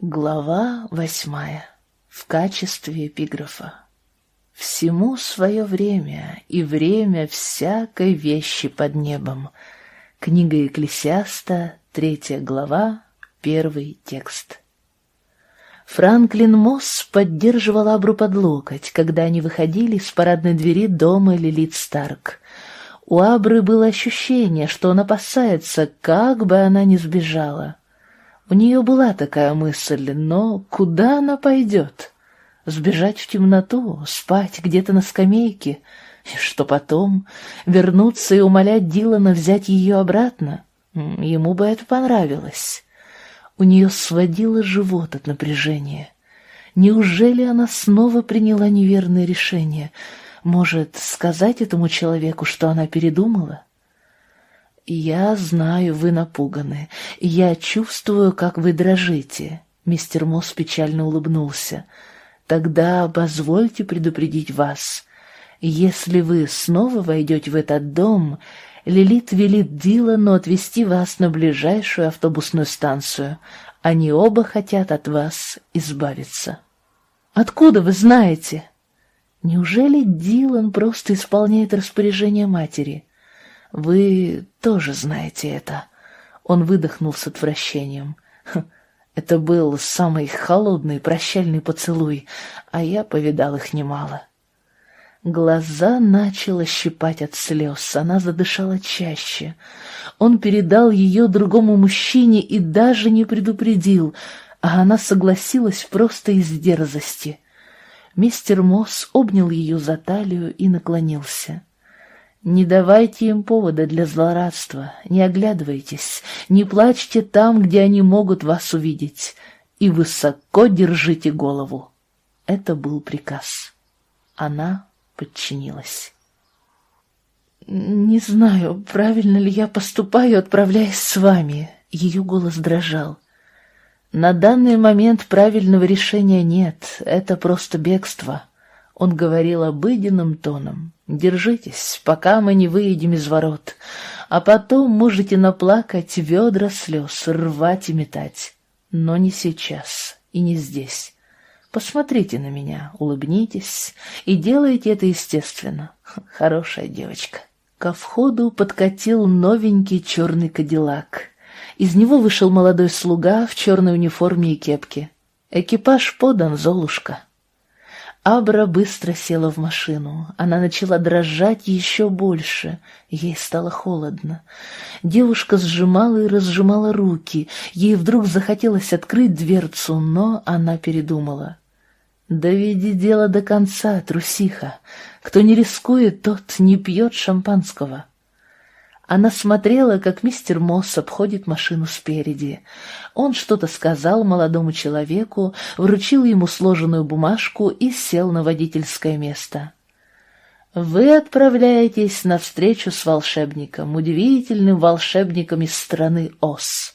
Глава восьмая. В качестве эпиграфа. Всему свое время, и время всякой вещи под небом. Книга Экклесиаста, третья глава, первый текст. Франклин Мосс поддерживал Абру под локоть, когда они выходили из парадной двери дома Лилит Старк. У Абры было ощущение, что он опасается, как бы она ни сбежала. У нее была такая мысль, но куда она пойдет? Сбежать в темноту, спать где-то на скамейке? И что потом? Вернуться и умолять Дилана взять ее обратно? Ему бы это понравилось. У нее сводило живот от напряжения. Неужели она снова приняла неверное решение? Может, сказать этому человеку, что она передумала? «Я знаю, вы напуганы. Я чувствую, как вы дрожите». Мистер Мосс печально улыбнулся. «Тогда позвольте предупредить вас. Если вы снова войдете в этот дом, Лилит велит Дилану отвезти вас на ближайшую автобусную станцию. Они оба хотят от вас избавиться». «Откуда вы знаете?» «Неужели Дилан просто исполняет распоряжение матери?» Вы тоже знаете это. Он выдохнул с отвращением. Это был самый холодный прощальный поцелуй, а я повидал их немало. Глаза начало щипать от слез, она задышала чаще. Он передал ее другому мужчине и даже не предупредил, а она согласилась просто из дерзости. Мистер Мосс обнял ее за талию и наклонился. Не давайте им повода для злорадства, не оглядывайтесь, не плачьте там, где они могут вас увидеть, и высоко держите голову. Это был приказ. Она подчинилась. «Не знаю, правильно ли я поступаю, отправляясь с вами», — ее голос дрожал. «На данный момент правильного решения нет, это просто бегство», — он говорил обыденным тоном. Держитесь, пока мы не выедем из ворот, а потом можете наплакать ведра слез, рвать и метать. Но не сейчас и не здесь. Посмотрите на меня, улыбнитесь и делайте это естественно. Хорошая девочка. Ко входу подкатил новенький черный кадиллак. Из него вышел молодой слуга в черной униформе и кепке. Экипаж подан, Золушка. Абра быстро села в машину. Она начала дрожать еще больше. Ей стало холодно. Девушка сжимала и разжимала руки. Ей вдруг захотелось открыть дверцу, но она передумала. «Доведи дело до конца, трусиха. Кто не рискует, тот не пьет шампанского». Она смотрела, как мистер Мосс обходит машину спереди. Он что-то сказал молодому человеку, вручил ему сложенную бумажку и сел на водительское место. «Вы отправляетесь на встречу с волшебником, удивительным волшебником из страны Ос».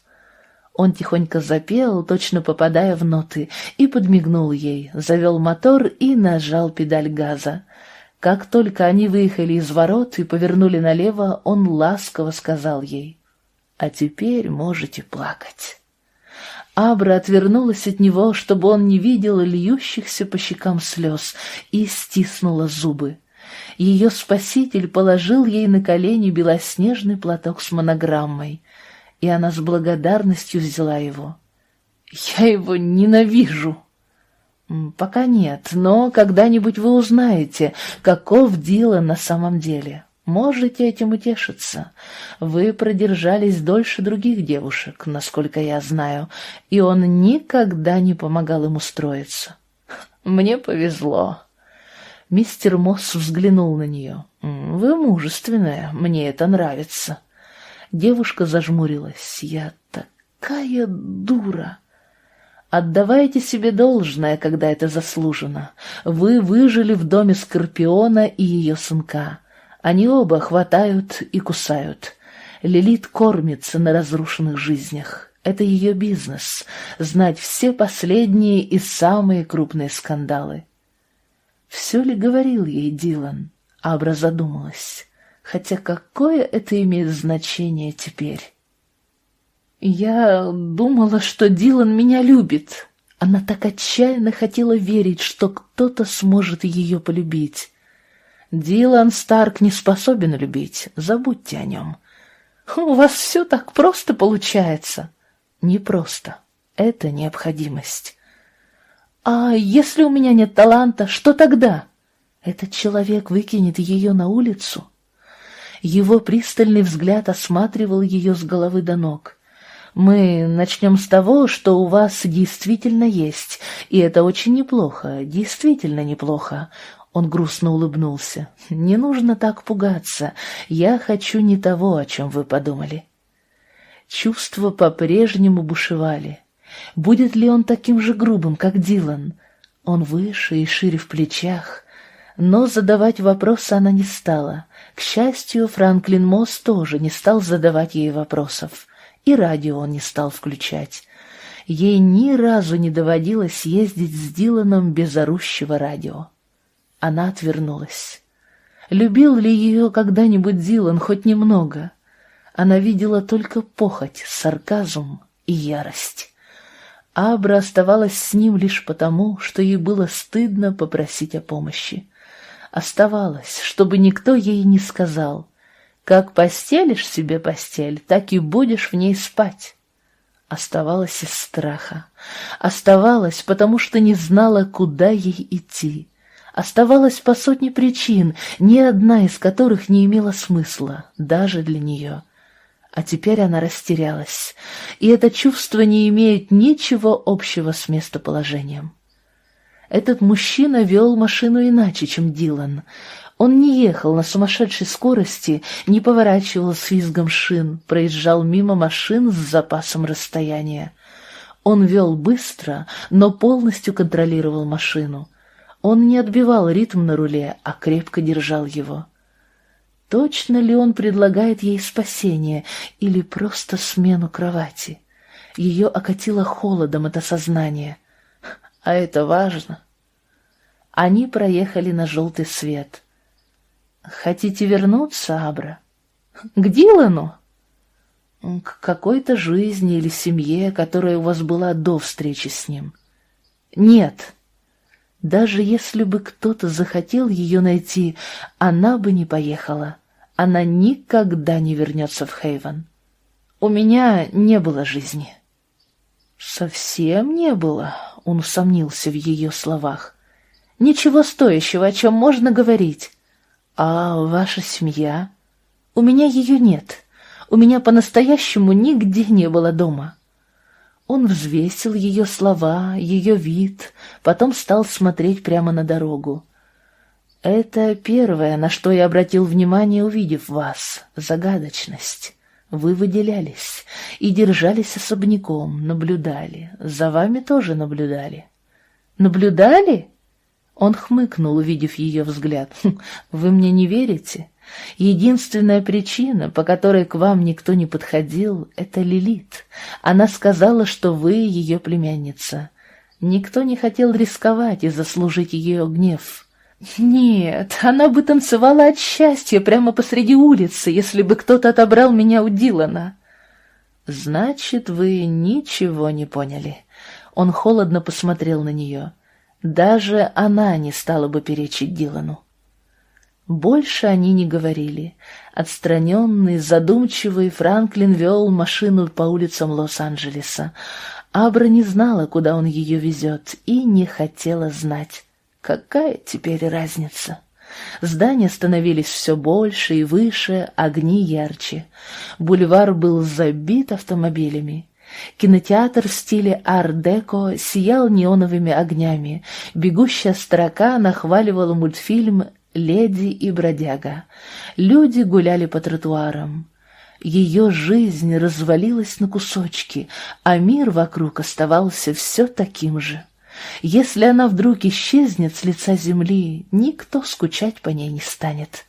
Он тихонько запел, точно попадая в ноты, и подмигнул ей, завел мотор и нажал педаль газа. Как только они выехали из ворот и повернули налево, он ласково сказал ей, «А теперь можете плакать». Абра отвернулась от него, чтобы он не видел льющихся по щекам слез, и стиснула зубы. Ее спаситель положил ей на колени белоснежный платок с монограммой, и она с благодарностью взяла его. «Я его ненавижу!» «Пока нет, но когда-нибудь вы узнаете, каков дело на самом деле. Можете этим утешиться. Вы продержались дольше других девушек, насколько я знаю, и он никогда не помогал им устроиться. Мне повезло». Мистер Мосс взглянул на нее. «Вы мужественная, мне это нравится». Девушка зажмурилась. «Я такая дура!» Отдавайте себе должное, когда это заслужено. Вы выжили в доме Скорпиона и ее сынка. Они оба хватают и кусают. Лилит кормится на разрушенных жизнях. Это ее бизнес — знать все последние и самые крупные скандалы. Все ли говорил ей Дилан? Абра задумалась. Хотя какое это имеет значение теперь? «Я думала, что Дилан меня любит». Она так отчаянно хотела верить, что кто-то сможет ее полюбить. Дилан Старк не способен любить, забудьте о нем. У вас все так просто получается. Не просто. Это необходимость. А если у меня нет таланта, что тогда? Этот человек выкинет ее на улицу? Его пристальный взгляд осматривал ее с головы до ног. Мы начнем с того, что у вас действительно есть, и это очень неплохо, действительно неплохо. Он грустно улыбнулся. «Не нужно так пугаться. Я хочу не того, о чем вы подумали». Чувства по-прежнему бушевали. Будет ли он таким же грубым, как Дилан? Он выше и шире в плечах. Но задавать вопросы она не стала. К счастью, Франклин Мосс тоже не стал задавать ей вопросов. И радио он не стал включать. Ей ни разу не доводилось ездить с Диланом без орущего радио. Она отвернулась. Любил ли ее когда-нибудь Дилан хоть немного? Она видела только похоть, сарказм и ярость. Абра оставалась с ним лишь потому, что ей было стыдно попросить о помощи. Оставалась, чтобы никто ей не сказал. Как постелишь себе постель, так и будешь в ней спать. Оставалась из страха. Оставалась, потому что не знала, куда ей идти. Оставалось по сотне причин, ни одна из которых не имела смысла, даже для нее. А теперь она растерялась, и это чувство не имеет ничего общего с местоположением. Этот мужчина вел машину иначе, чем Дилан. Он не ехал на сумасшедшей скорости, не поворачивал с визгом шин, проезжал мимо машин с запасом расстояния. Он вел быстро, но полностью контролировал машину. Он не отбивал ритм на руле, а крепко держал его. Точно ли он предлагает ей спасение или просто смену кровати? Ее окатило холодом это сознание. А это важно. Они проехали на желтый свет. «Хотите вернуться, Абра?» «К Дилану?» «К какой-то жизни или семье, которая у вас была до встречи с ним?» «Нет», даже если бы кто-то захотел ее найти, она бы не поехала. Она никогда не вернется в Хейвен. У меня не было жизни. Совсем не было, он усомнился в ее словах. Ничего стоящего, о чем можно говорить. А ваша семья? У меня ее нет. У меня по-настоящему нигде не было дома. Он взвесил ее слова, ее вид, потом стал смотреть прямо на дорогу. «Это первое, на что я обратил внимание, увидев вас — загадочность. Вы выделялись и держались особняком, наблюдали. За вами тоже наблюдали». «Наблюдали?» Он хмыкнул, увидев ее взгляд. «Хм, «Вы мне не верите? Единственная причина, по которой к вам никто не подходил, — это Лилит. Она сказала, что вы ее племянница. Никто не хотел рисковать и заслужить ее гнев. Нет, она бы танцевала от счастья прямо посреди улицы, если бы кто-то отобрал меня у Дилана. Значит, вы ничего не поняли. Он холодно посмотрел на нее. Даже она не стала бы перечить Дилану. Больше они не говорили. Отстраненный, задумчивый, Франклин вел машину по улицам Лос-Анджелеса. Абра не знала, куда он ее везет, и не хотела знать. Какая теперь разница? Здания становились все больше и выше, огни ярче. Бульвар был забит автомобилями. Кинотеатр в стиле ар-деко сиял неоновыми огнями. Бегущая строка нахваливала мультфильм леди и бродяга. Люди гуляли по тротуарам. Ее жизнь развалилась на кусочки, а мир вокруг оставался все таким же. Если она вдруг исчезнет с лица земли, никто скучать по ней не станет.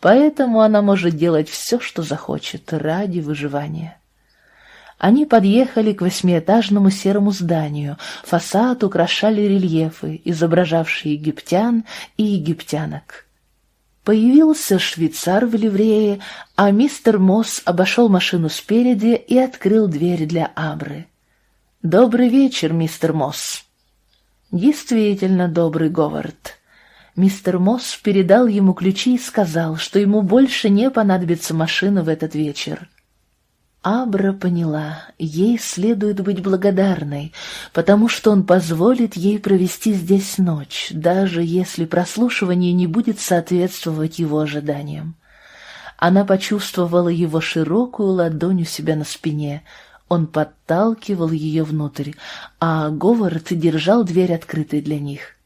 Поэтому она может делать все, что захочет, ради выживания. Они подъехали к восьмиэтажному серому зданию. Фасад украшали рельефы, изображавшие египтян и египтянок. Появился швейцар в ливрее, а мистер Мосс обошел машину спереди и открыл дверь для Абры. «Добрый вечер, мистер Мосс». Действительно добрый Говард. Мистер Мосс передал ему ключи и сказал, что ему больше не понадобится машина в этот вечер. Абра поняла, ей следует быть благодарной, потому что он позволит ей провести здесь ночь, даже если прослушивание не будет соответствовать его ожиданиям. Она почувствовала его широкую ладонь у себя на спине. Он подталкивал ее внутрь, а Говард держал дверь открытой для них.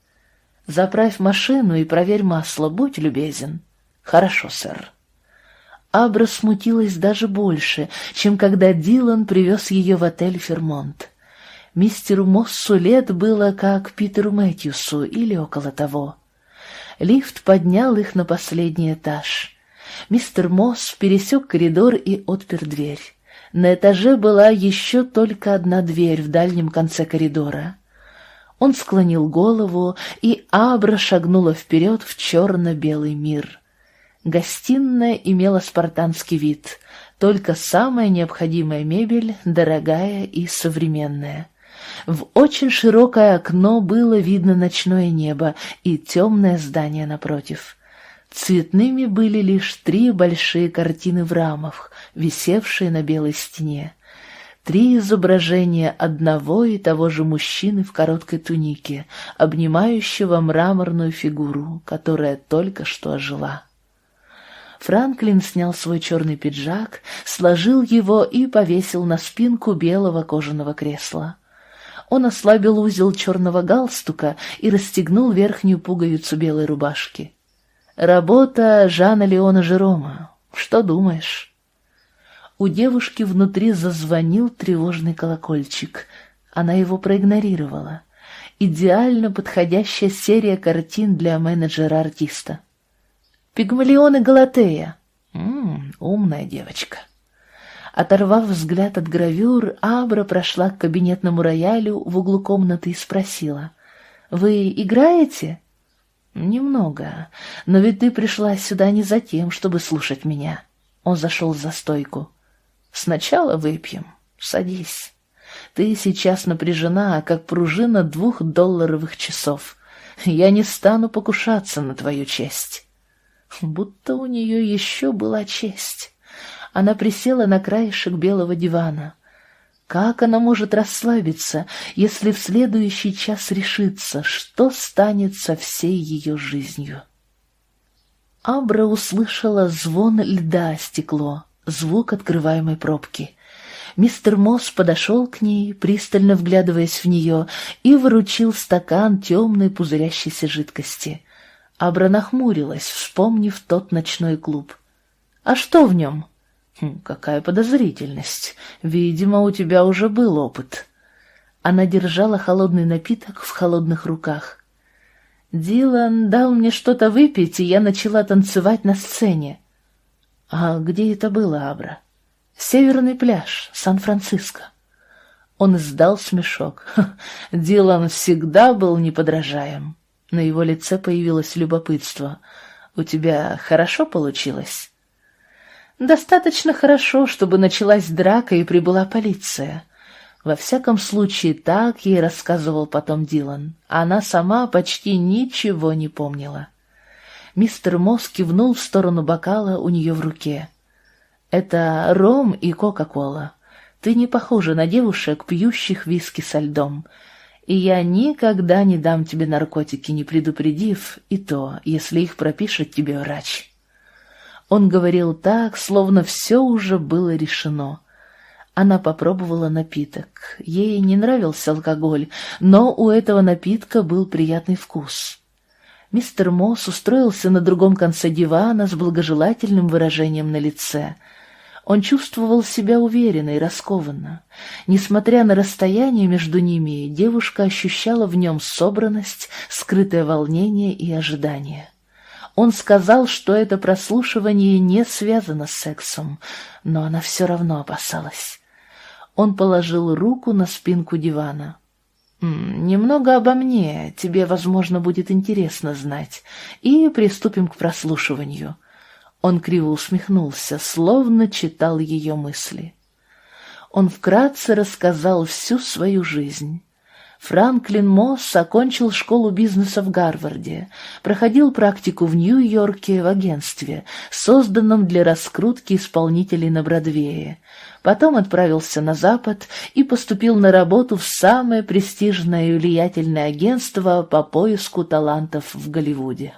Заправь машину и проверь масло, будь любезен. Хорошо, сэр. Абра смутилась даже больше, чем когда Дилан привез ее в отель «Фермонт». Мистеру Моссу лет было как Питеру Мэтьюсу или около того. Лифт поднял их на последний этаж. Мистер Мосс пересек коридор и отпер дверь. На этаже была еще только одна дверь в дальнем конце коридора. Он склонил голову, и Абра шагнула вперед в черно-белый мир. Гостиная имела спартанский вид, только самая необходимая мебель, дорогая и современная. В очень широкое окно было видно ночное небо и темное здание напротив. Цветными были лишь три большие картины в рамах, висевшие на белой стене три изображения одного и того же мужчины в короткой тунике, обнимающего мраморную фигуру, которая только что ожила. Франклин снял свой черный пиджак, сложил его и повесил на спинку белого кожаного кресла. Он ослабил узел черного галстука и расстегнул верхнюю пуговицу белой рубашки. Работа Жана Леона Жерома. Что думаешь? У девушки внутри зазвонил тревожный колокольчик. Она его проигнорировала. Идеально подходящая серия картин для менеджера-артиста. «Пигмалионы Галатея». М умная девочка. Оторвав взгляд от гравюр, Абра прошла к кабинетному роялю в углу комнаты и спросила. «Вы играете?» «Немного. Но ведь ты пришла сюда не за тем, чтобы слушать меня». Он зашел за стойку. Сначала выпьем. Садись. Ты сейчас напряжена, как пружина двухдолларовых часов. Я не стану покушаться на твою честь. Будто у нее еще была честь. Она присела на краешек белого дивана. Как она может расслабиться, если в следующий час решится, что станет со всей ее жизнью? Абра услышала звон льда о стекло звук открываемой пробки. Мистер Мосс подошел к ней, пристально вглядываясь в нее, и выручил стакан темной пузырящейся жидкости. Абра нахмурилась, вспомнив тот ночной клуб. «А что в нем?» хм, «Какая подозрительность! Видимо, у тебя уже был опыт». Она держала холодный напиток в холодных руках. «Дилан дал мне что-то выпить, и я начала танцевать на сцене. А где это было, Абра? Северный пляж, Сан-Франциско. Он издал смешок. Дилан всегда был неподражаем. На его лице появилось любопытство. «У тебя хорошо получилось?» «Достаточно хорошо, чтобы началась драка и прибыла полиция». Во всяком случае, так ей рассказывал потом Дилан. Она сама почти ничего не помнила. Мистер Мосс кивнул в сторону бокала у нее в руке. «Это ром и кока-кола. Ты не похожа на девушек, пьющих виски со льдом. И я никогда не дам тебе наркотики, не предупредив, и то, если их пропишет тебе врач». Он говорил так, словно все уже было решено. Она попробовала напиток. Ей не нравился алкоголь, но у этого напитка был приятный вкус. Мистер Мосс устроился на другом конце дивана с благожелательным выражением на лице. Он чувствовал себя уверенно и раскованно. Несмотря на расстояние между ними, девушка ощущала в нем собранность, скрытое волнение и ожидание. Он сказал, что это прослушивание не связано с сексом, но она все равно опасалась. Он положил руку на спинку дивана. «Немного обо мне, тебе, возможно, будет интересно знать, и приступим к прослушиванию». Он криво усмехнулся, словно читал ее мысли. Он вкратце рассказал всю свою жизнь. Франклин Мосс окончил школу бизнеса в Гарварде, проходил практику в Нью-Йорке в агентстве, созданном для раскрутки исполнителей на Бродвее. Потом отправился на Запад и поступил на работу в самое престижное и влиятельное агентство по поиску талантов в Голливуде.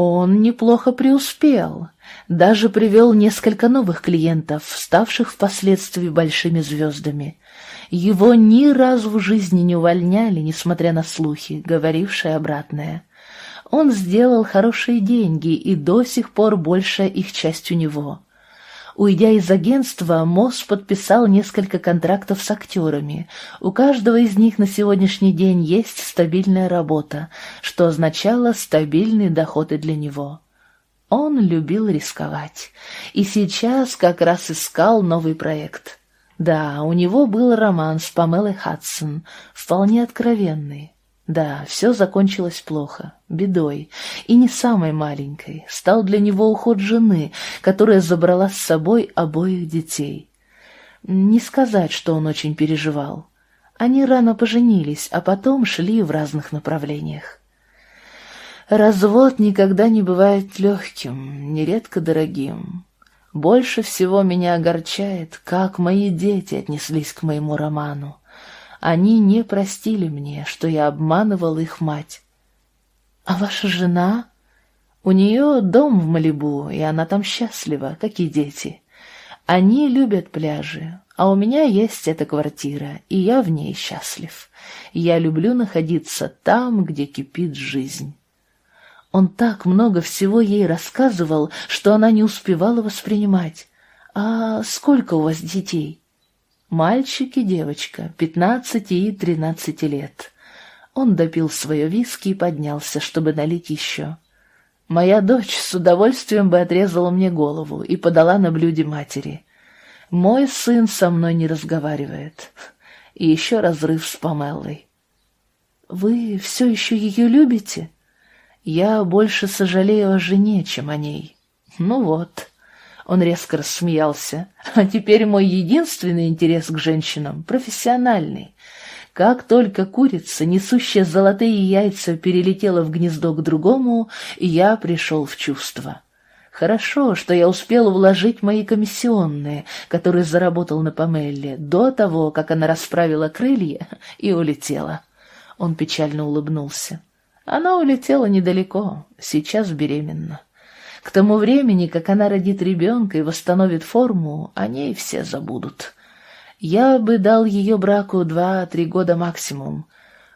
Он неплохо преуспел, даже привел несколько новых клиентов, ставших впоследствии большими звездами. Его ни разу в жизни не увольняли, несмотря на слухи, говорившие обратное. Он сделал хорошие деньги, и до сих пор большая их часть у него. Уйдя из агентства, Мосс подписал несколько контрактов с актерами. У каждого из них на сегодняшний день есть стабильная работа, что означало стабильные доходы для него. Он любил рисковать, и сейчас как раз искал новый проект. Да, у него был роман с Памелой Хадсон, вполне откровенный. Да, все закончилось плохо, бедой, и не самой маленькой. Стал для него уход жены, которая забрала с собой обоих детей. Не сказать, что он очень переживал. Они рано поженились, а потом шли в разных направлениях. Развод никогда не бывает легким, нередко дорогим. Больше всего меня огорчает, как мои дети отнеслись к моему роману. Они не простили мне, что я обманывал их мать. А ваша жена? У нее дом в Малибу, и она там счастлива, как и дети. Они любят пляжи, а у меня есть эта квартира, и я в ней счастлив. Я люблю находиться там, где кипит жизнь. Он так много всего ей рассказывал, что она не успевала воспринимать. «А сколько у вас детей?» Мальчик и девочка, пятнадцати и тринадцати лет. Он допил свое виски и поднялся, чтобы налить еще. Моя дочь с удовольствием бы отрезала мне голову и подала на блюде матери. Мой сын со мной не разговаривает. И еще разрыв с Памеллой. Вы все еще ее любите? Я больше сожалею о жене, чем о ней. Ну вот. Он резко рассмеялся. А теперь мой единственный интерес к женщинам — профессиональный. Как только курица, несущая золотые яйца, перелетела в гнездо к другому, я пришел в чувство. Хорошо, что я успел вложить мои комиссионные, которые заработал на Памелле, до того, как она расправила крылья и улетела. Он печально улыбнулся. Она улетела недалеко, сейчас беременна. К тому времени, как она родит ребенка и восстановит форму, о ней все забудут. Я бы дал ее браку два-три года максимум.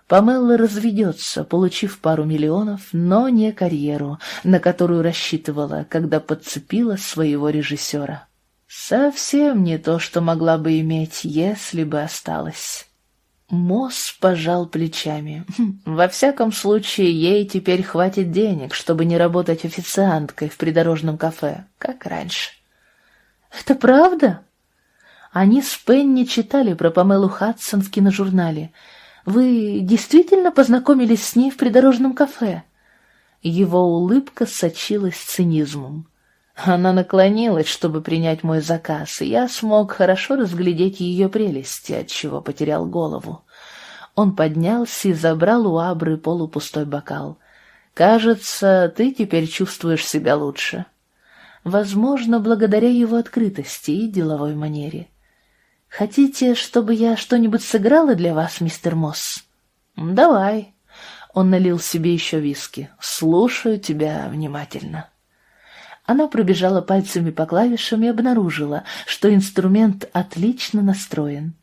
Памелла разведется, получив пару миллионов, но не карьеру, на которую рассчитывала, когда подцепила своего режиссера. Совсем не то, что могла бы иметь, если бы осталась. Мосс пожал плечами. «Хм, во всяком случае, ей теперь хватит денег, чтобы не работать официанткой в придорожном кафе, как раньше. Это правда? Они с Пенни читали про Памелу Хадсон в киножурнале. Вы действительно познакомились с ней в придорожном кафе? Его улыбка сочилась цинизмом. Она наклонилась, чтобы принять мой заказ, и я смог хорошо разглядеть ее прелести, отчего потерял голову. Он поднялся и забрал у Абры полупустой бокал. «Кажется, ты теперь чувствуешь себя лучше». Возможно, благодаря его открытости и деловой манере. «Хотите, чтобы я что-нибудь сыграла для вас, мистер Мосс?» «Давай». Он налил себе еще виски. «Слушаю тебя внимательно». Она пробежала пальцами по клавишам и обнаружила, что инструмент отлично настроен.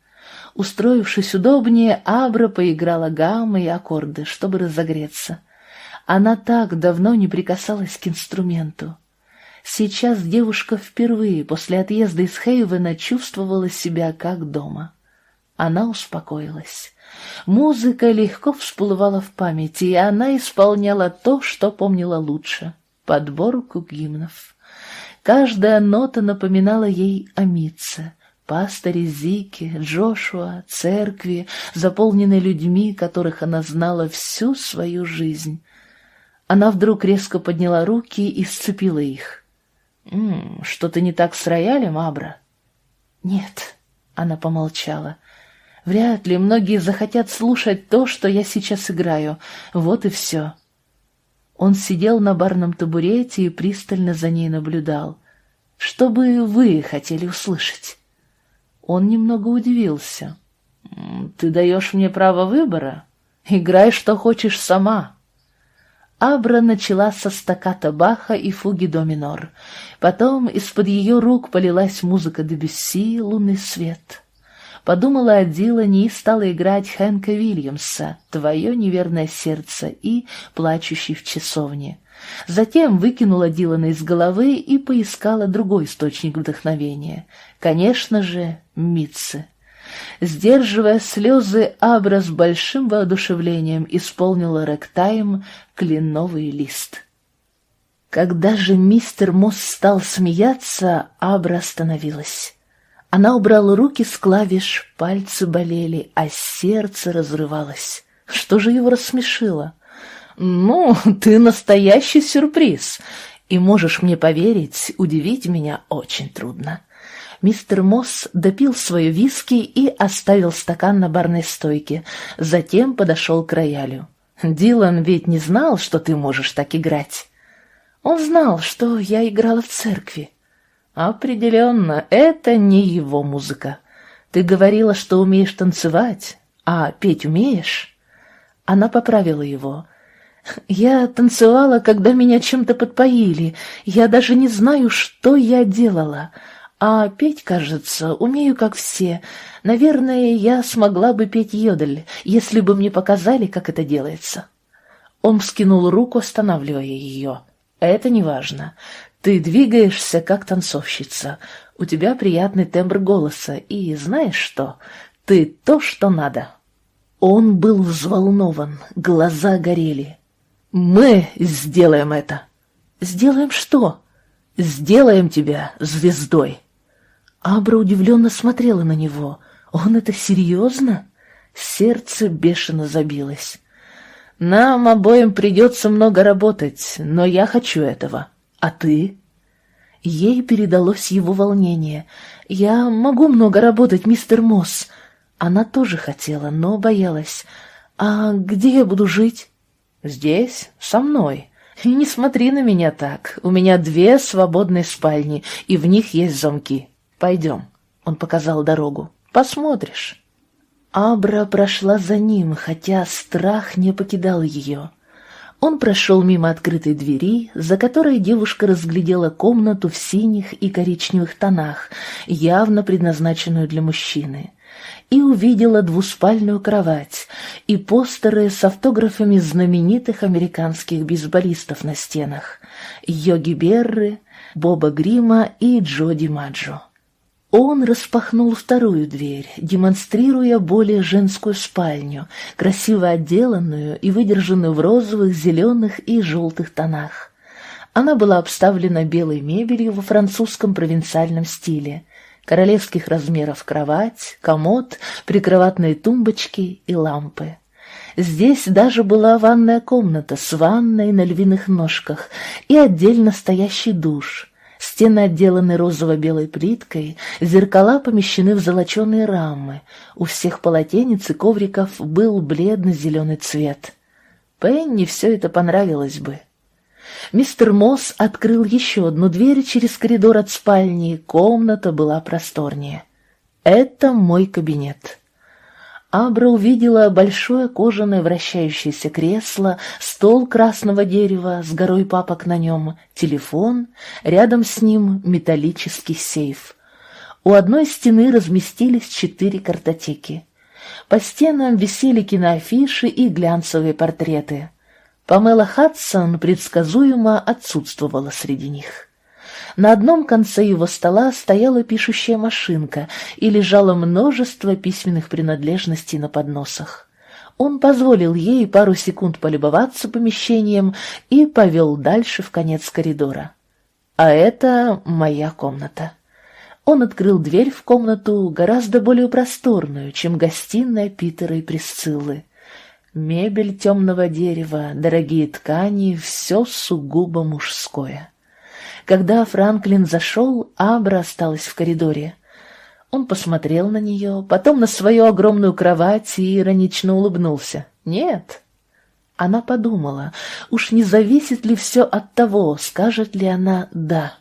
Устроившись удобнее, Абра поиграла гаммы и аккорды, чтобы разогреться. Она так давно не прикасалась к инструменту. Сейчас девушка впервые после отъезда из Хейвена чувствовала себя как дома. Она успокоилась. Музыка легко всплывала в памяти, и она исполняла то, что помнила лучше — подборку гимнов. Каждая нота напоминала ей о Митце, пастыре Зике, Джошуа, церкви, заполненной людьми, которых она знала всю свою жизнь. Она вдруг резко подняла руки и сцепила их. «Что-то не так с роялем, Абра?» «Нет», — она помолчала, — Вряд ли многие захотят слушать то, что я сейчас играю. Вот и все. Он сидел на барном табурете и пристально за ней наблюдал. Что бы вы хотели услышать? Он немного удивился. «Ты даешь мне право выбора? Играй, что хочешь сама». Абра начала со стаката Баха и фуги до минор. Потом из-под ее рук полилась музыка Дебюсси «Лунный свет». Подумала о Дилане и стала играть Хэнка Вильямса «Твое неверное сердце» и «Плачущий в часовне». Затем выкинула Дилана из головы и поискала другой источник вдохновения. Конечно же, Митцы. Сдерживая слезы, Абра с большим воодушевлением исполнила рэктайм «Кленовый лист». Когда же мистер Мосс стал смеяться, Абра остановилась. Она убрала руки с клавиш, пальцы болели, а сердце разрывалось. Что же его рассмешило? «Ну, ты настоящий сюрприз, и можешь мне поверить, удивить меня очень трудно». Мистер Мосс допил свою виски и оставил стакан на барной стойке, затем подошел к роялю. «Дилан ведь не знал, что ты можешь так играть». «Он знал, что я играла в церкви». «Определенно, это не его музыка. Ты говорила, что умеешь танцевать, а петь умеешь?» Она поправила его. «Я танцевала, когда меня чем-то подпоили. Я даже не знаю, что я делала. А петь, кажется, умею как все. Наверное, я смогла бы петь йодель, если бы мне показали, как это делается. Он вскинул руку, останавливая ее. Это не важно. Ты двигаешься, как танцовщица. У тебя приятный тембр голоса, и знаешь что? Ты то, что надо. Он был взволнован, глаза горели. Мы сделаем это. Сделаем что? Сделаем тебя звездой. Абра удивленно смотрела на него. «Он это серьезно?» Сердце бешено забилось. «Нам обоим придется много работать, но я хочу этого. А ты?» Ей передалось его волнение. «Я могу много работать, мистер Мосс». Она тоже хотела, но боялась. «А где я буду жить?» «Здесь, со мной. Не смотри на меня так. У меня две свободные спальни, и в них есть замки. «Пойдем», — он показал дорогу, — «посмотришь». Абра прошла за ним, хотя страх не покидал ее. Он прошел мимо открытой двери, за которой девушка разглядела комнату в синих и коричневых тонах, явно предназначенную для мужчины, и увидела двуспальную кровать и постеры с автографами знаменитых американских бейсболистов на стенах — Йоги Берры, Боба Грима и Джо Ди Маджо. Он распахнул вторую дверь, демонстрируя более женскую спальню, красиво отделанную и выдержанную в розовых, зеленых и желтых тонах. Она была обставлена белой мебелью во французском провинциальном стиле. Королевских размеров кровать, комод, прикроватные тумбочки и лампы. Здесь даже была ванная комната с ванной на львиных ножках и отдельно стоящий душ — Стены отделаны розово-белой плиткой, зеркала помещены в золоченые рамы. У всех полотенец и ковриков был бледно-зеленый цвет. Пенни все это понравилось бы. Мистер Мосс открыл еще одну дверь через коридор от спальни, комната была просторнее. «Это мой кабинет». Абра увидела большое кожаное вращающееся кресло, стол красного дерева с горой папок на нем, телефон, рядом с ним металлический сейф. У одной стены разместились четыре картотеки. По стенам висели киноафиши и глянцевые портреты. Памела Хадсон предсказуемо отсутствовала среди них. На одном конце его стола стояла пишущая машинка и лежало множество письменных принадлежностей на подносах. Он позволил ей пару секунд полюбоваться помещением и повел дальше в конец коридора. «А это моя комната». Он открыл дверь в комнату гораздо более просторную, чем гостиная Питера и Присциллы. Мебель темного дерева, дорогие ткани — все сугубо мужское. Когда Франклин зашел, Абра осталась в коридоре. Он посмотрел на нее, потом на свою огромную кровать и иронично улыбнулся. «Нет». Она подумала, уж не зависит ли все от того, скажет ли она «да».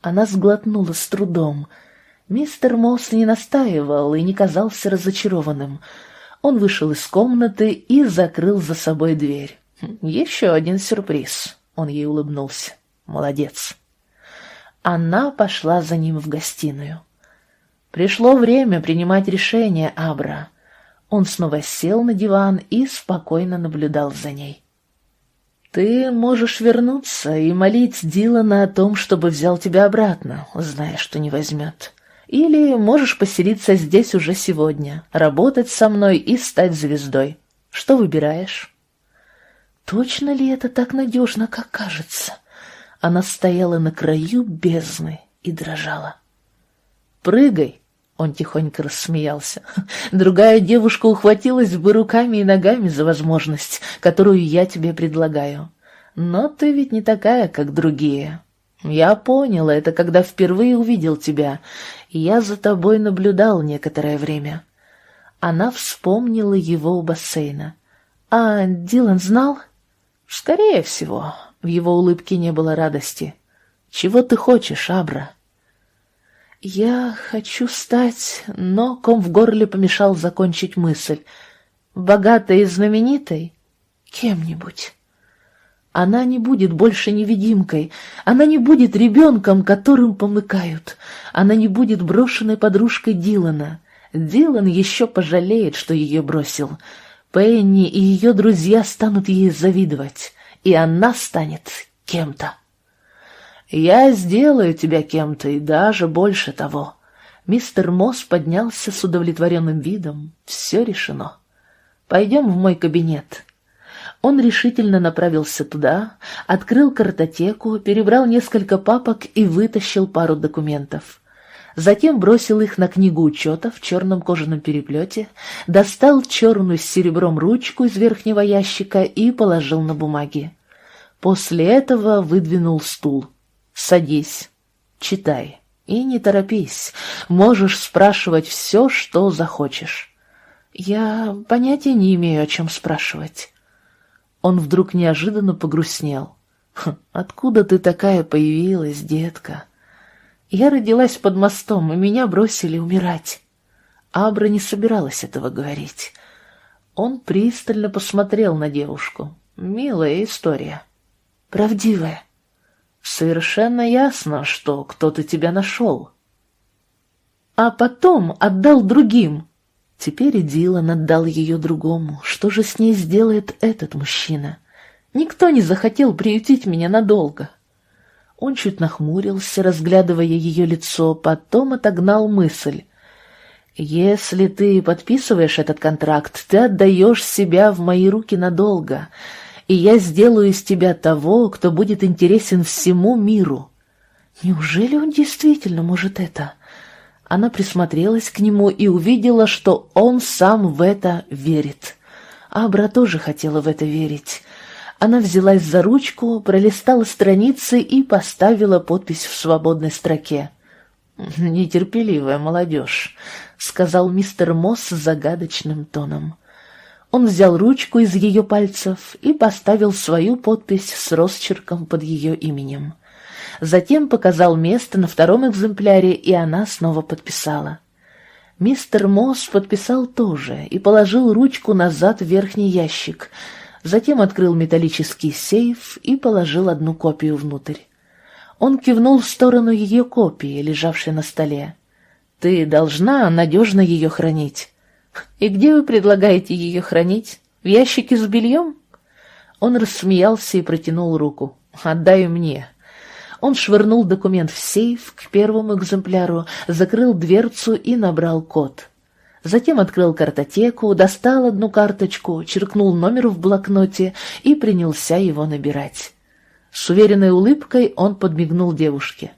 Она сглотнула с трудом. Мистер Мосс не настаивал и не казался разочарованным. Он вышел из комнаты и закрыл за собой дверь. «Еще один сюрприз», — он ей улыбнулся. «Молодец». Она пошла за ним в гостиную. Пришло время принимать решение Абра. Он снова сел на диван и спокойно наблюдал за ней. «Ты можешь вернуться и молить Дилана о том, чтобы взял тебя обратно, зная, что не возьмет. Или можешь поселиться здесь уже сегодня, работать со мной и стать звездой. Что выбираешь?» «Точно ли это так надежно, как кажется?» Она стояла на краю бездны и дрожала. «Прыгай!» — он тихонько рассмеялся. «Другая девушка ухватилась бы руками и ногами за возможность, которую я тебе предлагаю. Но ты ведь не такая, как другие. Я поняла это, когда впервые увидел тебя, я за тобой наблюдал некоторое время». Она вспомнила его у бассейна. «А Дилан знал?» «Скорее всего. В его улыбке не было радости. «Чего ты хочешь, Абра?» «Я хочу стать...» Но ком в горле помешал закончить мысль. «Богатой и знаменитой? Кем-нибудь?» Она не будет больше невидимкой, она не будет ребенком, которым помыкают, она не будет брошенной подружкой Дилана. Дилан еще пожалеет, что ее бросил. Пенни и ее друзья станут ей завидовать и она станет кем-то. Я сделаю тебя кем-то и даже больше того. Мистер Мосс поднялся с удовлетворенным видом. Все решено. Пойдем в мой кабинет. Он решительно направился туда, открыл картотеку, перебрал несколько папок и вытащил пару документов. Затем бросил их на книгу учета в черном кожаном переплете, достал черную с серебром ручку из верхнего ящика и положил на бумаги. После этого выдвинул стул. «Садись, читай и не торопись. Можешь спрашивать все, что захочешь». «Я понятия не имею, о чем спрашивать». Он вдруг неожиданно погрустнел. «Хм, «Откуда ты такая появилась, детка?» «Я родилась под мостом, и меня бросили умирать». Абра не собиралась этого говорить. Он пристально посмотрел на девушку. «Милая история». Правдивая. Совершенно ясно, что кто-то тебя нашел. А потом отдал другим. Теперь и Дилан отдал ее другому. Что же с ней сделает этот мужчина? Никто не захотел приютить меня надолго. Он чуть нахмурился, разглядывая ее лицо, потом отогнал мысль. «Если ты подписываешь этот контракт, ты отдаешь себя в мои руки надолго и я сделаю из тебя того, кто будет интересен всему миру». «Неужели он действительно может это?» Она присмотрелась к нему и увидела, что он сам в это верит. Абра тоже хотела в это верить. Она взялась за ручку, пролистала страницы и поставила подпись в свободной строке. «Нетерпеливая молодежь», — сказал мистер Мосс загадочным тоном. Он взял ручку из ее пальцев и поставил свою подпись с росчерком под ее именем. Затем показал место на втором экземпляре, и она снова подписала. Мистер Мосс подписал тоже и положил ручку назад в верхний ящик, затем открыл металлический сейф и положил одну копию внутрь. Он кивнул в сторону ее копии, лежавшей на столе. «Ты должна надежно ее хранить». «И где вы предлагаете ее хранить? В ящике с бельем?» Он рассмеялся и протянул руку. «Отдай мне». Он швырнул документ в сейф к первому экземпляру, закрыл дверцу и набрал код. Затем открыл картотеку, достал одну карточку, черкнул номер в блокноте и принялся его набирать. С уверенной улыбкой он подмигнул девушке.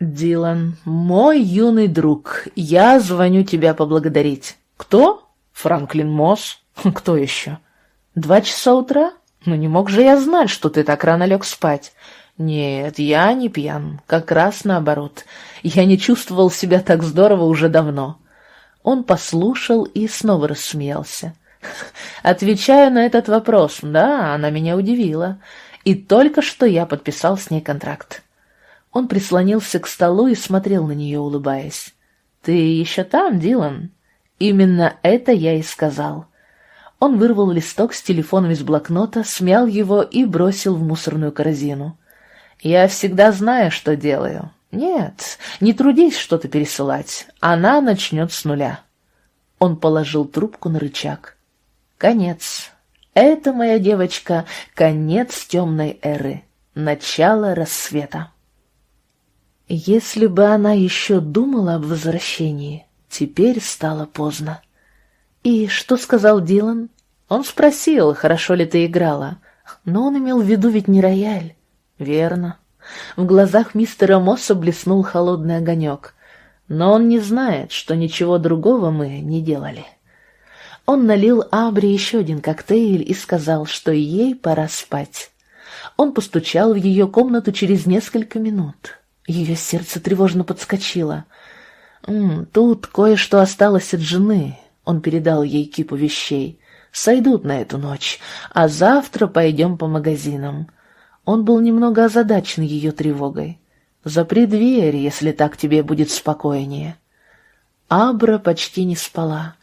«Дилан, мой юный друг, я звоню тебя поблагодарить. «Кто? Франклин Мосс? Кто еще? Два часа утра? Ну не мог же я знать, что ты так рано лег спать. Нет, я не пьян, как раз наоборот. Я не чувствовал себя так здорово уже давно. Он послушал и снова рассмеялся. Отвечаю на этот вопрос. Да, она меня удивила. И только что я подписал с ней контракт. Он прислонился к столу и смотрел на нее, улыбаясь. «Ты еще там, Дилан?» «Именно это я и сказал». Он вырвал листок с телефоном из блокнота, смял его и бросил в мусорную корзину. «Я всегда знаю, что делаю. Нет, не трудись что-то пересылать. Она начнет с нуля». Он положил трубку на рычаг. «Конец. Это, моя девочка, конец темной эры. Начало рассвета». Если бы она еще думала об возвращении, теперь стало поздно. «И что сказал Дилан?» Он спросил, хорошо ли ты играла, но он имел в виду ведь не рояль. Верно. В глазах мистера Мосса блеснул холодный огонек. Но он не знает, что ничего другого мы не делали. Он налил Абре еще один коктейль и сказал, что ей пора спать. Он постучал в ее комнату через несколько минут. Ее сердце тревожно подскочило. «М -м, «Тут кое-что осталось от жены», — он передал ей кипу вещей. «Сойдут на эту ночь, а завтра пойдем по магазинам». Он был немного озадачен ее тревогой. «Запри дверь, если так тебе будет спокойнее». Абра почти не спала.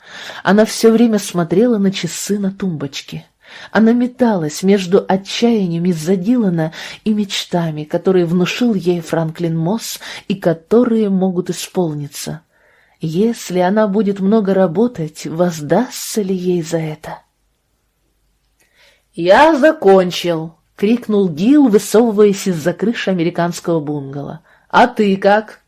Она все время смотрела на часы на тумбочке. Она металась между отчаянием из-за Дилана и мечтами, которые внушил ей Франклин Мосс и которые могут исполниться. Если она будет много работать, воздастся ли ей за это? «Я закончил!» — крикнул Гил, высовываясь из-за крыши американского бунгало. «А ты как?»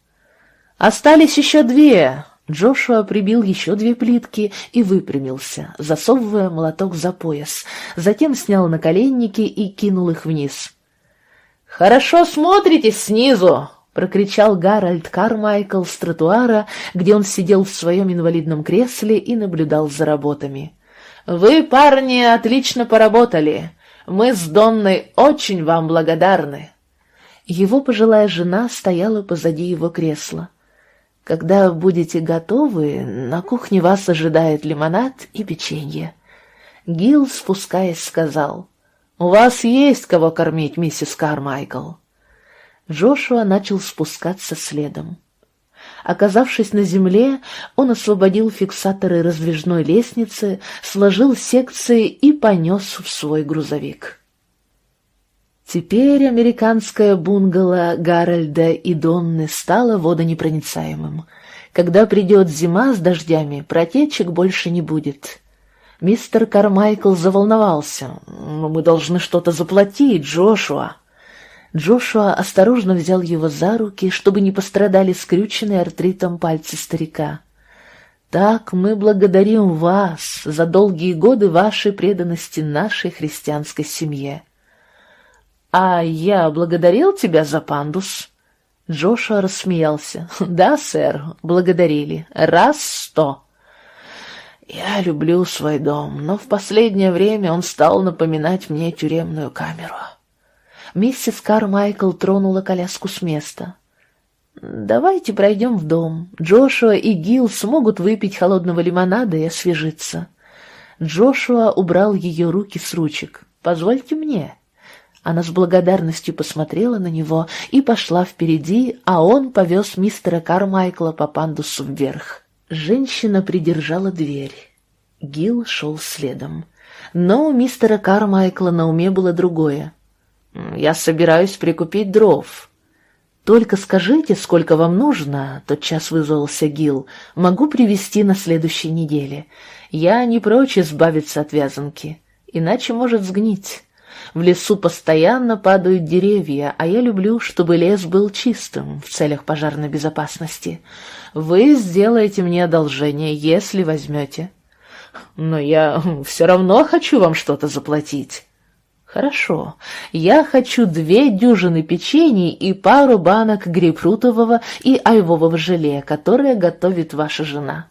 «Остались еще две. Джошуа прибил еще две плитки и выпрямился, засовывая молоток за пояс, затем снял наколенники и кинул их вниз. «Хорошо смотритесь снизу!» — прокричал Гарольд Кармайкл с тротуара, где он сидел в своем инвалидном кресле и наблюдал за работами. «Вы, парни, отлично поработали. Мы с Донной очень вам благодарны». Его пожилая жена стояла позади его кресла. Когда будете готовы, на кухне вас ожидает лимонад и печенье. Гил, спускаясь, сказал, «У вас есть кого кормить, миссис Кармайкл». Джошуа начал спускаться следом. Оказавшись на земле, он освободил фиксаторы раздвижной лестницы, сложил секции и понес в свой грузовик. Теперь американское бунгало Гарольда и Донны стало водонепроницаемым. Когда придет зима с дождями, протечек больше не будет. Мистер Кармайкл заволновался. «Мы должны что-то заплатить, Джошуа». Джошуа осторожно взял его за руки, чтобы не пострадали скрюченные артритом пальцы старика. «Так мы благодарим вас за долгие годы вашей преданности нашей христианской семье». «А я благодарил тебя за пандус?» Джошуа рассмеялся. «Да, сэр, благодарили. Раз сто». «Я люблю свой дом, но в последнее время он стал напоминать мне тюремную камеру». Миссис Кармайкл тронула коляску с места. «Давайте пройдем в дом. Джошуа и Гил смогут выпить холодного лимонада и освежиться». Джошуа убрал ее руки с ручек. «Позвольте мне». Она с благодарностью посмотрела на него и пошла впереди, а он повез мистера Кармайкла по пандусу вверх. Женщина придержала дверь. Гил шел следом. Но у мистера Кармайкла на уме было другое. «Я собираюсь прикупить дров». «Только скажите, сколько вам нужно», — тотчас вызвался Гил. «Могу привезти на следующей неделе. Я не прочь избавиться от вязанки, иначе может сгнить». В лесу постоянно падают деревья, а я люблю, чтобы лес был чистым в целях пожарной безопасности. Вы сделаете мне одолжение, если возьмете. Но я все равно хочу вам что-то заплатить. Хорошо, я хочу две дюжины печений и пару банок грейпфрутового и айвового желе, которое готовит ваша жена.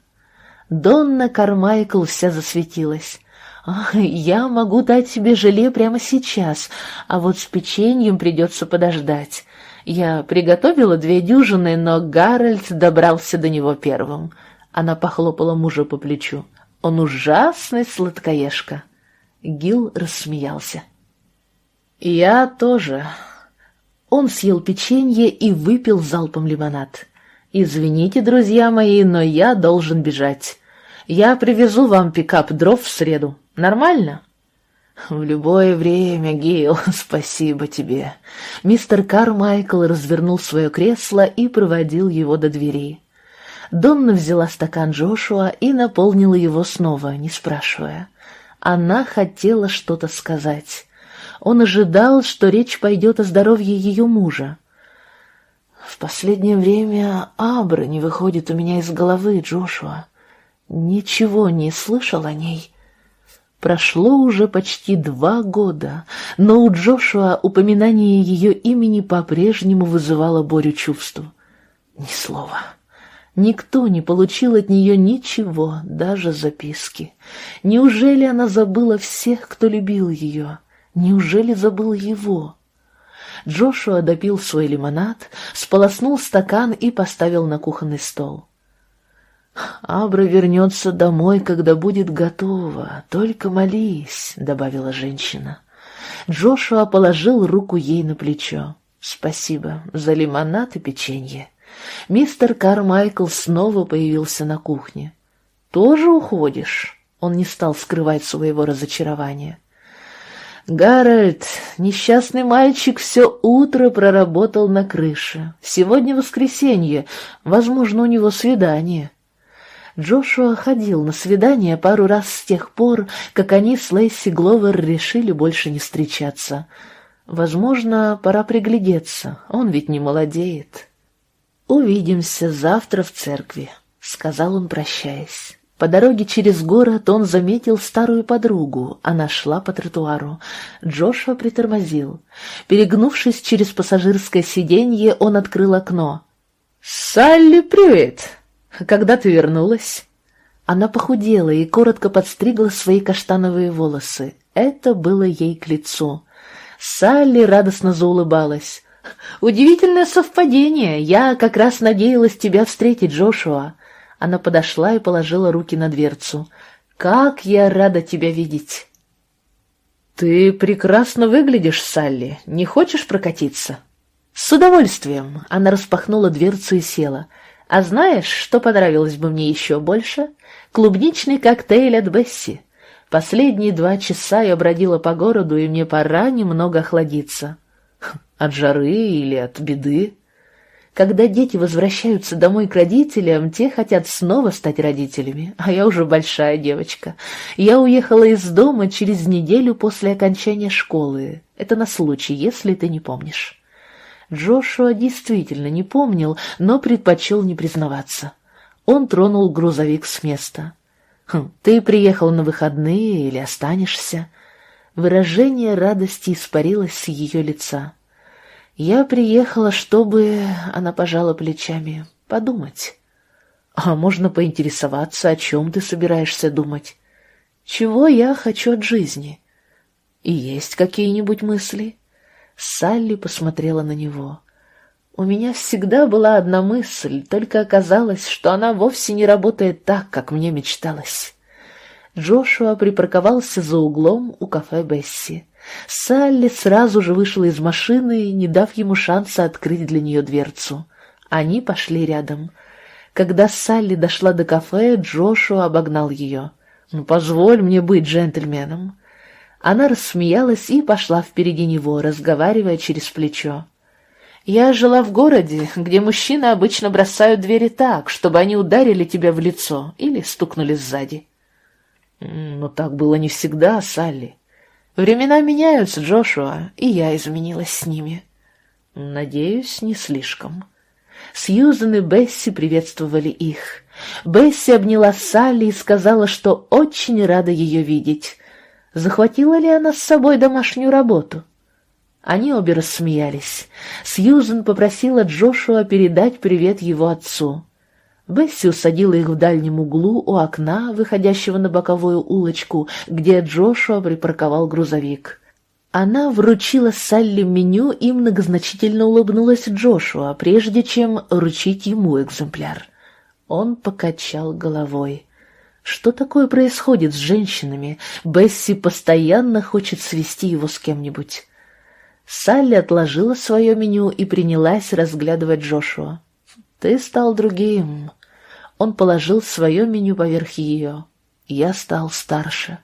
Донна Кармайкл вся засветилась. «Я могу дать тебе желе прямо сейчас, а вот с печеньем придется подождать. Я приготовила две дюжины, но Гарольд добрался до него первым». Она похлопала мужа по плечу. «Он ужасный сладкоежка». Гил рассмеялся. «Я тоже». Он съел печенье и выпил залпом лимонад. «Извините, друзья мои, но я должен бежать. Я привезу вам пикап дров в среду. Нормально?» «В любое время, Гейл, спасибо тебе». Мистер Кармайкл развернул свое кресло и проводил его до двери. Донна взяла стакан Джошуа и наполнила его снова, не спрашивая. Она хотела что-то сказать. Он ожидал, что речь пойдет о здоровье ее мужа. «В последнее время Абра не выходит у меня из головы, Джошуа. Ничего не слышал о ней». Прошло уже почти два года, но у Джошуа упоминание ее имени по-прежнему вызывало Борю чувств. Ни слова. Никто не получил от нее ничего, даже записки. Неужели она забыла всех, кто любил ее? Неужели забыл его? Джошуа допил свой лимонад, сполоснул стакан и поставил на кухонный стол. «Абра вернется домой, когда будет готова. Только молись», — добавила женщина. Джошуа положил руку ей на плечо. «Спасибо за лимонад и печенье». Мистер Кармайкл снова появился на кухне. «Тоже уходишь?» Он не стал скрывать своего разочарования. «Гарольд, несчастный мальчик, все утро проработал на крыше. Сегодня воскресенье, возможно, у него свидание». Джошуа ходил на свидание пару раз с тех пор, как они с Лейси Гловер решили больше не встречаться. Возможно, пора приглядеться, он ведь не молодеет. «Увидимся завтра в церкви», — сказал он, прощаясь. По дороге через город он заметил старую подругу. Она шла по тротуару. Джошуа притормозил. Перегнувшись через пассажирское сиденье, он открыл окно. «Салли, привет! Когда ты вернулась?» Она похудела и коротко подстригла свои каштановые волосы. Это было ей к лицу. Салли радостно заулыбалась. «Удивительное совпадение. Я как раз надеялась тебя встретить, Джошуа». Она подошла и положила руки на дверцу. «Как я рада тебя видеть!» «Ты прекрасно выглядишь, Салли. Не хочешь прокатиться?» «С удовольствием!» Она распахнула дверцу и села. А знаешь, что понравилось бы мне еще больше? Клубничный коктейль от Бесси. Последние два часа я бродила по городу, и мне пора немного охладиться. От жары или от беды? Когда дети возвращаются домой к родителям, те хотят снова стать родителями, а я уже большая девочка. Я уехала из дома через неделю после окончания школы. Это на случай, если ты не помнишь. Джошуа действительно не помнил, но предпочел не признаваться. Он тронул грузовик с места. «Хм, «Ты приехал на выходные или останешься?» Выражение радости испарилось с ее лица. «Я приехала, чтобы...» — она пожала плечами. «Подумать». «А можно поинтересоваться, о чем ты собираешься думать?» «Чего я хочу от жизни?» «И есть какие-нибудь мысли?» Салли посмотрела на него. У меня всегда была одна мысль, только оказалось, что она вовсе не работает так, как мне мечталось. Джошуа припарковался за углом у кафе Бесси. Салли сразу же вышла из машины, не дав ему шанса открыть для нее дверцу. Они пошли рядом. Когда Салли дошла до кафе, Джошуа обогнал ее. «Ну, позволь мне быть джентльменом». Она рассмеялась и пошла впереди него, разговаривая через плечо. «Я жила в городе, где мужчины обычно бросают двери так, чтобы они ударили тебя в лицо или стукнули сзади». «Но так было не всегда, Салли. Времена меняются, Джошуа, и я изменилась с ними». «Надеюсь, не слишком». Сьюзен и Бесси приветствовали их. Бесси обняла Салли и сказала, что очень рада ее видеть. Захватила ли она с собой домашнюю работу? Они обе рассмеялись. Сьюзен попросила Джошуа передать привет его отцу. Бесси усадила их в дальнем углу у окна, выходящего на боковую улочку, где Джошуа припарковал грузовик. Она вручила Салли меню и многозначительно улыбнулась Джошуа, прежде чем вручить ему экземпляр. Он покачал головой. Что такое происходит с женщинами? Бесси постоянно хочет свести его с кем-нибудь. Салли отложила свое меню и принялась разглядывать Джошуа. «Ты стал другим». Он положил свое меню поверх ее. Я стал старше.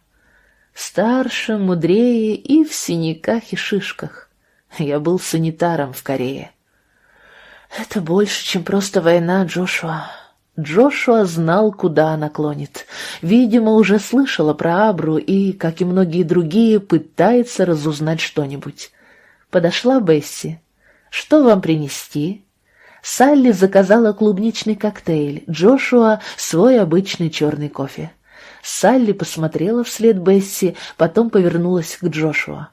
Старше, мудрее и в синяках и шишках. Я был санитаром в Корее. Это больше, чем просто война, Джошуа. Джошуа знал, куда она клонит. Видимо, уже слышала про Абру и, как и многие другие, пытается разузнать что-нибудь. Подошла Бесси. «Что вам принести?» Салли заказала клубничный коктейль, Джошуа — свой обычный черный кофе. Салли посмотрела вслед Бесси, потом повернулась к Джошуа.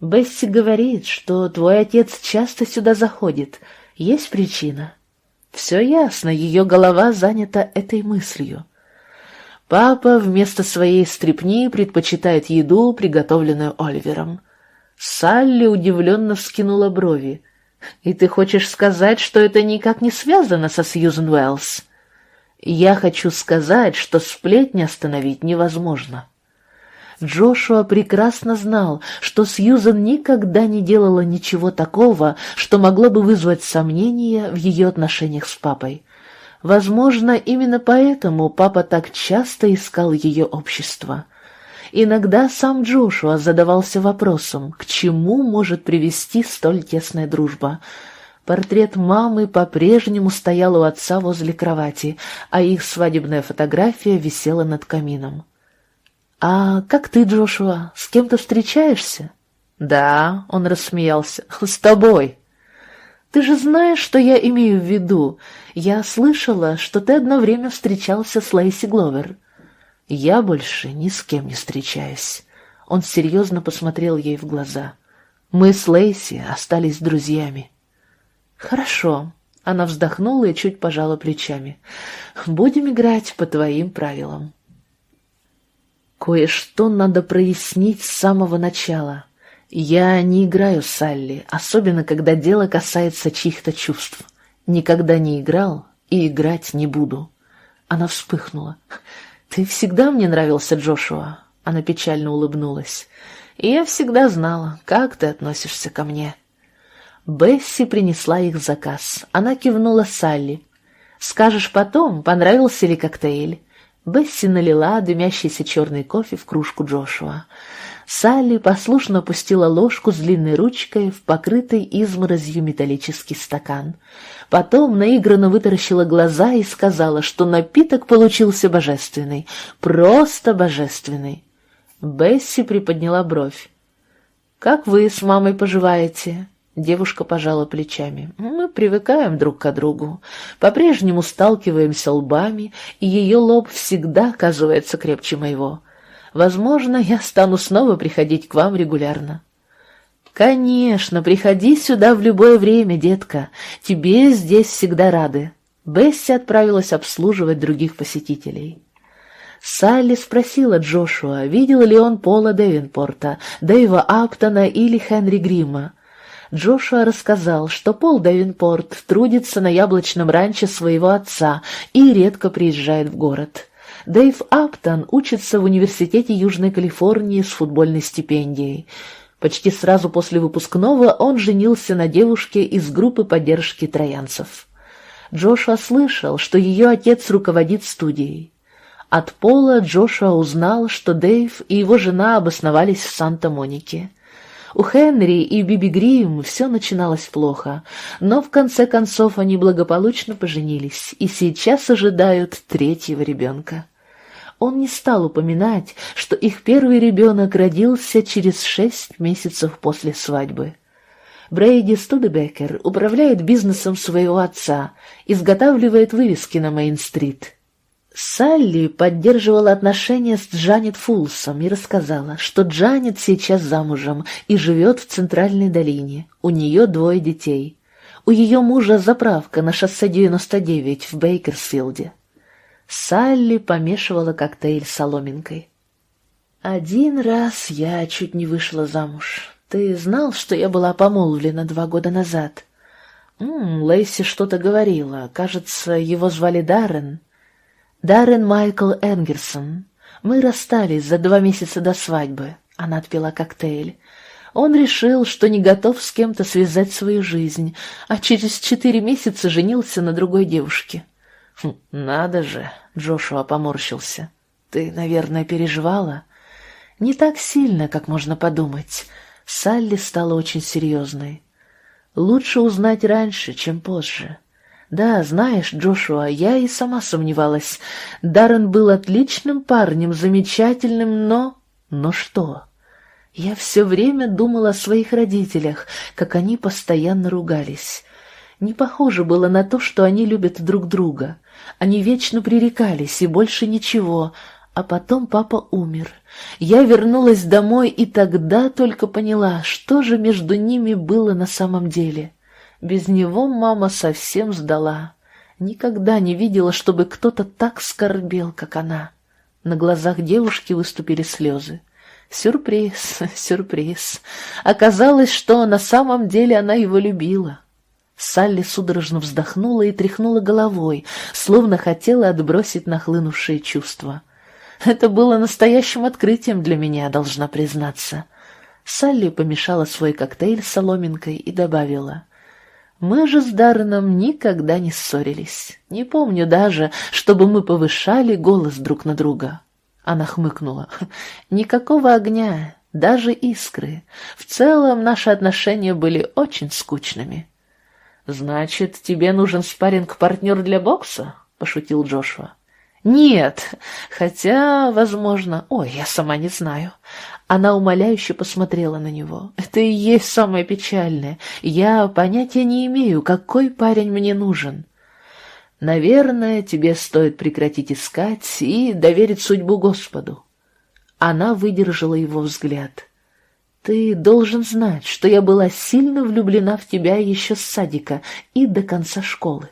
«Бесси говорит, что твой отец часто сюда заходит. Есть причина?» «Все ясно, ее голова занята этой мыслью». Папа вместо своей стрипни предпочитает еду, приготовленную Оливером. Салли удивленно вскинула брови. «И ты хочешь сказать, что это никак не связано со Сьюзен Уэллс?» Я хочу сказать, что сплетни остановить невозможно. Джошуа прекрасно знал, что Сьюзан никогда не делала ничего такого, что могло бы вызвать сомнения в ее отношениях с папой. Возможно, именно поэтому папа так часто искал ее общество. Иногда сам Джошуа задавался вопросом, к чему может привести столь тесная дружба — Портрет мамы по-прежнему стоял у отца возле кровати, а их свадебная фотография висела над камином. «А как ты, Джошуа, с кем-то встречаешься?» «Да», — он рассмеялся, — «с тобой». «Ты же знаешь, что я имею в виду. Я слышала, что ты одно время встречался с Лейси Гловер». «Я больше ни с кем не встречаюсь». Он серьезно посмотрел ей в глаза. «Мы с Лейси остались друзьями». «Хорошо». Она вздохнула и чуть пожала плечами. «Будем играть по твоим правилам». Кое-что надо прояснить с самого начала. Я не играю с Салли, особенно когда дело касается чьих-то чувств. Никогда не играл и играть не буду. Она вспыхнула. «Ты всегда мне нравился, Джошуа?» Она печально улыбнулась. «И я всегда знала, как ты относишься ко мне». Бесси принесла их заказ. Она кивнула Салли. «Скажешь потом, понравился ли коктейль?» Бесси налила дымящийся черный кофе в кружку Джошуа. Салли послушно опустила ложку с длинной ручкой в покрытый изморозью металлический стакан. Потом наигранно вытаращила глаза и сказала, что напиток получился божественный, просто божественный. Бесси приподняла бровь. «Как вы с мамой поживаете?» Девушка пожала плечами. Мы привыкаем друг к другу, по-прежнему сталкиваемся лбами, и ее лоб всегда оказывается крепче моего. Возможно, я стану снова приходить к вам регулярно. Конечно, приходи сюда в любое время, детка. Тебе здесь всегда рады. Бесси отправилась обслуживать других посетителей. Салли спросила Джошуа, видел ли он Пола Девинпорта, Дэйва Аптона или Хенри Грима. Джошуа рассказал, что Пол Давинпорт трудится на яблочном ранче своего отца и редко приезжает в город. Дэйв Аптон учится в Университете Южной Калифорнии с футбольной стипендией. Почти сразу после выпускного он женился на девушке из группы поддержки троянцев. Джошуа слышал, что ее отец руководит студией. От Пола Джошуа узнал, что Дэйв и его жена обосновались в Санта-Монике. У Хенри и Биби Грим все начиналось плохо, но в конце концов они благополучно поженились и сейчас ожидают третьего ребенка. Он не стал упоминать, что их первый ребенок родился через шесть месяцев после свадьбы. Брейди Студебекер управляет бизнесом своего отца, изготавливает вывески на Мейн-стрит. Салли поддерживала отношения с Джанет Фулсом и рассказала, что Джанет сейчас замужем и живет в Центральной долине, у нее двое детей. У ее мужа заправка на шоссе 99 в Бейкерсфилде. Салли помешивала коктейль соломинкой. «Один раз я чуть не вышла замуж. Ты знал, что я была помолвлена два года назад?» -м, Лейси что-то говорила. Кажется, его звали Даррен. Даррен Майкл Энгерсон. Мы расстались за два месяца до свадьбы. Она отпила коктейль. Он решил, что не готов с кем-то связать свою жизнь, а через четыре месяца женился на другой девушке. Хм, «Надо же!» — Джошуа поморщился. «Ты, наверное, переживала?» «Не так сильно, как можно подумать». Салли стала очень серьезной. «Лучше узнать раньше, чем позже». «Да, знаешь, Джошуа, я и сама сомневалась. Даррен был отличным парнем, замечательным, но...» «Но что?» Я все время думала о своих родителях, как они постоянно ругались. Не похоже было на то, что они любят друг друга. Они вечно пререкались, и больше ничего. А потом папа умер. Я вернулась домой, и тогда только поняла, что же между ними было на самом деле. Без него мама совсем сдала. Никогда не видела, чтобы кто-то так скорбел, как она. На глазах девушки выступили слезы. Сюрприз, сюрприз. Оказалось, что на самом деле она его любила. Салли судорожно вздохнула и тряхнула головой, словно хотела отбросить нахлынувшие чувства. Это было настоящим открытием для меня, должна признаться. Салли помешала свой коктейль с соломинкой и добавила. «Мы же с Дарреном никогда не ссорились. Не помню даже, чтобы мы повышали голос друг на друга». Она хмыкнула. «Никакого огня, даже искры. В целом наши отношения были очень скучными». «Значит, тебе нужен спарринг-партнер для бокса?» — пошутил Джошуа. «Нет, хотя, возможно... Ой, я сама не знаю». Она умоляюще посмотрела на него. «Это и есть самое печальное. Я понятия не имею, какой парень мне нужен». «Наверное, тебе стоит прекратить искать и доверить судьбу Господу». Она выдержала его взгляд. Ты должен знать, что я была сильно влюблена в тебя еще с садика и до конца школы.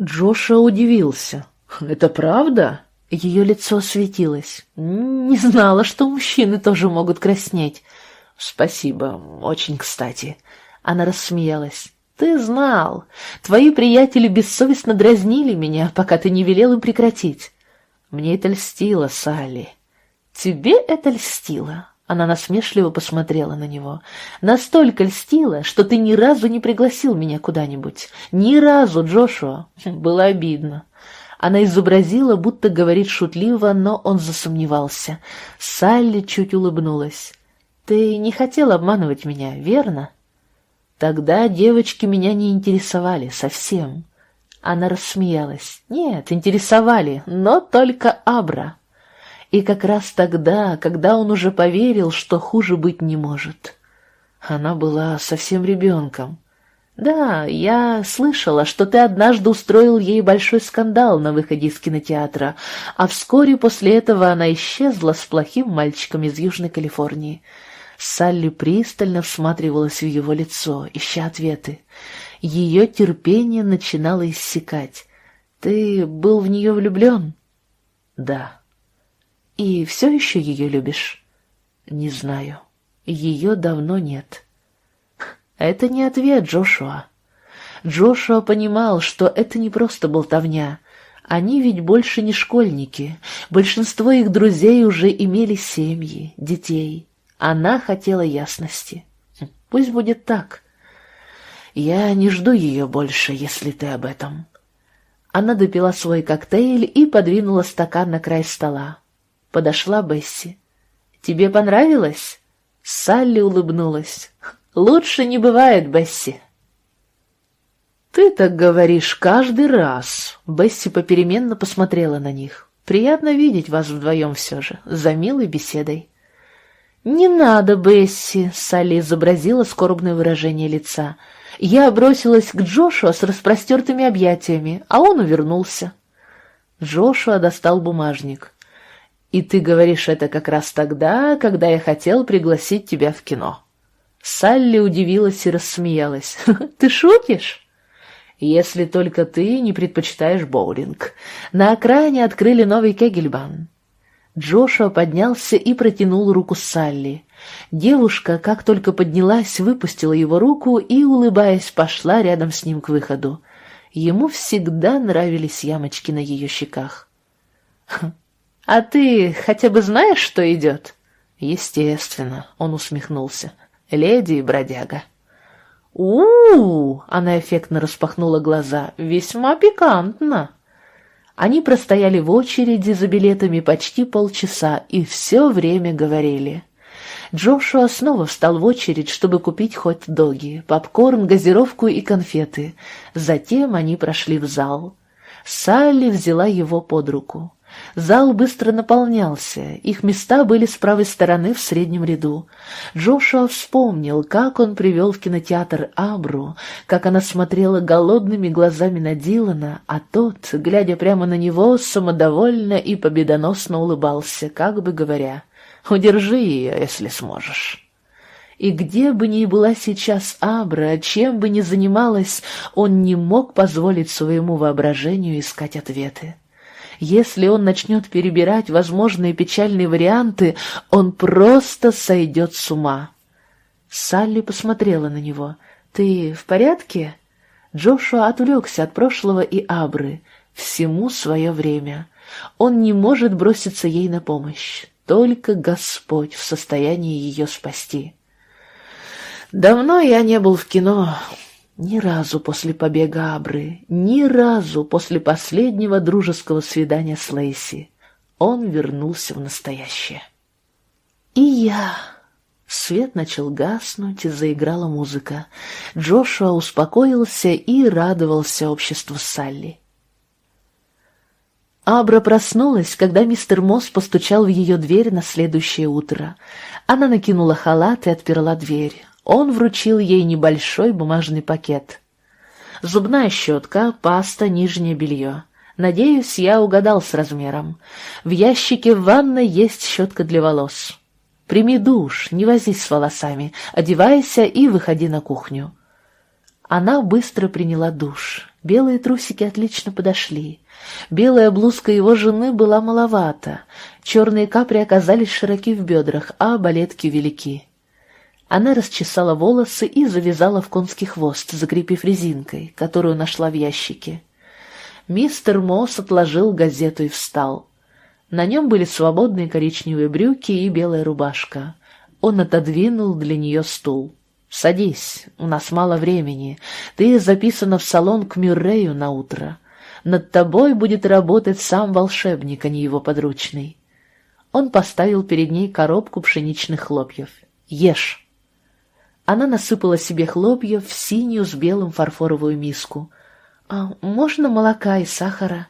Джоша удивился. «Это правда?» Ее лицо светилось. «Не знала, что мужчины тоже могут краснеть». «Спасибо, очень кстати». Она рассмеялась. «Ты знал. Твои приятели бессовестно дразнили меня, пока ты не велел им прекратить. Мне это льстило, Салли». «Тебе это льстило?» Она насмешливо посмотрела на него. «Настолько льстила, что ты ни разу не пригласил меня куда-нибудь. Ни разу, Джошуа. Было обидно». Она изобразила, будто говорит шутливо, но он засомневался. Салли чуть улыбнулась. «Ты не хотел обманывать меня, верно?» «Тогда девочки меня не интересовали совсем». Она рассмеялась. «Нет, интересовали, но только Абра». И как раз тогда, когда он уже поверил, что хуже быть не может. Она была совсем ребенком. «Да, я слышала, что ты однажды устроил ей большой скандал на выходе из кинотеатра, а вскоре после этого она исчезла с плохим мальчиком из Южной Калифорнии». Салли пристально всматривалась в его лицо, ища ответы. Ее терпение начинало иссякать. «Ты был в нее влюблен?» «Да». И все еще ее любишь? Не знаю. Ее давно нет. Это не ответ, Джошуа. Джошуа понимал, что это не просто болтовня. Они ведь больше не школьники. Большинство их друзей уже имели семьи, детей. Она хотела ясности. Пусть будет так. Я не жду ее больше, если ты об этом. Она допила свой коктейль и подвинула стакан на край стола. Подошла Бесси. «Тебе понравилось?» Салли улыбнулась. «Лучше не бывает, Бесси». «Ты так говоришь каждый раз», — Бесси попеременно посмотрела на них. «Приятно видеть вас вдвоем все же, за милой беседой». «Не надо, Бесси», — Салли изобразила скорбное выражение лица. «Я бросилась к Джошуа с распростертыми объятиями, а он увернулся». Джошуа достал бумажник. И ты говоришь это как раз тогда, когда я хотел пригласить тебя в кино. Салли удивилась и рассмеялась. «Ты шутишь?» «Если только ты не предпочитаешь боулинг. На окраине открыли новый кегельбан». Джошуа поднялся и протянул руку Салли. Девушка, как только поднялась, выпустила его руку и, улыбаясь, пошла рядом с ним к выходу. Ему всегда нравились ямочки на ее щеках. «А ты хотя бы знаешь, что идет?» «Естественно», — он усмехнулся. «Леди и бродяга». «У-у-у!» — она эффектно распахнула глаза. «Весьма пикантно!» Они простояли в очереди за билетами почти полчаса и все время говорили. Джошуа снова встал в очередь, чтобы купить хот-доги, попкорн, газировку и конфеты. Затем они прошли в зал. Салли взяла его под руку. Зал быстро наполнялся, их места были с правой стороны в среднем ряду. Джошуа вспомнил, как он привел в кинотеатр Абру, как она смотрела голодными глазами на Дилана, а тот, глядя прямо на него, самодовольно и победоносно улыбался, как бы говоря, «Удержи ее, если сможешь». И где бы ни была сейчас Абра, чем бы ни занималась, он не мог позволить своему воображению искать ответы. Если он начнет перебирать возможные печальные варианты, он просто сойдет с ума. Салли посмотрела на него. «Ты в порядке?» Джошуа отвлекся от прошлого и Абры. Всему свое время. Он не может броситься ей на помощь. Только Господь в состоянии ее спасти. «Давно я не был в кино. Ни разу после побега Абры, ни разу после последнего дружеского свидания с Лейси он вернулся в настоящее. И я... Свет начал гаснуть, и заиграла музыка. Джошуа успокоился и радовался обществу Салли. Абра проснулась, когда мистер Мосс постучал в ее дверь на следующее утро. Она накинула халат и отперла дверь. Он вручил ей небольшой бумажный пакет. Зубная щетка, паста, нижнее белье. Надеюсь, я угадал с размером. В ящике в ванной есть щетка для волос. Прими душ, не возись с волосами, одевайся и выходи на кухню. Она быстро приняла душ. Белые трусики отлично подошли. Белая блузка его жены была маловата. Черные капри оказались широки в бедрах, а балетки велики. Она расчесала волосы и завязала в конский хвост, закрепив резинкой, которую нашла в ящике. Мистер Мосс отложил газету и встал. На нем были свободные коричневые брюки и белая рубашка. Он отодвинул для нее стул. «Садись, у нас мало времени. Ты записана в салон к Мюррею на утро. Над тобой будет работать сам волшебник, а не его подручный». Он поставил перед ней коробку пшеничных хлопьев. «Ешь». Она насыпала себе хлопья в синюю с белым фарфоровую миску. «А можно молока и сахара?»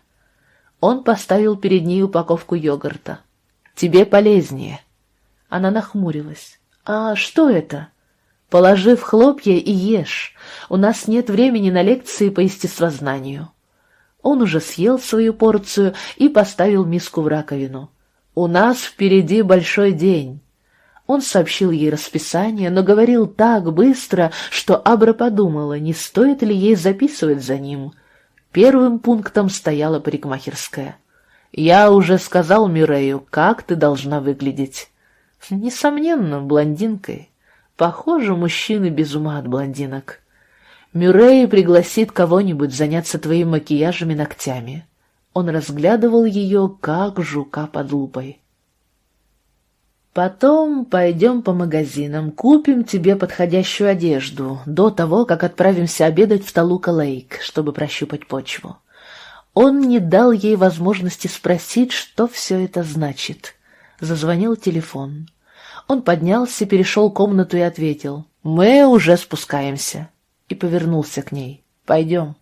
Он поставил перед ней упаковку йогурта. «Тебе полезнее». Она нахмурилась. «А что это?» «Положи в хлопья и ешь. У нас нет времени на лекции по естествознанию». Он уже съел свою порцию и поставил миску в раковину. «У нас впереди большой день». Он сообщил ей расписание, но говорил так быстро, что Абра подумала, не стоит ли ей записывать за ним. Первым пунктом стояла парикмахерская. «Я уже сказал Мирею, как ты должна выглядеть». «Несомненно, блондинкой. Похоже, мужчины без ума от блондинок». «Мюррей пригласит кого-нибудь заняться твоим макияжем и ногтями». Он разглядывал ее, как жука под лупой. Потом пойдем по магазинам, купим тебе подходящую одежду до того, как отправимся обедать в Талука Лейк, чтобы прощупать почву. Он не дал ей возможности спросить, что все это значит. Зазвонил телефон. Он поднялся, перешел комнату и ответил «Мы уже спускаемся» и повернулся к ней «Пойдем».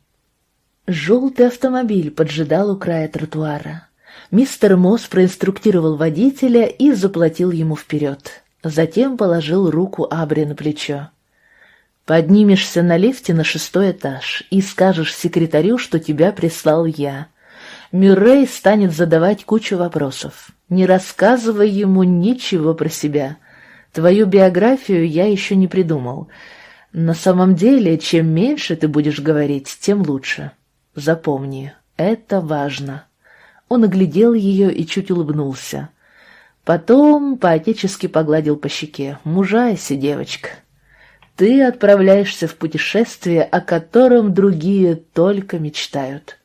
Желтый автомобиль поджидал у края тротуара. Мистер Мосс проинструктировал водителя и заплатил ему вперед. Затем положил руку Абри на плечо. «Поднимешься на лифте на шестой этаж и скажешь секретарю, что тебя прислал я. Мюррей станет задавать кучу вопросов. Не рассказывай ему ничего про себя. Твою биографию я еще не придумал. На самом деле, чем меньше ты будешь говорить, тем лучше. Запомни, это важно. Он оглядел ее и чуть улыбнулся. Потом поотечески погладил по щеке. «Мужайся, девочка. Ты отправляешься в путешествие, о котором другие только мечтают».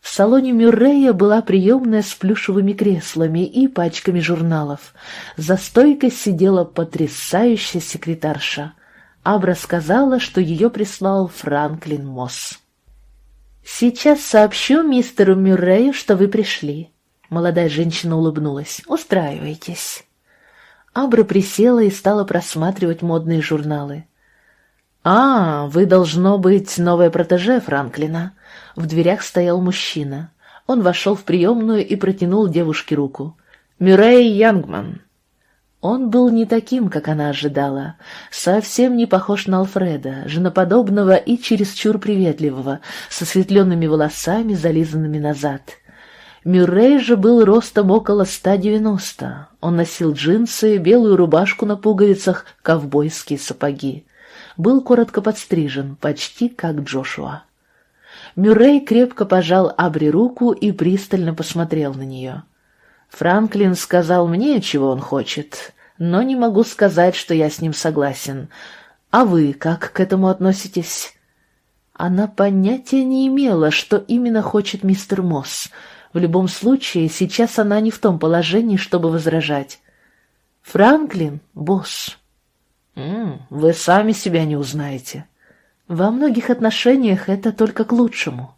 В салоне Мюррея была приемная с плюшевыми креслами и пачками журналов. За стойкой сидела потрясающая секретарша. Абра сказала, что ее прислал Франклин Мосс. «Сейчас сообщу мистеру Мюррею, что вы пришли». Молодая женщина улыбнулась. «Устраивайтесь». Абра присела и стала просматривать модные журналы. «А, вы, должно быть, новая протеже Франклина». В дверях стоял мужчина. Он вошел в приемную и протянул девушке руку. «Мюррей Янгман». Он был не таким, как она ожидала, совсем не похож на Алфреда, женоподобного и чересчур приветливого, со светленными волосами, зализанными назад. Мюррей же был ростом около 190. Он носил джинсы, белую рубашку на пуговицах, ковбойские сапоги. Был коротко подстрижен, почти как Джошуа. Мюррей крепко пожал Абри руку и пристально посмотрел на нее. Франклин сказал мне, чего он хочет, но не могу сказать, что я с ним согласен. А вы как к этому относитесь?» Она понятия не имела, что именно хочет мистер Мосс. В любом случае, сейчас она не в том положении, чтобы возражать. «Франклин — босс». М -м, «Вы сами себя не узнаете». «Во многих отношениях это только к лучшему».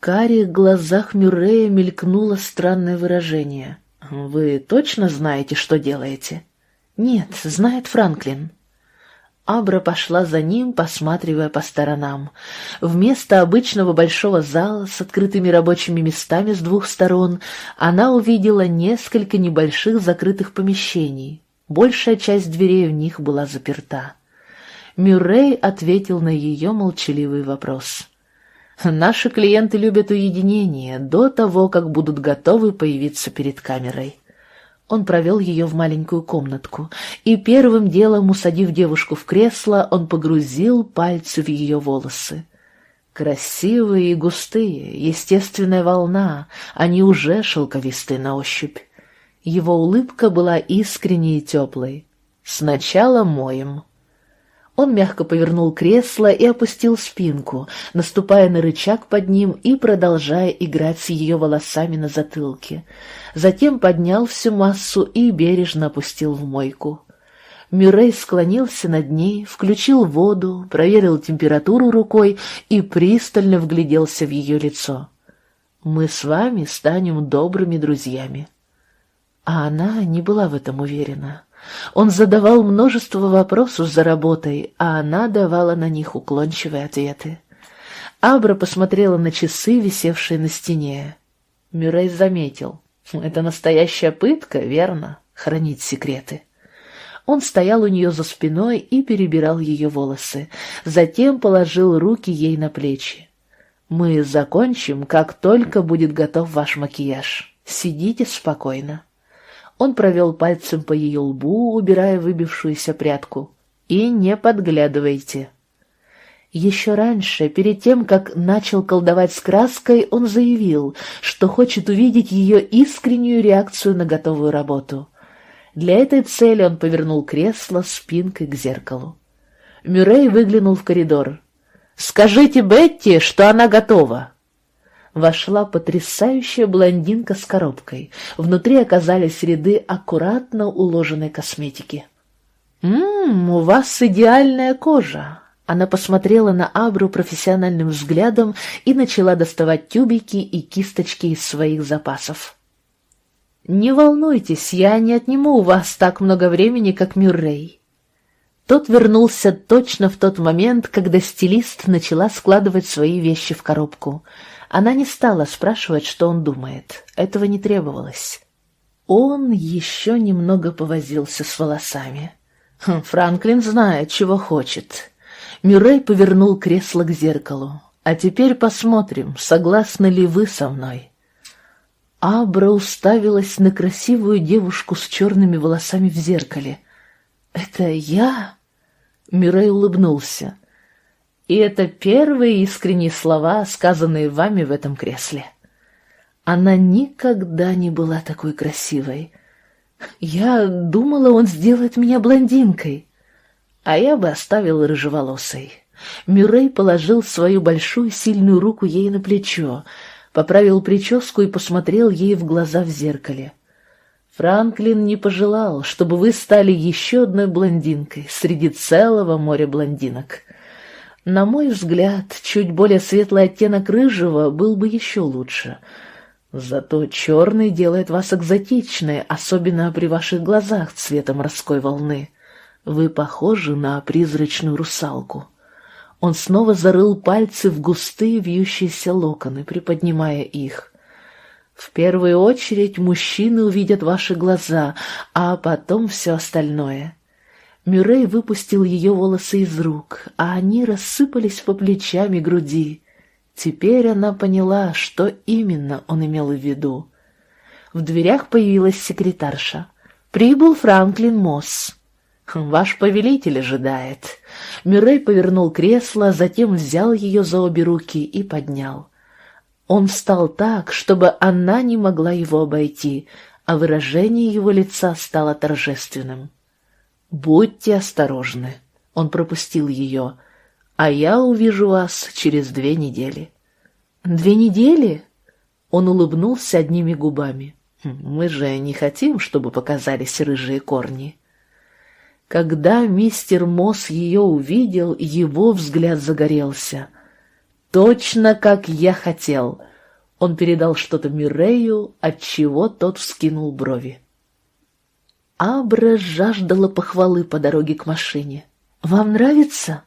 Карих глазах Мюррея мелькнуло странное выражение. «Вы точно знаете, что делаете?» «Нет, знает Франклин». Абра пошла за ним, посматривая по сторонам. Вместо обычного большого зала с открытыми рабочими местами с двух сторон она увидела несколько небольших закрытых помещений. Большая часть дверей в них была заперта. Мюррей ответил на ее молчаливый вопрос. Наши клиенты любят уединение до того, как будут готовы появиться перед камерой. Он провел ее в маленькую комнатку, и первым делом, усадив девушку в кресло, он погрузил пальцы в ее волосы. Красивые и густые, естественная волна, они уже шелковистые на ощупь. Его улыбка была искренней и теплой. «Сначала моем», он мягко повернул кресло и опустил спинку, наступая на рычаг под ним и продолжая играть с ее волосами на затылке. Затем поднял всю массу и бережно опустил в мойку. Мюррей склонился над ней, включил воду, проверил температуру рукой и пристально вгляделся в ее лицо. «Мы с вами станем добрыми друзьями». А она не была в этом уверена. Он задавал множество вопросов за работой, а она давала на них уклончивые ответы. Абра посмотрела на часы, висевшие на стене. Мюррей заметил. Это настоящая пытка, верно? Хранить секреты. Он стоял у нее за спиной и перебирал ее волосы. Затем положил руки ей на плечи. «Мы закончим, как только будет готов ваш макияж. Сидите спокойно». Он провел пальцем по ее лбу, убирая выбившуюся прядку. «И не подглядывайте». Еще раньше, перед тем, как начал колдовать с краской, он заявил, что хочет увидеть ее искреннюю реакцию на готовую работу. Для этой цели он повернул кресло спинкой к зеркалу. Мюррей выглянул в коридор. «Скажите Бетти, что она готова!» Вошла потрясающая блондинка с коробкой. Внутри оказались ряды аккуратно уложенной косметики. «Ммм, у вас идеальная кожа!» Она посмотрела на Абру профессиональным взглядом и начала доставать тюбики и кисточки из своих запасов. «Не волнуйтесь, я не отниму у вас так много времени, как Мюррей». Тот вернулся точно в тот момент, когда стилист начала складывать свои вещи в коробку — она не стала спрашивать, что он думает. Этого не требовалось. Он еще немного повозился с волосами. Хм, Франклин знает, чего хочет. Мюррей повернул кресло к зеркалу. «А теперь посмотрим, согласны ли вы со мной?» Абра уставилась на красивую девушку с черными волосами в зеркале. «Это я?» Мирей улыбнулся. «И это первые искренние слова, сказанные вами в этом кресле. Она никогда не была такой красивой. Я думала, он сделает меня блондинкой, а я бы оставил рыжеволосой». Мюррей положил свою большую сильную руку ей на плечо, поправил прическу и посмотрел ей в глаза в зеркале. Франклин не пожелал, чтобы вы стали еще одной блондинкой среди целого моря блондинок. На мой взгляд, чуть более светлый оттенок рыжего был бы еще лучше. Зато черный делает вас экзотичной, особенно при ваших глазах цвета морской волны. Вы похожи на призрачную русалку. Он снова зарыл пальцы в густые вьющиеся локоны, приподнимая их. В первую очередь мужчины увидят ваши глаза, а потом все остальное. Мюррей выпустил ее волосы из рук, а они рассыпались по плечам и груди. Теперь она поняла, что именно он имел в виду. В дверях появилась секретарша. Прибыл Франклин Мосс. «Ваш повелитель ожидает». Мюррей повернул кресло, затем взял ее за обе руки и поднял. Он встал так, чтобы она не могла его обойти, а выражение его лица стало торжественным. «Будьте осторожны», — он пропустил ее, — «а я увижу вас через две недели». «Две недели?» Он улыбнулся одними губами. «Мы же не хотим, чтобы показались рыжие корни». Когда мистер Мосс ее увидел, его взгляд загорелся. «Точно как я хотел!» Он передал что-то Миррею, отчего тот вскинул брови. Абра жаждала похвалы по дороге к машине. «Вам нравится?»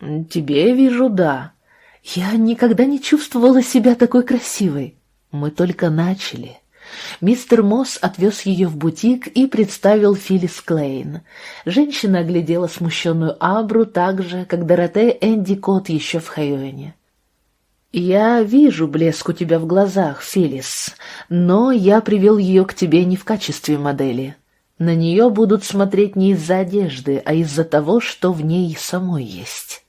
«Тебе, вижу, да. Я никогда не чувствовала себя такой красивой. Мы только начали». Мистер Мосс отвез ее в бутик и представил Филлис Клейн. Женщина оглядела смущенную Абру так же, как Доротея Энди Кот еще в Хайоне. «Я вижу блеск у тебя в глазах, Филлис, но я привел ее к тебе не в качестве модели. На нее будут смотреть не из-за одежды, а из-за того, что в ней самой есть.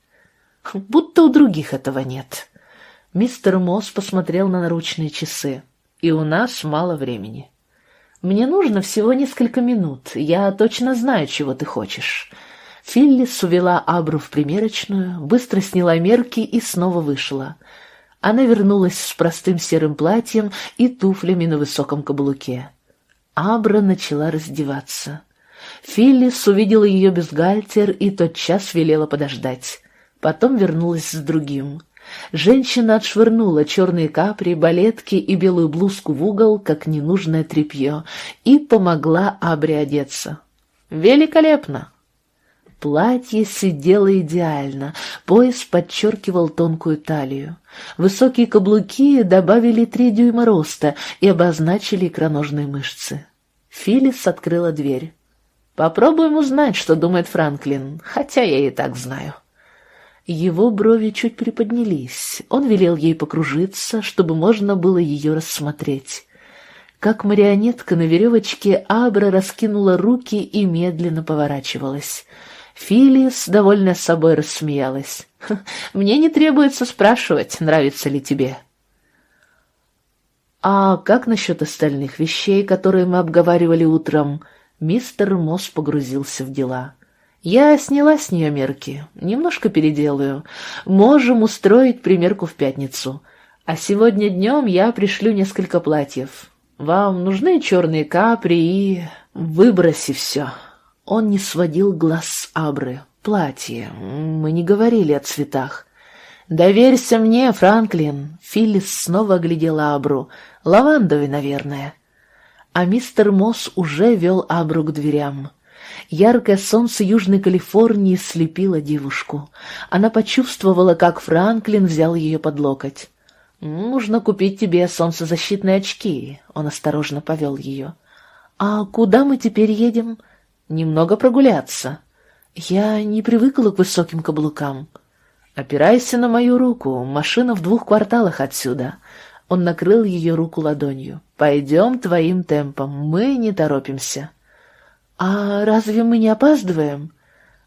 Будто у других этого нет». Мистер Мосс посмотрел на наручные часы и у нас мало времени. Мне нужно всего несколько минут, я точно знаю, чего ты хочешь». Филлис увела Абру в примерочную, быстро сняла мерки и снова вышла. Она вернулась с простым серым платьем и туфлями на высоком каблуке. Абра начала раздеваться. Филлис увидела ее бюстгальтер и тотчас велела подождать. Потом вернулась с другим — Женщина отшвырнула черные капри, балетки и белую блузку в угол, как ненужное тряпье, и помогла Абре одеться. «Великолепно!» Платье сидело идеально, пояс подчеркивал тонкую талию. Высокие каблуки добавили три дюйма роста и обозначили икроножные мышцы. Филлис открыла дверь. «Попробуем узнать, что думает Франклин, хотя я и так знаю». Его брови чуть приподнялись. Он велел ей покружиться, чтобы можно было ее рассмотреть. Как марионетка на веревочке, Абра раскинула руки и медленно поворачивалась. Филис, довольная собой, рассмеялась. «Мне не требуется спрашивать, нравится ли тебе». «А как насчет остальных вещей, которые мы обговаривали утром?» Мистер Мосс погрузился в дела. Я сняла с нее мерки, немножко переделаю. Можем устроить примерку в пятницу. А сегодня днем я пришлю несколько платьев. Вам нужны черные капри и... Выброси все. Он не сводил глаз с Абры. Платье. Мы не говорили о цветах. «Доверься мне, Франклин!» Филлис снова оглядела Абру. «Лавандовый, наверное». А мистер Мосс уже вел Абру к дверям. Яркое солнце Южной Калифорнии слепило девушку. Она почувствовала, как Франклин взял ее под локоть. «Нужно купить тебе солнцезащитные очки», — он осторожно повел ее. «А куда мы теперь едем?» «Немного прогуляться». «Я не привыкла к высоким каблукам». «Опирайся на мою руку, машина в двух кварталах отсюда». Он накрыл ее руку ладонью. «Пойдем твоим темпом, мы не торопимся». «А разве мы не опаздываем?»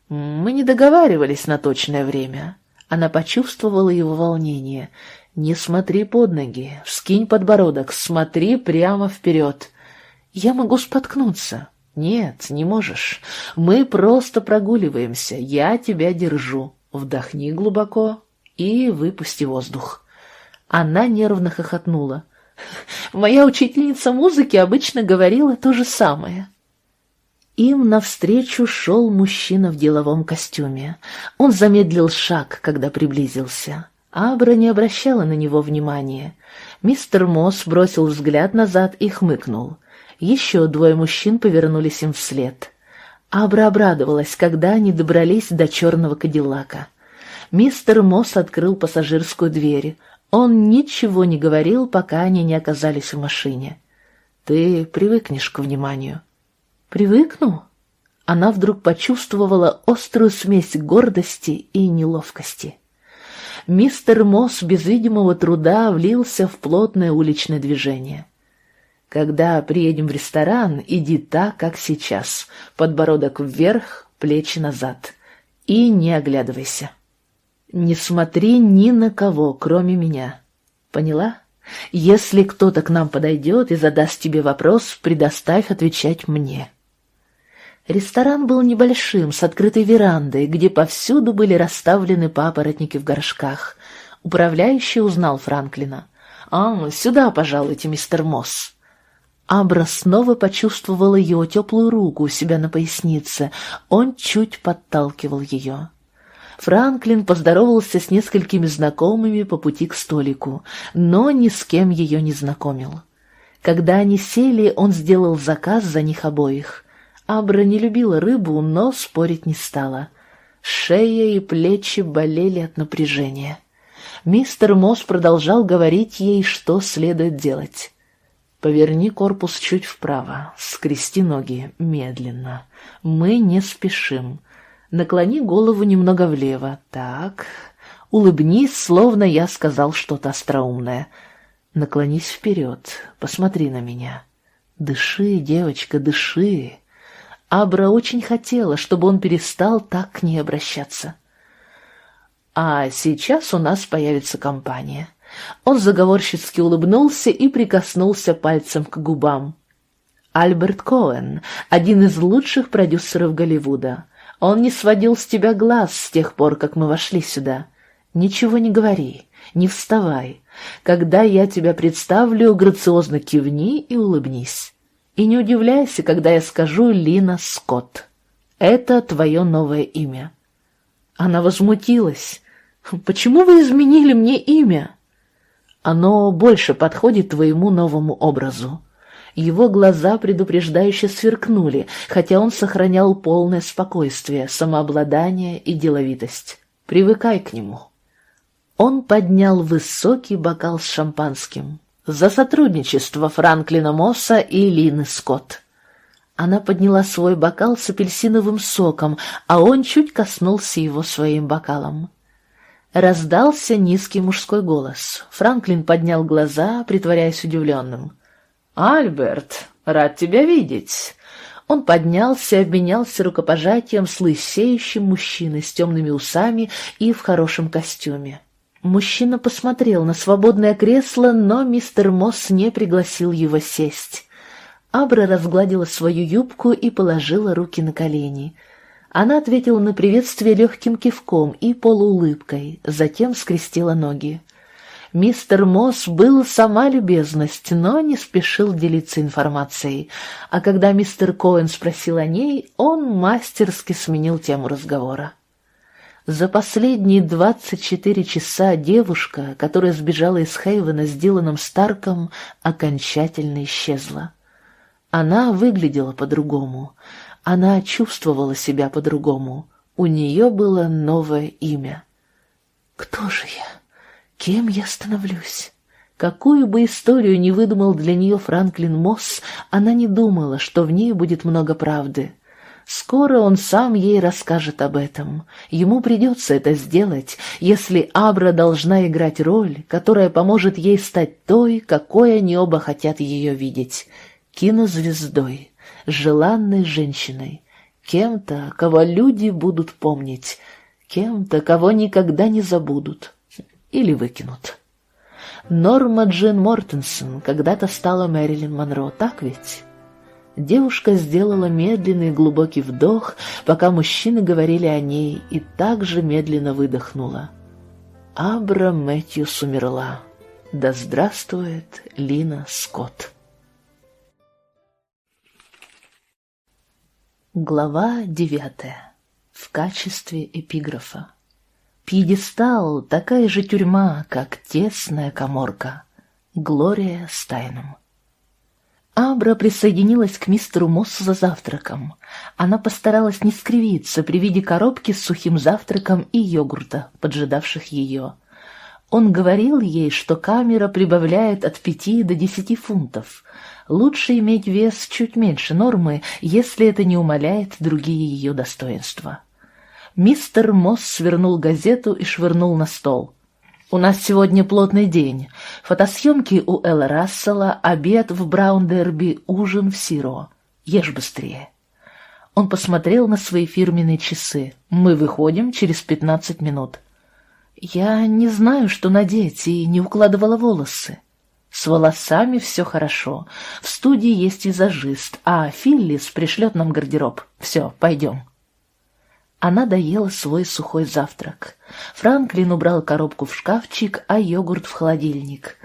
«Мы не договаривались на точное время». Она почувствовала его волнение. «Не смотри под ноги, вскинь подбородок, смотри прямо вперед. Я могу споткнуться». «Нет, не можешь. Мы просто прогуливаемся. Я тебя держу. Вдохни глубоко и выпусти воздух». Она нервно хохотнула. «Моя учительница музыки обычно говорила то же самое». Им навстречу шел мужчина в деловом костюме. Он замедлил шаг, когда приблизился. Абра не обращала на него внимания. Мистер Мосс бросил взгляд назад и хмыкнул. Еще двое мужчин повернулись им вслед. Абра обрадовалась, когда они добрались до черного кадиллака. Мистер Мосс открыл пассажирскую дверь. Он ничего не говорил, пока они не оказались в машине. «Ты привыкнешь к вниманию». «Привыкну?» Она вдруг почувствовала острую смесь гордости и неловкости. Мистер Мосс без видимого труда влился в плотное уличное движение. «Когда приедем в ресторан, иди так, как сейчас, подбородок вверх, плечи назад, и не оглядывайся». Не смотри ни на кого, кроме меня. Поняла? Если кто-то к нам подойдет и задаст тебе вопрос, предоставь отвечать мне. Ресторан был небольшим, с открытой верандой, где повсюду были расставлены папоротники в горшках. Управляющий узнал Франклина. «А, сюда, пожалуйте, мистер Мосс». Абра снова почувствовала его теплую руку у себя на пояснице. Он чуть подталкивал ее. Франклин поздоровался с несколькими знакомыми по пути к столику, но ни с кем ее не знакомил. Когда они сели, он сделал заказ за них обоих. Абра не любила рыбу, но спорить не стала. Шея и плечи болели от напряжения. Мистер Мосс продолжал говорить ей, что следует делать. «Поверни корпус чуть вправо, скрести ноги медленно. Мы не спешим. Наклони голову немного влево. Так. Улыбнись, словно я сказал что-то остроумное. Наклонись вперед. Посмотри на меня. Дыши, девочка, дыши. Абра очень хотела, чтобы он перестал так к ней обращаться. А сейчас у нас появится компания. Он заговорщицки улыбнулся и прикоснулся пальцем к губам. Альберт Коэн, один из лучших продюсеров Голливуда. Он не сводил с тебя глаз с тех пор, как мы вошли сюда. Ничего не говори, не вставай. Когда я тебя представлю, грациозно кивни и улыбнись. И не удивляйся, когда я скажу Лина Скотт. Это твое новое имя. Она возмутилась. Почему вы изменили мне имя? Оно больше подходит твоему новому образу. Его глаза предупреждающе сверкнули, хотя он сохранял полное спокойствие, самообладание и деловитость. Привыкай к нему. Он поднял высокий бокал с шампанским. За сотрудничество Франклина Мосса и Лины Скотт. Она подняла свой бокал с апельсиновым соком, а он чуть коснулся его своим бокалом. Раздался низкий мужской голос. Франклин поднял глаза, притворяясь удивленным. «Альберт, рад тебя видеть!» Он поднялся и обменялся рукопожатием с лысеющим мужчиной с темными усами и в хорошем костюме. Мужчина посмотрел на свободное кресло, но мистер Мосс не пригласил его сесть. Абра разгладила свою юбку и положила руки на колени. Она ответила на приветствие легким кивком и полуулыбкой, затем скрестила ноги. Мистер Мосс был сама любезность, но не спешил делиться информацией, а когда мистер Коэн спросил о ней, он мастерски сменил тему разговора. За последние двадцать четыре часа девушка, которая сбежала из Хейвена с Диланом Старком, окончательно исчезла. Она выглядела по-другому, она чувствовала себя по-другому, у нее было новое имя. «Кто же я?» Кем я становлюсь? Какую бы историю ни выдумал для нее Франклин Мосс, она не думала, что в ней будет много правды. Скоро он сам ей расскажет об этом. Ему придется это сделать, если Абра должна играть роль, которая поможет ей стать той, какой они оба хотят ее видеть. Кинозвездой, желанной женщиной, кем-то, кого люди будут помнить, кем-то, кого никогда не забудут или выкинут. Норма Джин Мортенсон когда-то стала Мэрилин Монро, так ведь? Девушка сделала медленный глубокий вдох, пока мужчины говорили о ней, и также медленно выдохнула. Абра Мэтьюс умерла. Да здравствует Лина Скотт. Глава девятая. В качестве эпиграфа. Пьедестал — такая же тюрьма, как тесная коморка. Глория Стайном. Абра присоединилась к мистеру Моссу за завтраком. Она постаралась не скривиться при виде коробки с сухим завтраком и йогурта, поджидавших ее. Он говорил ей, что камера прибавляет от пяти до десяти фунтов. Лучше иметь вес чуть меньше нормы, если это не умаляет другие ее достоинства. Мистер Мосс свернул газету и швырнул на стол. «У нас сегодня плотный день. Фотосъемки у Элла Рассела, обед в Браун-Дерби, ужин в Сиро. Ешь быстрее». Он посмотрел на свои фирменные часы. «Мы выходим через пятнадцать минут». «Я не знаю, что надеть, и не укладывала волосы». «С волосами все хорошо. В студии есть визажист, а Филлис пришлет нам гардероб. Все, пойдем». Она доела свой сухой завтрак. Франклин убрал коробку в шкафчик, а йогурт в холодильник.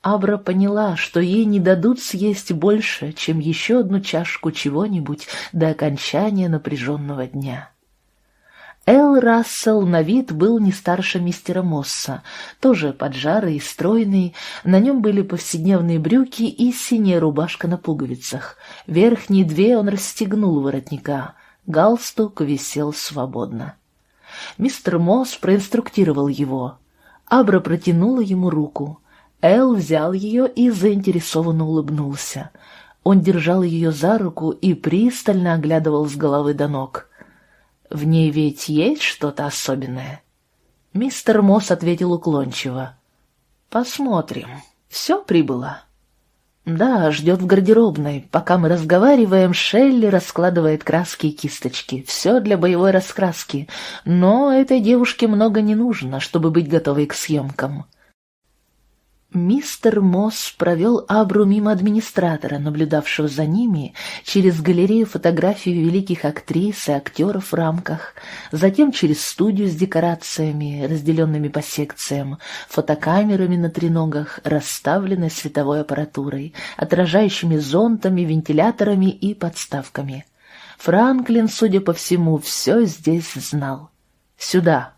Абра поняла, что ей не дадут съесть больше, чем еще одну чашку чего-нибудь до окончания напряженного дня. Эл Рассел на вид был не старше мистера Мосса, тоже поджарый и стройный, на нем были повседневные брюки и синяя рубашка на пуговицах. Верхние две он расстегнул воротника — Галстук висел свободно. Мистер Мосс проинструктировал его. Абра протянула ему руку. Эл взял ее и заинтересованно улыбнулся. Он держал ее за руку и пристально оглядывал с головы до ног. «В ней ведь есть что-то особенное?» Мистер Мосс ответил уклончиво. «Посмотрим. Все прибыло». «Да, ждет в гардеробной. Пока мы разговариваем, Шелли раскладывает краски и кисточки. Все для боевой раскраски. Но этой девушке много не нужно, чтобы быть готовой к съемкам». Мистер Мосс провел Абру мимо администратора, наблюдавшего за ними, через галерею фотографий великих актрис и актеров в рамках, затем через студию с декорациями, разделенными по секциям, фотокамерами на треногах, расставленной световой аппаратурой, отражающими зонтами, вентиляторами и подставками. Франклин, судя по всему, все здесь знал. «Сюда!»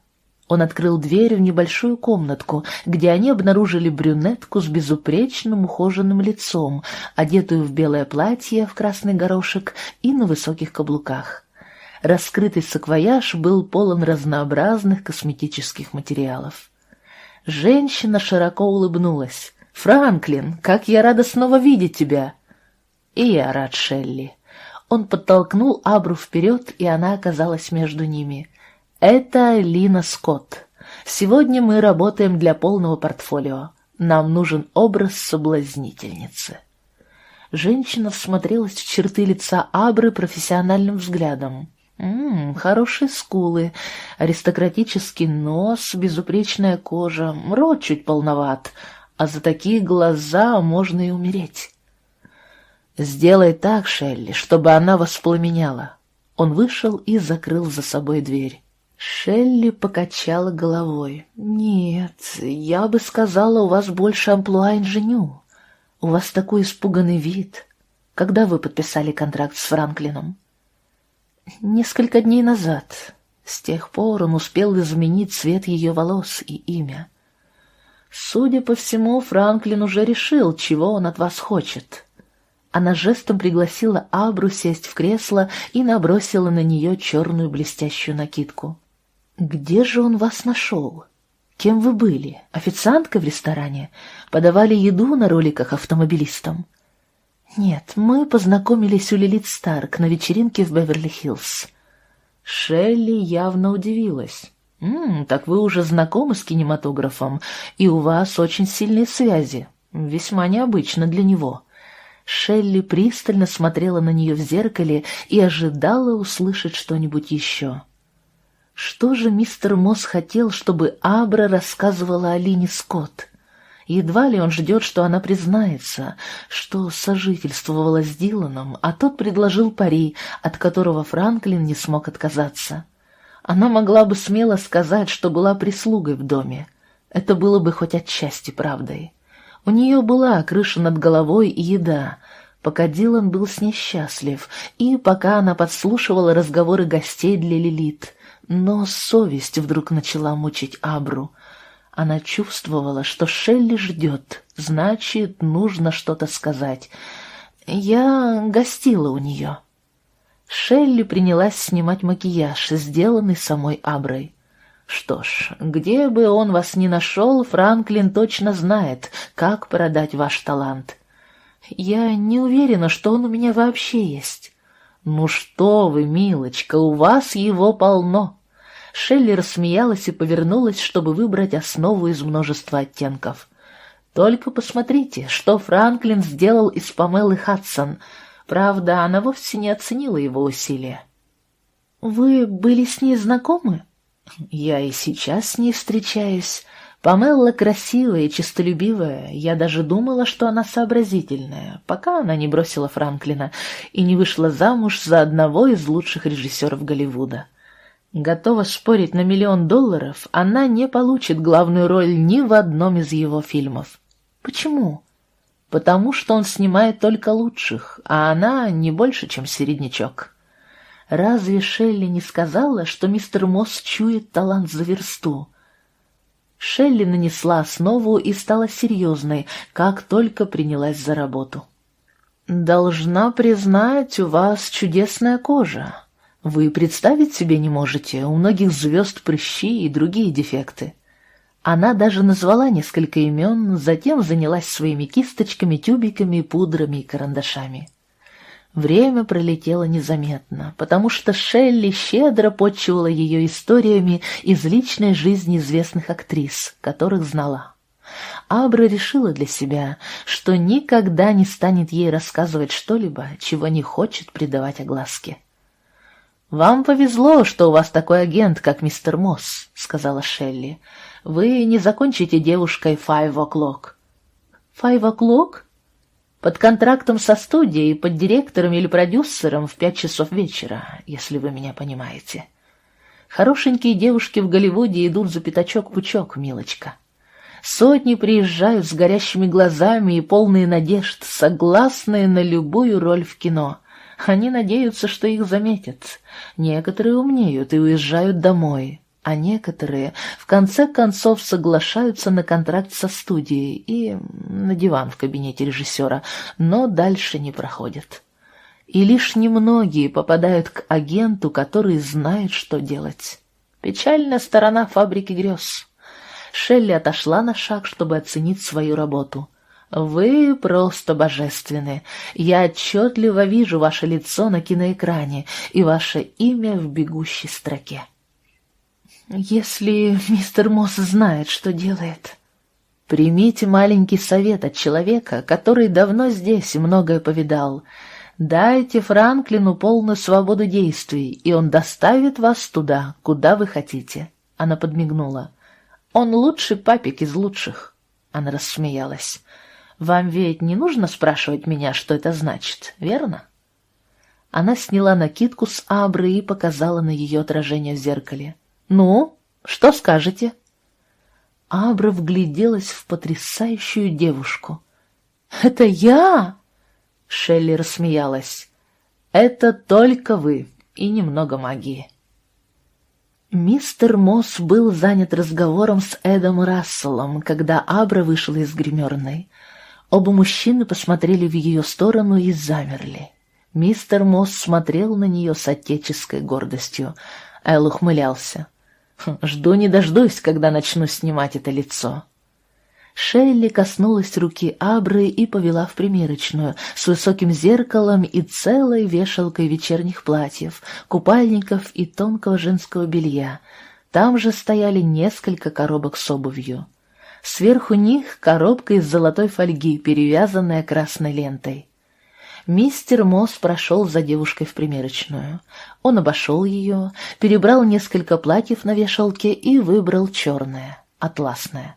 Он открыл дверь в небольшую комнатку, где они обнаружили брюнетку с безупречным ухоженным лицом, одетую в белое платье в красный горошек и на высоких каблуках. Раскрытый саквояж был полон разнообразных косметических материалов. Женщина широко улыбнулась. «Франклин, как я рада снова видеть тебя!» «И я рад, Шелли». Он подтолкнул Абру вперед, и она оказалась между ними — это Лина Скотт. Сегодня мы работаем для полного портфолио. Нам нужен образ соблазнительницы. Женщина всмотрелась в черты лица Абры профессиональным взглядом. М -м, хорошие скулы, аристократический нос, безупречная кожа, рот чуть полноват, а за такие глаза можно и умереть. Сделай так, Шелли, чтобы она воспламеняла. Он вышел и закрыл за собой дверь. Шелли покачала головой. «Нет, я бы сказала, у вас больше амплуа инженю. У вас такой испуганный вид. Когда вы подписали контракт с Франклином?» «Несколько дней назад. С тех пор он успел изменить цвет ее волос и имя. Судя по всему, Франклин уже решил, чего он от вас хочет». Она жестом пригласила Абру сесть в кресло и набросила на нее черную блестящую накидку. «Где же он вас нашел? Кем вы были? Официанткой в ресторане? Подавали еду на роликах автомобилистам?» «Нет, мы познакомились у Лилит Старк на вечеринке в Беверли-Хиллз». Шелли явно удивилась. «М -м, «Так вы уже знакомы с кинематографом, и у вас очень сильные связи. Весьма необычно для него». Шелли пристально смотрела на нее в зеркале и ожидала услышать что-нибудь еще. Что же мистер Мосс хотел, чтобы Абра рассказывала Алине Скотт? Едва ли он ждет, что она признается, что сожительствовала с Диланом, а тот предложил пари, от которого Франклин не смог отказаться. Она могла бы смело сказать, что была прислугой в доме. Это было бы хоть отчасти правдой. У нее была крыша над головой и еда, пока Дилан был с ней счастлив, и пока она подслушивала разговоры гостей для Лилит. Но совесть вдруг начала мучить Абру — она чувствовала, что Шелли ждет, значит, нужно что-то сказать. Я гостила у нее. Шелли принялась снимать макияж, сделанный самой Аброй. Что ж, где бы он вас ни нашел, Франклин точно знает, как продать ваш талант. Я не уверена, что он у меня вообще есть. Ну что вы, милочка, у вас его полно. Шелли рассмеялась и повернулась, чтобы выбрать основу из множества оттенков. «Только посмотрите, что Франклин сделал из Памелы Хадсон. Правда, она вовсе не оценила его усилия». «Вы были с ней знакомы?» «Я и сейчас с ней встречаюсь. Памелла красивая и честолюбивая. Я даже думала, что она сообразительная, пока она не бросила Франклина и не вышла замуж за одного из лучших режиссеров Голливуда». Готова спорить на миллион долларов, она не получит главную роль ни в одном из его фильмов. Почему? Потому что он снимает только лучших, а она не больше, чем середнячок. Разве Шелли не сказала, что мистер Мосс чует талант за версту? Шелли нанесла основу и стала серьезной, как только принялась за работу. «Должна признать, у вас чудесная кожа. Вы представить себе не можете, у многих звезд прыщи и другие дефекты. Она даже назвала несколько имен, затем занялась своими кисточками, тюбиками, пудрами и карандашами. Время пролетело незаметно, потому что Шелли щедро подчивала ее историями из личной жизни известных актрис, которых знала. Абра решила для себя, что никогда не станет ей рассказывать что-либо, чего не хочет придавать огласке. «Вам повезло, что у вас такой агент, как мистер Мосс», — сказала Шелли. «Вы не закончите девушкой «Five O'Clock». «Five O'Clock?» «Под контрактом со студией, под директором или продюсером в пять часов вечера, если вы меня понимаете. Хорошенькие девушки в Голливуде идут за пятачок-пучок, милочка». Сотни приезжают с горящими глазами и полные надежд, согласные на любую роль в кино — они надеются, что их заметят. Некоторые умнеют и уезжают домой, а некоторые в конце концов соглашаются на контракт со студией и на диван в кабинете режиссера, но дальше не проходят. И лишь немногие попадают к агенту, который знает, что делать. Печальная сторона фабрики грез. Шелли отошла на шаг, чтобы оценить свою работу — вы просто божественны. Я отчетливо вижу ваше лицо на киноэкране и ваше имя в бегущей строке. Если мистер Мосс знает, что делает... Примите маленький совет от человека, который давно здесь и многое повидал. Дайте Франклину полную свободу действий, и он доставит вас туда, куда вы хотите. Она подмигнула. Он лучший папик из лучших. Она рассмеялась. Вам ведь не нужно спрашивать меня, что это значит, верно?» Она сняла накидку с Абры и показала на ее отражение в зеркале. «Ну, что скажете?» Абра вгляделась в потрясающую девушку. «Это я?» Шелли рассмеялась. «Это только вы и немного магии». Мистер Мосс был занят разговором с Эдом Расселом, когда Абра вышла из гримерной. Оба мужчины посмотрели в ее сторону и замерли. Мистер Мосс смотрел на нее с отеческой гордостью. Эл ухмылялся. «Хм, «Жду не дождусь, когда начну снимать это лицо». Шелли коснулась руки Абры и повела в примерочную с высоким зеркалом и целой вешалкой вечерних платьев, купальников и тонкого женского белья. Там же стояли несколько коробок с обувью. Сверху них коробка из золотой фольги, перевязанная красной лентой. Мистер Мосс прошел за девушкой в примерочную. Он обошел ее, перебрал несколько платьев на вешалке и выбрал черное, атласное.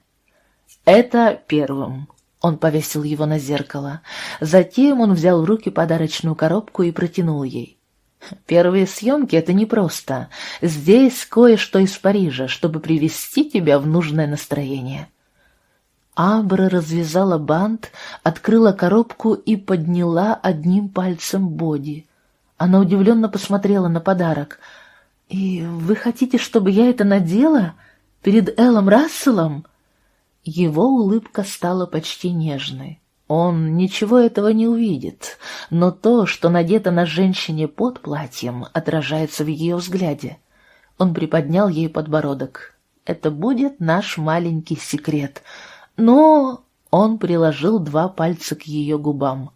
Это первым. Он повесил его на зеркало. Затем он взял в руки подарочную коробку и протянул ей. Первые съемки — это непросто. Здесь кое-что из Парижа, чтобы привести тебя в нужное настроение. Абра развязала бант, открыла коробку и подняла одним пальцем боди. Она удивленно посмотрела на подарок. «И вы хотите, чтобы я это надела? Перед Эллом Расселом?» Его улыбка стала почти нежной. Он ничего этого не увидит, но то, что надето на женщине под платьем, отражается в ее взгляде. Он приподнял ей подбородок. «Это будет наш маленький секрет», но он приложил два пальца к ее губам.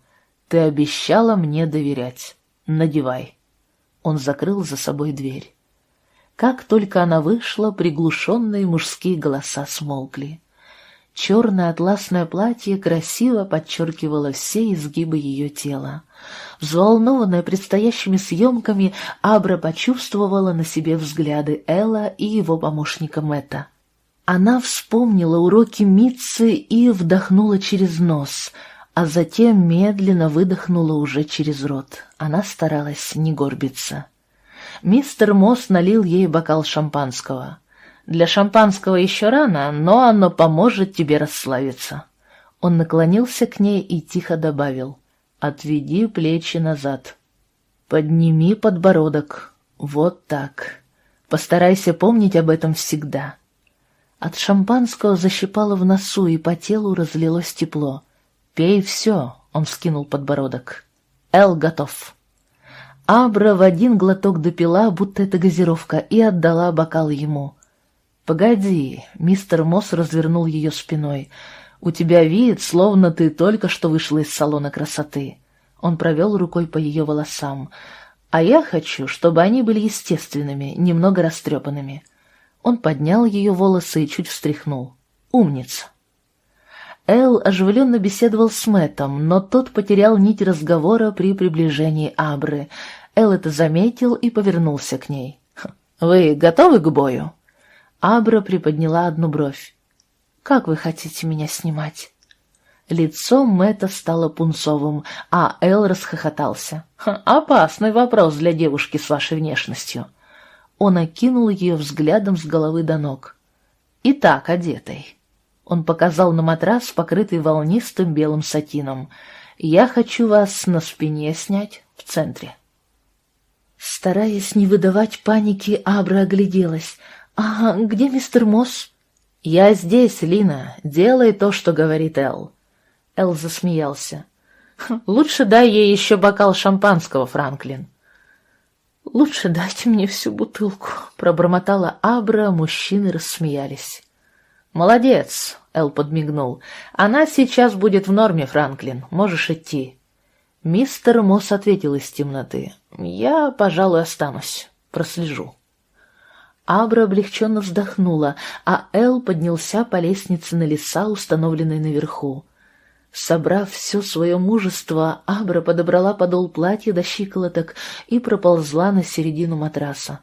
«Ты обещала мне доверять. Надевай». Он закрыл за собой дверь. Как только она вышла, приглушенные мужские голоса смолкли. Черное атласное платье красиво подчеркивало все изгибы ее тела. Взволнованная предстоящими съемками, Абра почувствовала на себе взгляды Элла и его помощника Мэтта. Она вспомнила уроки Митцы и вдохнула через нос, а затем медленно выдохнула уже через рот. Она старалась не горбиться. Мистер Мосс налил ей бокал шампанского. «Для шампанского еще рано, но оно поможет тебе расслабиться». Он наклонился к ней и тихо добавил. «Отведи плечи назад. Подними подбородок. Вот так. Постарайся помнить об этом всегда». От шампанского защипало в носу, и по телу разлилось тепло. «Пей все», — он вскинул подбородок. «Эл готов». Абра в один глоток допила, будто это газировка, и отдала бокал ему. «Погоди», — мистер Мосс развернул ее спиной. «У тебя вид, словно ты только что вышла из салона красоты». Он провел рукой по ее волосам. «А я хочу, чтобы они были естественными, немного растрепанными». Он поднял ее волосы и чуть встряхнул. «Умница!» Эл оживленно беседовал с Мэттом, но тот потерял нить разговора при приближении Абры. Эл это заметил и повернулся к ней. «Хм, «Вы готовы к бою?» Абра приподняла одну бровь. «Как вы хотите меня снимать?» Лицо Мэтта стало пунцовым, а Эл расхохотался. «Хм, «Опасный вопрос для девушки с вашей внешностью». Он окинул ее взглядом с головы до ног. «И так одетой». Он показал на матрас, покрытый волнистым белым сатином. «Я хочу вас на спине снять в центре». Стараясь не выдавать паники, Абра огляделась. «А где мистер Мосс?» «Я здесь, Лина. Делай то, что говорит Эл». Эл засмеялся. «Лучше дай ей еще бокал шампанского, Франклин». «Лучше дайте мне всю бутылку», — пробормотала Абра, мужчины рассмеялись. «Молодец», — Эл подмигнул. «Она сейчас будет в норме, Франклин. Можешь идти». Мистер Мосс ответил из темноты. «Я, пожалуй, останусь. Прослежу». Абра облегченно вздохнула, а Эл поднялся по лестнице на леса, установленной наверху. Собрав все свое мужество, Абра подобрала подол платья до щиколоток и проползла на середину матраса.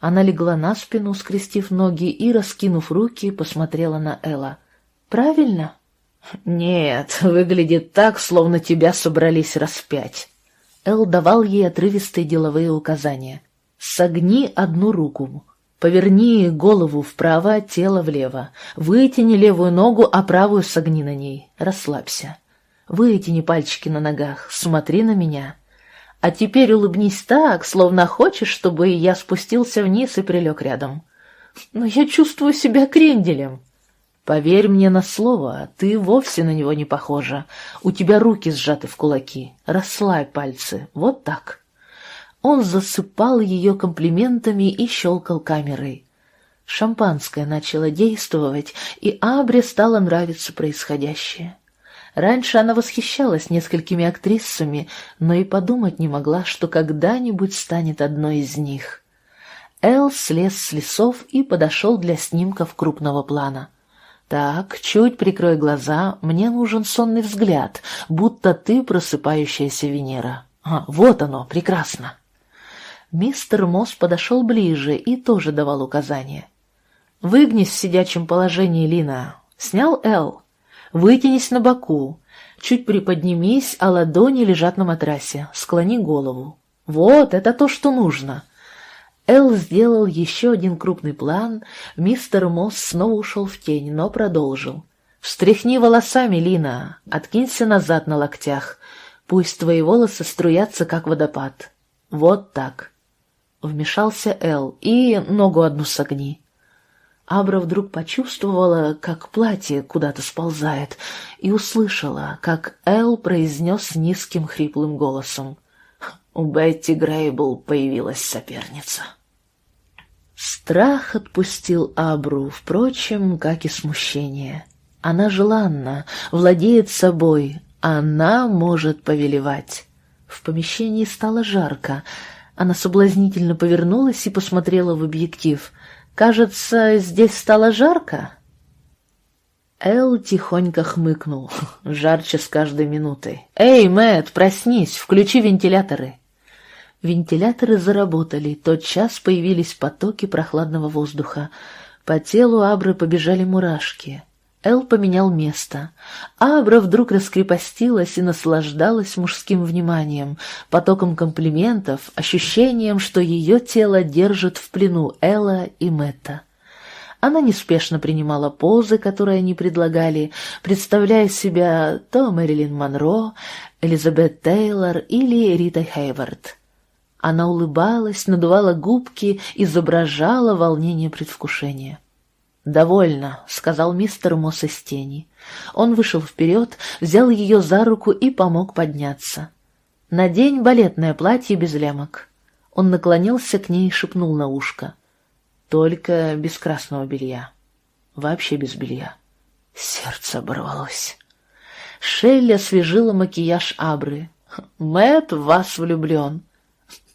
Она легла на спину, скрестив ноги и, раскинув руки, посмотрела на Элла. «Правильно?» «Нет, выглядит так, словно тебя собрались распять». Эл давал ей отрывистые деловые указания. «Согни одну руку, Поверни голову вправо, тело влево. Вытяни левую ногу, а правую согни на ней. Расслабься. Вытяни пальчики на ногах. Смотри на меня. А теперь улыбнись так, словно хочешь, чтобы я спустился вниз и прилег рядом. Но я чувствую себя кренделем. Поверь мне на слово, ты вовсе на него не похожа. У тебя руки сжаты в кулаки. Расслабь пальцы. Вот так. Он засыпал ее комплиментами и щелкал камерой. Шампанское начало действовать, и Абре стало нравиться происходящее. Раньше она восхищалась несколькими актрисами, но и подумать не могла, что когда-нибудь станет одной из них. Эл слез с лесов и подошел для снимков крупного плана. «Так, чуть прикрой глаза, мне нужен сонный взгляд, будто ты просыпающаяся Венера. А, вот оно, прекрасно!» Мистер Мосс подошел ближе и тоже давал указания. «Выгнись в сидячем положении, Лина. Снял Эл. Вытянись на боку. Чуть приподнимись, а ладони лежат на матрасе. Склони голову. Вот, это то, что нужно». Эл сделал еще один крупный план. Мистер Мосс снова ушел в тень, но продолжил. «Встряхни волосами, Лина. Откинься назад на локтях. Пусть твои волосы струятся, как водопад. Вот так». Вмешался Эл. «И ногу одну согни». Абра вдруг почувствовала, как платье куда-то сползает, и услышала, как Эл произнес низким хриплым голосом. У Бетти Грейбл появилась соперница. Страх отпустил Абру, впрочем, как и смущение. Она желанна, владеет собой, она может повелевать. В помещении стало жарко. Она соблазнительно повернулась и посмотрела в объектив — Кажется, здесь стало жарко. Эл тихонько хмыкнул, жарче с каждой минутой. «Эй, Мэтт, проснись, включи вентиляторы!» Вентиляторы заработали, тотчас появились потоки прохладного воздуха. По телу Абры побежали мурашки. Эл поменял место. Абра вдруг раскрепостилась и наслаждалась мужским вниманием, потоком комплиментов, ощущением, что ее тело держит в плену Элла и Мэтта. Она неспешно принимала позы, которые они предлагали, представляя себя то Мэрилин Монро, Элизабет Тейлор или Рита Хейвард. Она улыбалась, надувала губки, изображала волнение предвкушения. «Довольно», — сказал мистер Мосс из тени. Он вышел вперед, взял ее за руку и помог подняться. «Надень балетное платье без лямок». Он наклонился к ней и шепнул на ушко. «Только без красного белья. Вообще без белья». Сердце оборвалось. Шелли освежила макияж Абры. Мэт в вас влюблен.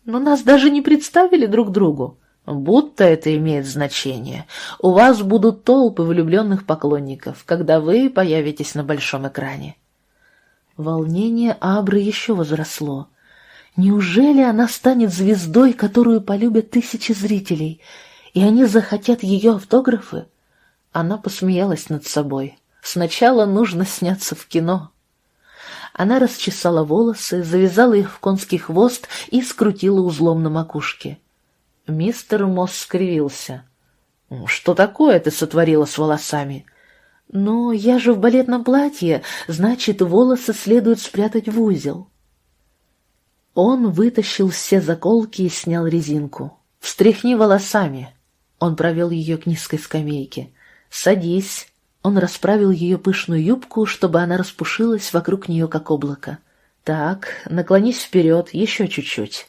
Но нас даже не представили друг другу. Будто это имеет значение. У вас будут толпы влюбленных поклонников, когда вы появитесь на большом экране. Волнение Абры еще возросло. Неужели она станет звездой, которую полюбят тысячи зрителей, и они захотят ее автографы? Она посмеялась над собой. Сначала нужно сняться в кино. Она расчесала волосы, завязала их в конский хвост и скрутила узлом на макушке. Мистер Мосс скривился. «Что такое ты сотворила с волосами?» «Но я же в балетном платье, значит, волосы следует спрятать в узел». Он вытащил все заколки и снял резинку. «Встряхни волосами!» Он провел ее к низкой скамейке. «Садись!» Он расправил ее пышную юбку, чтобы она распушилась вокруг нее, как облако. «Так, наклонись вперед, еще чуть-чуть»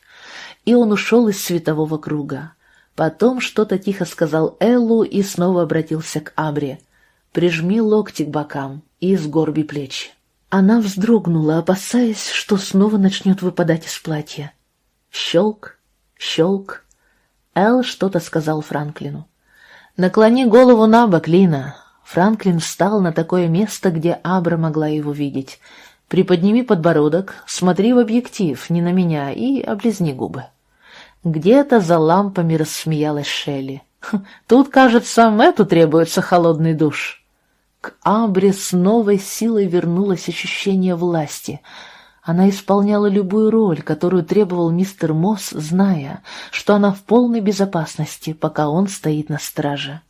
и он ушел из светового круга. Потом что-то тихо сказал Эллу и снова обратился к Абре. «Прижми локти к бокам и сгорби плечи». Она вздрогнула, опасаясь, что снова начнет выпадать из платья. Щелк, щелк. Эл что-то сказал Франклину. «Наклони голову на бок, Лина». Франклин встал на такое место, где Абра могла его видеть. «Приподними подбородок, смотри в объектив, не на меня, и облизни губы». Где-то за лампами рассмеялась Шелли. «Тут, кажется, Мэтту требуется холодный душ». К Абре с новой силой вернулось ощущение власти. Она исполняла любую роль, которую требовал мистер Мосс, зная, что она в полной безопасности, пока он стоит на страже.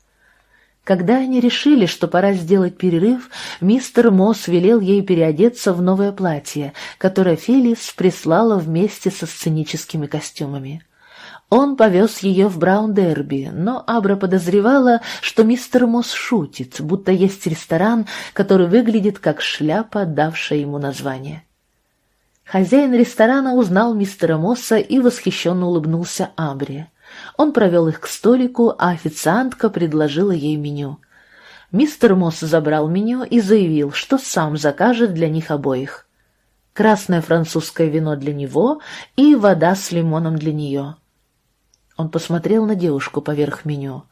Когда они решили, что пора сделать перерыв, мистер Мосс велел ей переодеться в новое платье, которое Фелис прислала вместе со сценическими костюмами. Он повез ее в Браун-Дерби, но Абра подозревала, что мистер Мосс шутит, будто есть ресторан, который выглядит как шляпа, давшая ему название. Хозяин ресторана узнал мистера Мосса и восхищенно улыбнулся Абре. Он провел их к столику, а официантка предложила ей меню. Мистер Мосс забрал меню и заявил, что сам закажет для них обоих. Красное французское вино для него и вода с лимоном для нее. Он посмотрел на девушку поверх меню.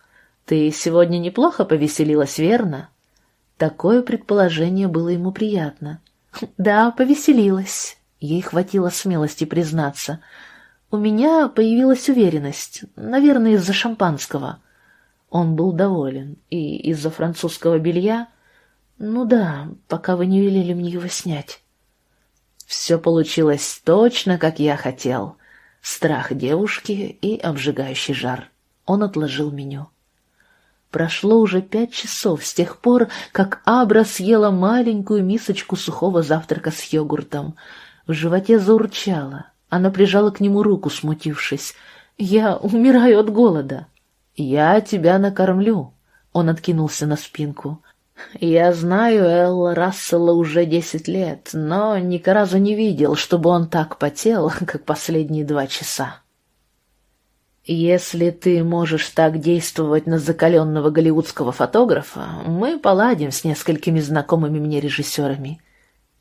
«Ты сегодня неплохо повеселилась, верно?» Такое предположение было ему приятно. «Да, повеселилась». Ей хватило смелости признаться. «У меня появилась уверенность, наверное, из-за шампанского». Он был доволен. И из-за французского белья... Ну да, пока вы не велели мне его снять. Все получилось точно, как я хотел. Страх девушки и обжигающий жар. Он отложил меню. Прошло уже пять часов с тех пор, как Абра съела маленькую мисочку сухого завтрака с йогуртом. В животе заурчало. Она прижала к нему руку, смутившись. «Я умираю от голода». «Я тебя накормлю», — он откинулся на спинку. «Я знаю Элла Рассела уже десять лет, но ни разу не видел, чтобы он так потел, как последние два часа». «Если ты можешь так действовать на закаленного голливудского фотографа, мы поладим с несколькими знакомыми мне режиссерами».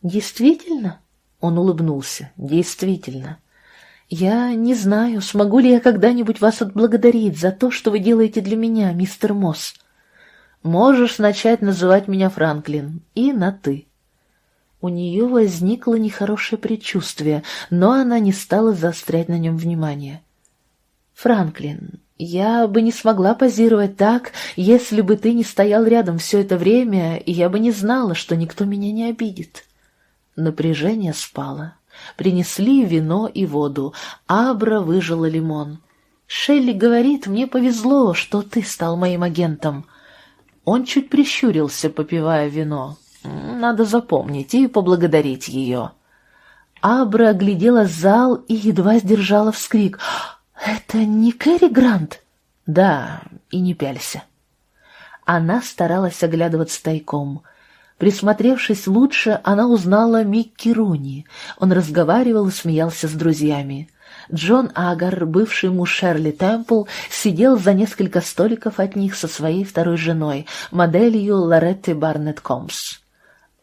«Действительно?» — он улыбнулся. «Действительно. Я не знаю, смогу ли я когда-нибудь вас отблагодарить за то, что вы делаете для меня, мистер Мосс». Можешь начать называть меня Франклин и на «ты». У нее возникло нехорошее предчувствие, но она не стала заострять на нем внимание. «Франклин, я бы не смогла позировать так, если бы ты не стоял рядом все это время, и я бы не знала, что никто меня не обидит». Напряжение спало. Принесли вино и воду. Абра выжила лимон. «Шелли говорит, мне повезло, что ты стал моим агентом». Он чуть прищурился, попивая вино. Надо запомнить и поблагодарить ее. Абра оглядела зал и едва сдержала вскрик. «Это не Кэрри Грант?» «Да, и не пялься». Она старалась оглядываться тайком. Присмотревшись лучше, она узнала Микки Руни. Он разговаривал и смеялся с друзьями. Джон Агар, бывший муж Шерли Темпл, сидел за несколько столиков от них со своей второй женой, моделью Лоретты Барнетт Комс.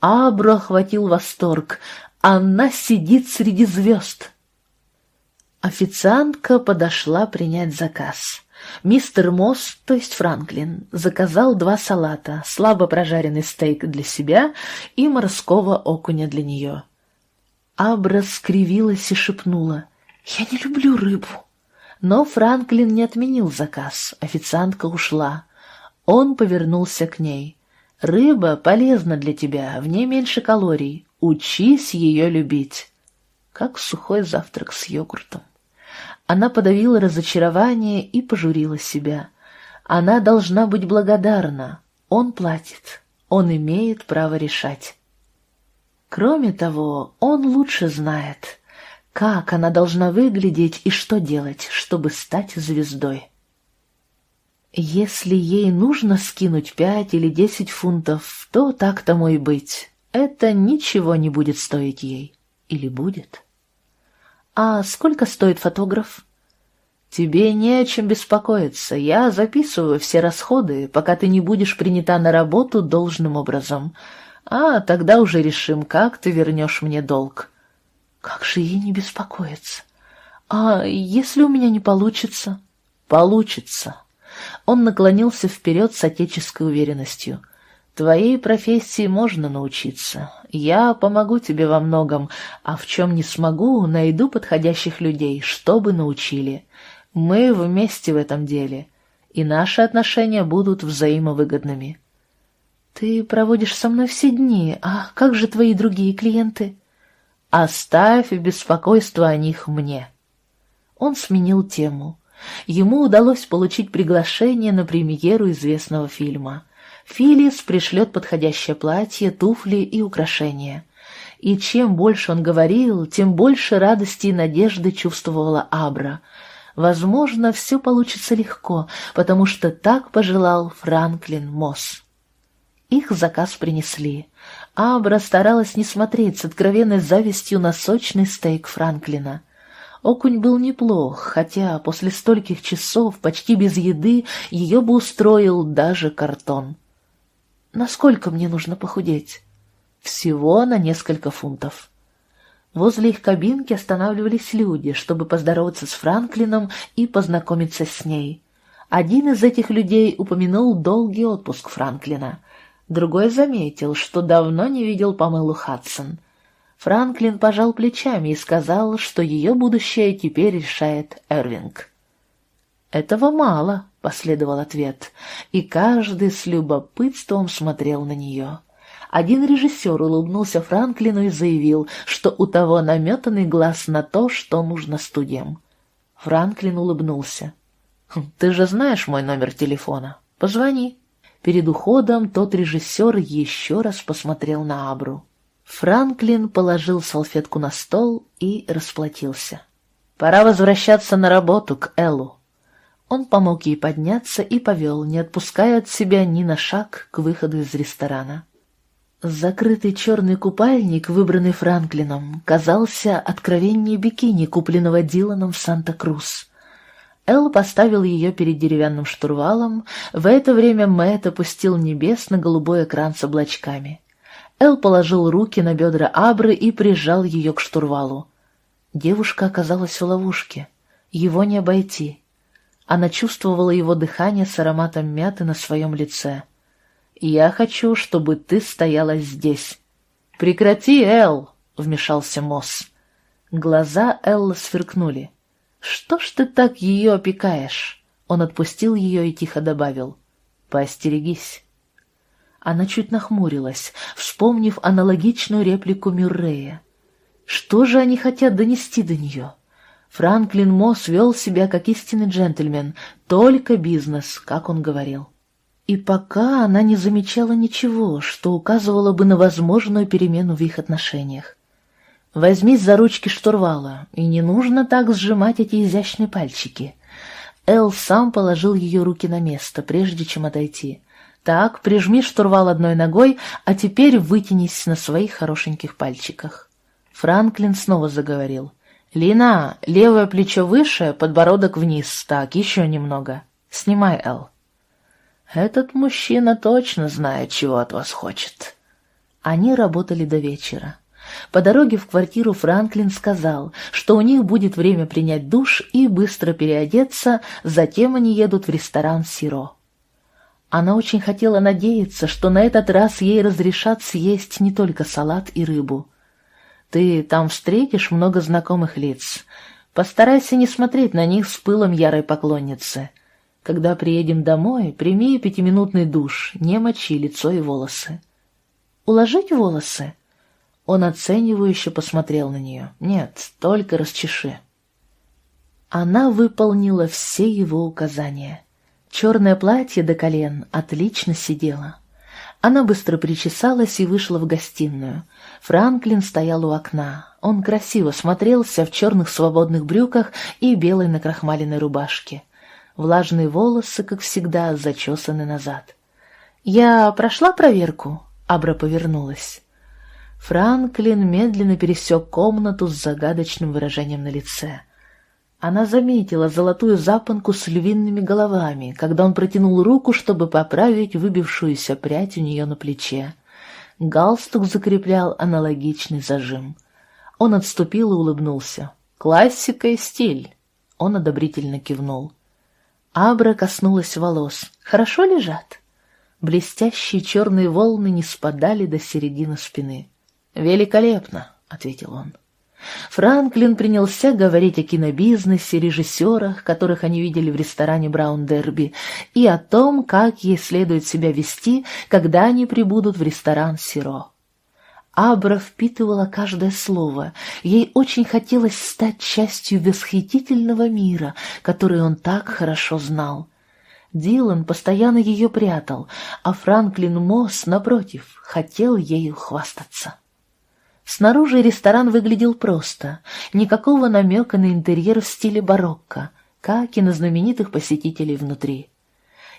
Абру охватил восторг. Она сидит среди звезд. Официантка подошла принять заказ. Мистер Мосс, то есть Франклин, заказал два салата, слабо прожаренный стейк для себя и морского окуня для нее. Абра скривилась и шепнула. «Я не люблю рыбу». Но Франклин не отменил заказ, официантка ушла. Он повернулся к ней. «Рыба полезна для тебя, в ней меньше калорий. Учись ее любить». Как сухой завтрак с йогуртом. Она подавила разочарование и пожурила себя. Она должна быть благодарна. Он платит. Он имеет право решать. Кроме того, он лучше знает — как она должна выглядеть и что делать, чтобы стать звездой? Если ей нужно скинуть пять или десять фунтов, то так тому и быть. Это ничего не будет стоить ей. Или будет? А сколько стоит фотограф? Тебе не о чем беспокоиться. Я записываю все расходы, пока ты не будешь принята на работу должным образом. А тогда уже решим, как ты вернешь мне долг. Как же ей не беспокоиться? А если у меня не получится? Получится. Он наклонился вперед с отеческой уверенностью. Твоей профессии можно научиться. Я помогу тебе во многом, а в чем не смогу, найду подходящих людей, чтобы научили. Мы вместе в этом деле, и наши отношения будут взаимовыгодными. Ты проводишь со мной все дни, а как же твои другие клиенты? Оставь беспокойство о них мне. Он сменил тему. Ему удалось получить приглашение на премьеру известного фильма. Филис пришлет подходящее платье, туфли и украшения. И чем больше он говорил, тем больше радости и надежды чувствовала Абра. Возможно, все получится легко, потому что так пожелал Франклин Мосс. Их заказ принесли. Абра старалась не смотреть с откровенной завистью на сочный стейк Франклина. Окунь был неплох, хотя после стольких часов, почти без еды, ее бы устроил даже картон. «Насколько мне нужно похудеть?» «Всего на несколько фунтов». Возле их кабинки останавливались люди, чтобы поздороваться с Франклином и познакомиться с ней. Один из этих людей упомянул долгий отпуск Франклина. Другой заметил, что давно не видел Памелу Хадсон — Франклин пожал плечами и сказал, что ее будущее теперь решает Эрвинг. «Этого мало», — последовал ответ, и каждый с любопытством смотрел на нее. Один режиссер улыбнулся Франклину и заявил, что у того наметанный глаз на то, что нужно студиям. Франклин улыбнулся. «Хм, «Ты же знаешь мой номер телефона. Позвони». Перед уходом тот режиссер еще раз посмотрел на Абру. Франклин положил салфетку на стол и расплатился. «Пора возвращаться на работу к Эллу». Он помог ей подняться и повел, не отпуская от себя ни на шаг к выходу из ресторана. Закрытый черный купальник, выбранный Франклином, казался откровеннее бикини, купленного Диланом в Санта-Крус. Эл поставил ее перед деревянным штурвалом, в это время Мэтт опустил небесно-голубой экран с облачками. Эл положил руки на бедра Абры и прижал ее к штурвалу. Девушка оказалась в ловушке. Его не обойти. Она чувствовала его дыхание с ароматом мяты на своем лице. «Я хочу, чтобы ты стояла здесь». «Прекрати, Эл!» — вмешался Мосс. Глаза Эллы сверкнули. «Что ж ты так ее опекаешь?» Он отпустил ее и тихо добавил. «Поостерегись». Она чуть нахмурилась, вспомнив аналогичную реплику Мюррея. Что же они хотят донести до нее? Франклин Мосс вел себя как истинный джентльмен, только бизнес, как он говорил. И пока она не замечала ничего, что указывало бы на возможную перемену в их отношениях. Возьмись за ручки штурвала, и не нужно так сжимать эти изящные пальчики. Эл сам положил ее руки на место, прежде чем отойти. Так, прижми штурвал одной ногой, а теперь вытянись на своих хорошеньких пальчиках. Франклин снова заговорил. «Лина, левое плечо выше, подбородок вниз. Так, еще немного. Снимай, Эл». «Этот мужчина точно знает, чего от вас хочет». Они работали до вечера. По дороге в квартиру Франклин сказал, что у них будет время принять душ и быстро переодеться, затем они едут в ресторан «Сиро». Она очень хотела надеяться, что на этот раз ей разрешат съесть не только салат и рыбу. Ты там встретишь много знакомых лиц. Постарайся не смотреть на них с пылом ярой поклонницы. Когда приедем домой, прими пятиминутный душ, не мочи лицо и волосы. Уложить волосы? Он оценивающе посмотрел на нее. Нет, только расчеши. Она выполнила все его указания. Черное платье до колен отлично сидело. Она быстро причесалась и вышла в гостиную. Франклин стоял у окна. Он красиво смотрелся в черных свободных брюках и белой накрахмаленной рубашке. Влажные волосы, как всегда, зачесаны назад. «Я прошла проверку?» Абра повернулась. Франклин медленно пересек комнату с загадочным выражением на лице — она заметила золотую запонку с львиными головами, когда он протянул руку, чтобы поправить выбившуюся прядь у нее на плече. Галстук закреплял аналогичный зажим. Он отступил и улыбнулся. «Классика и стиль!» Он одобрительно кивнул. Абра коснулась волос. «Хорошо лежат?» Блестящие черные волны не спадали до середины спины. «Великолепно!» — ответил он. Франклин принялся говорить о кинобизнесе, режиссерах, которых они видели в ресторане Браун Дерби, и о том, как ей следует себя вести, когда они прибудут в ресторан Сиро. Абра впитывала каждое слово. Ей очень хотелось стать частью восхитительного мира, который он так хорошо знал. Дилан постоянно ее прятал, а Франклин Мосс, напротив, хотел ею хвастаться. Снаружи ресторан выглядел просто, никакого намека на интерьер в стиле барокко, как и на знаменитых посетителей внутри.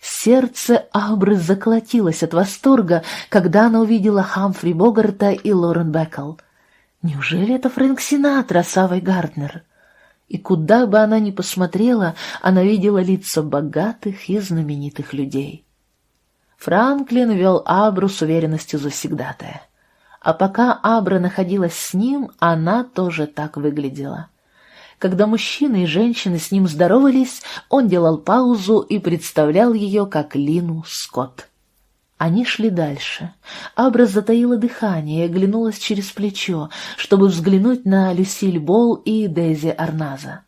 Сердце Абры заколотилось от восторга, когда она увидела Хамфри Богарта и Лорен Беккл. Неужели это Фрэнк Синатра с Авой Гарднер? и куда бы она ни посмотрела, она видела лица богатых и знаменитых людей. Франклин вел Абру с уверенностью завсегдатая. А пока Абра находилась с ним, она тоже так выглядела. Когда мужчины и женщины с ним здоровались, он делал паузу и представлял ее как Лину Скотт. Они шли дальше. Абра затаила дыхание и оглянулась через плечо, чтобы взглянуть на Люсиль Бол и Дейзи Арназа.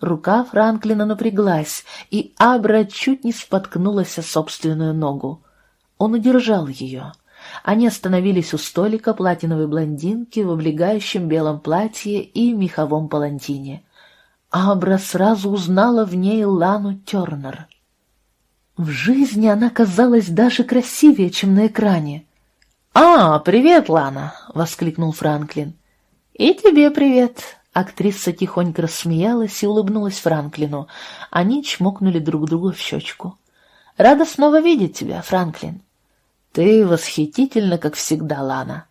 Рука Франклина напряглась, и Абра чуть не споткнулась о собственную ногу. Он удержал ее. Они остановились у столика платиновой блондинки в облегающем белом платье и меховом палантине. Абра сразу узнала в ней Лану Тернер. В жизни она казалась даже красивее, чем на экране. «А, привет, Лана!» — воскликнул Франклин. «И тебе привет!» Актриса тихонько рассмеялась и улыбнулась Франклину. Они чмокнули друг друга в щечку. «Рада снова видеть тебя, Франклин!» «Ты восхитительна, как всегда, Лана!»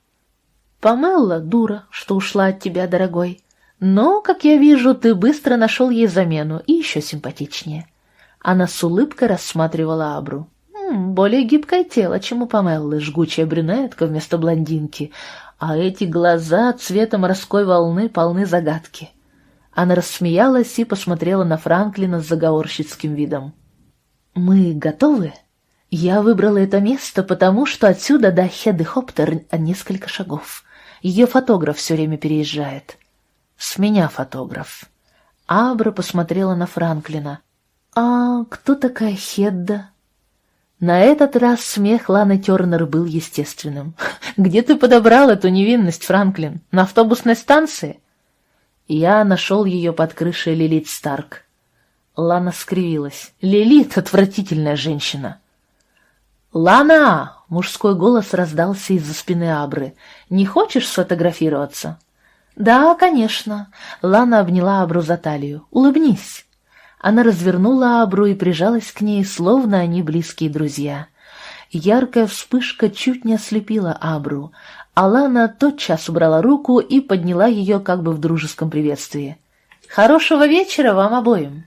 «Помелла, дура, что ушла от тебя, дорогой. Но, как я вижу, ты быстро нашел ей замену и еще симпатичнее». Она с улыбкой рассматривала Абру. М -м, более гибкое тело, чем у Памеллы, жгучая брюнетка вместо блондинки, а эти глаза цвета морской волны полны загадки. Она рассмеялась и посмотрела на Франклина с заговорщицким видом. «Мы готовы? Я выбрала это место, потому что отсюда до Хедды-Хоптер несколько шагов. Ее фотограф все время переезжает. С меня фотограф». Абра посмотрела на Франклина. «А кто такая Хедда?» На этот раз смех Ланы Тернер был естественным. «Где ты подобрал эту невинность, Франклин? На автобусной станции?» Я нашел ее под крышей Лилит Старк. Лана скривилась. «Лилит — отвратительная женщина!» «Лана!» — мужской голос раздался из-за спины Абры. «Не хочешь сфотографироваться?» «Да, конечно». Лана обняла Абру за талию. «Улыбнись». Она развернула Абру и прижалась к ней, словно они близкие друзья. Яркая вспышка чуть не ослепила Абру. Алана тотчас убрала руку и подняла ее как бы в дружеском приветствии. «Хорошего вечера вам обоим!»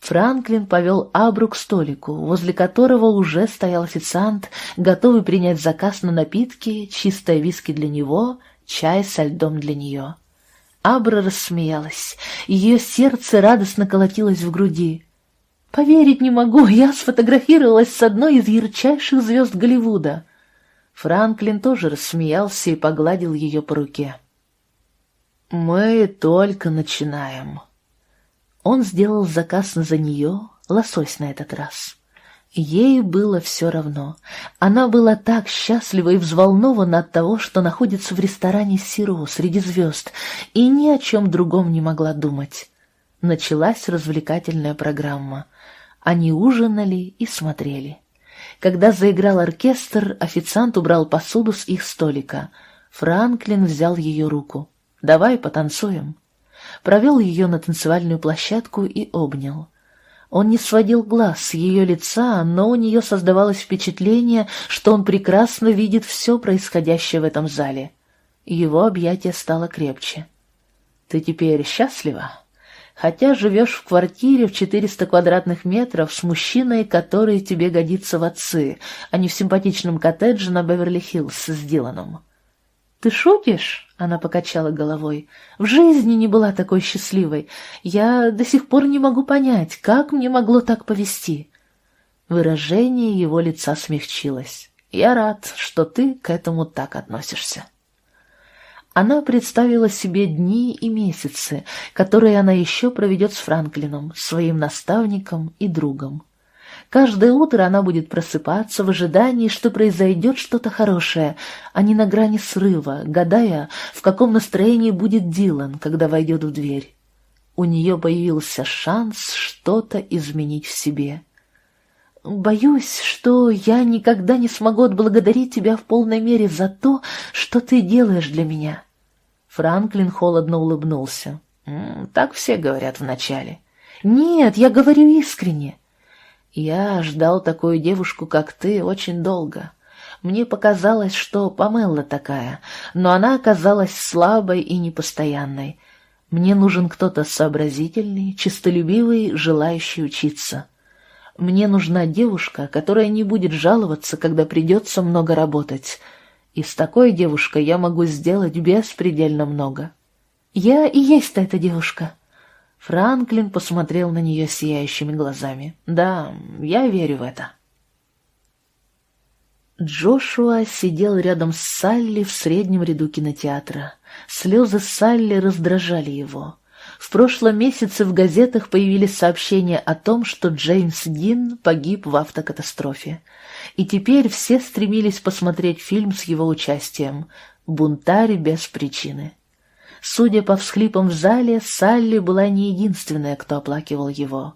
Франклин повел Абру к столику, возле которого уже стоял официант, готовый принять заказ на напитки, чистое виски для него, чай со льдом для нее. Абра рассмеялась. Ее сердце радостно колотилось в груди. «Поверить не могу, я сфотографировалась с одной из ярчайших звезд Голливуда». Франклин тоже рассмеялся и погладил ее по руке. «Мы только начинаем». Он сделал заказ за нее, лосось на этот раз. Ей было все равно. Она была так счастлива и взволнована от того, что находится в ресторане Сиро среди звезд, и ни о чем другом не могла думать. Началась развлекательная программа. Они ужинали и смотрели. Когда заиграл оркестр, официант убрал посуду с их столика. Франклин взял ее руку. «Давай потанцуем». Провел ее на танцевальную площадку и обнял. Он не сводил глаз с ее лица, но у нее создавалось впечатление, что он прекрасно видит все происходящее в этом зале. Его объятие стало крепче. «Ты теперь счастлива?» хотя живешь в квартире в 400 квадратных метров с мужчиной, который тебе годится в отцы, а не в симпатичном коттедже на Беверли-Хиллз с Диланом. «Ты шутишь?» — она покачала головой. «В жизни не была такой счастливой. Я до сих пор не могу понять, как мне могло так повести». Выражение его лица смягчилось. «Я рад, что ты к этому так относишься». Она представила себе дни и месяцы, которые она еще проведет с Франклином, своим наставником и другом. Каждое утро она будет просыпаться в ожидании, что произойдет что-то хорошее, а не на грани срыва, гадая, в каком настроении будет Дилан, когда войдет в дверь. У нее появился шанс что-то изменить в себе. «Боюсь, что я никогда не смогу отблагодарить тебя в полной мере за то, что ты делаешь для меня». Франклин холодно улыбнулся. «Так все говорят вначале». «Нет, я говорю искренне. Я ждал такую девушку, как ты, очень долго. Мне показалось, что Памелла такая, но она оказалась слабой и непостоянной. Мне нужен кто-то сообразительный, честолюбивый, желающий учиться. Мне нужна девушка, которая не будет жаловаться, когда придется много работать. И с такой девушкой я могу сделать беспредельно много. Я и есть эта девушка. Франклин посмотрел на нее сияющими глазами. Да, я верю в это. Джошуа сидел рядом с Салли в среднем ряду кинотеатра. Слезы Салли раздражали его. В прошлом месяце в газетах появились сообщения о том, что Джеймс Дин погиб в автокатастрофе. И теперь все стремились посмотреть фильм с его участием «Бунтарь без причины». Судя по всхлипам в зале, Салли была не единственная, кто оплакивал его.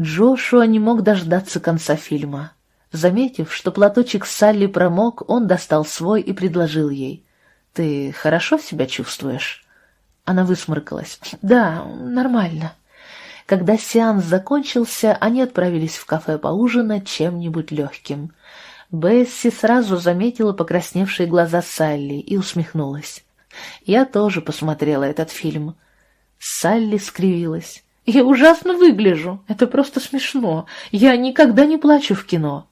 Джошуа не мог дождаться конца фильма. Заметив, что платочек Салли промок, он достал свой и предложил ей. «Ты хорошо себя чувствуешь?» Она высморкалась. «Да, нормально». Когда сеанс закончился, они отправились в кафе поужинать чем-нибудь легким. Бесси сразу заметила покрасневшие глаза Салли и усмехнулась. Я тоже посмотрела этот фильм. Салли скривилась. «Я ужасно выгляжу. Это просто смешно. Я никогда не плачу в кино».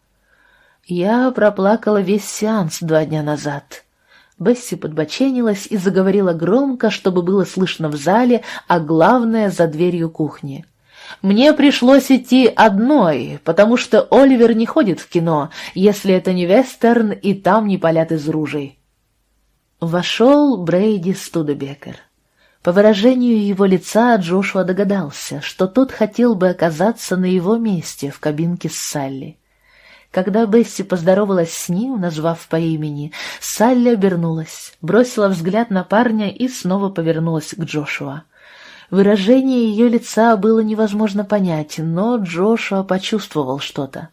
Я проплакала весь сеанс два дня назад. Бесси подбоченилась и заговорила громко, чтобы было слышно в зале, а главное — за дверью кухни. «Мне пришлось идти одной, потому что Оливер не ходит в кино, если это не вестерн и там не палят из ружей». Вошел Брейди Студебекер. По выражению его лица Джошуа догадался, что тот хотел бы оказаться на его месте в кабинке с Салли. Когда Бесси поздоровалась с ним, назвав по имени, Салли обернулась, бросила взгляд на парня и снова повернулась к Джошуа. Выражение ее лица было невозможно понять, но Джошуа почувствовал что-то.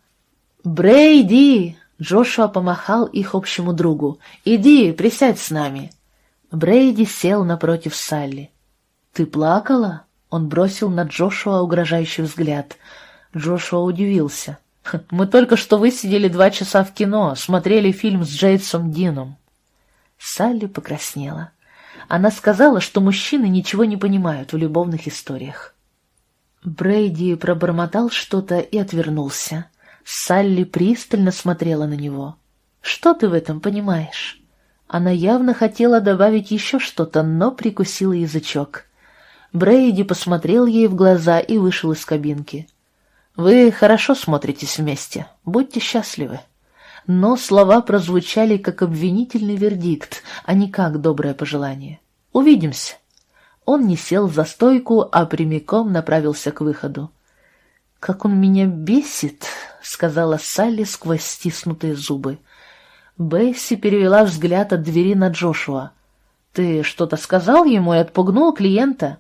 «Брейди!» — Джошуа помахал их общему другу. «Иди, присядь с нами!» Брейди сел напротив Салли. «Ты плакала?» — он бросил на Джошуа угрожающий взгляд. Джошуа удивился. Мы только что высидели два часа в кино, смотрели фильм с Джейсом Дином. Салли покраснела. Она сказала, что мужчины ничего не понимают в любовных историях. Брейди пробормотал что-то и отвернулся. Салли пристально смотрела на него. «Что ты в этом понимаешь?» Она явно хотела добавить еще что-то, но прикусила язычок. Брейди посмотрел ей в глаза и вышел из кабинки. Вы хорошо смотритесь вместе, будьте счастливы. Но слова прозвучали как обвинительный вердикт, а не как доброе пожелание. Увидимся. Он не сел за стойку, а прямиком направился к выходу. «Как он меня бесит!» — сказала Салли сквозь стиснутые зубы. Бесси перевела взгляд от двери на Джошуа. «Ты что-то сказал ему и отпугнул клиента?»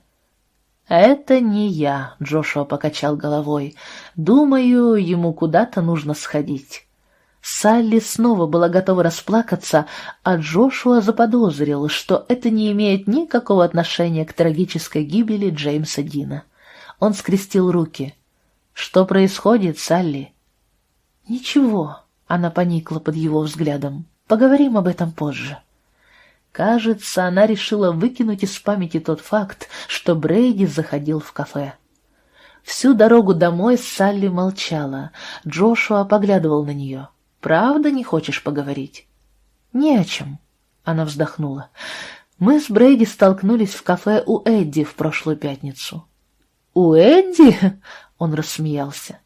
«Это не я», — Джошуа покачал головой. «Думаю, ему куда-то нужно сходить». Салли снова была готова расплакаться, а Джошуа заподозрил, что это не имеет никакого отношения к трагической гибели Джеймса Дина. Он скрестил руки. «Что происходит, Салли?» «Ничего», — она поникла под его взглядом. «Поговорим об этом позже». Кажется, она решила выкинуть из памяти тот факт, что Брейди заходил в кафе. Всю дорогу домой Салли молчала. Джошуа поглядывал на нее. «Правда не хочешь поговорить?» «Не о чем», — она вздохнула. «Мы с Брейди столкнулись в кафе у Эдди в прошлую пятницу». «У Эдди?» — он рассмеялся.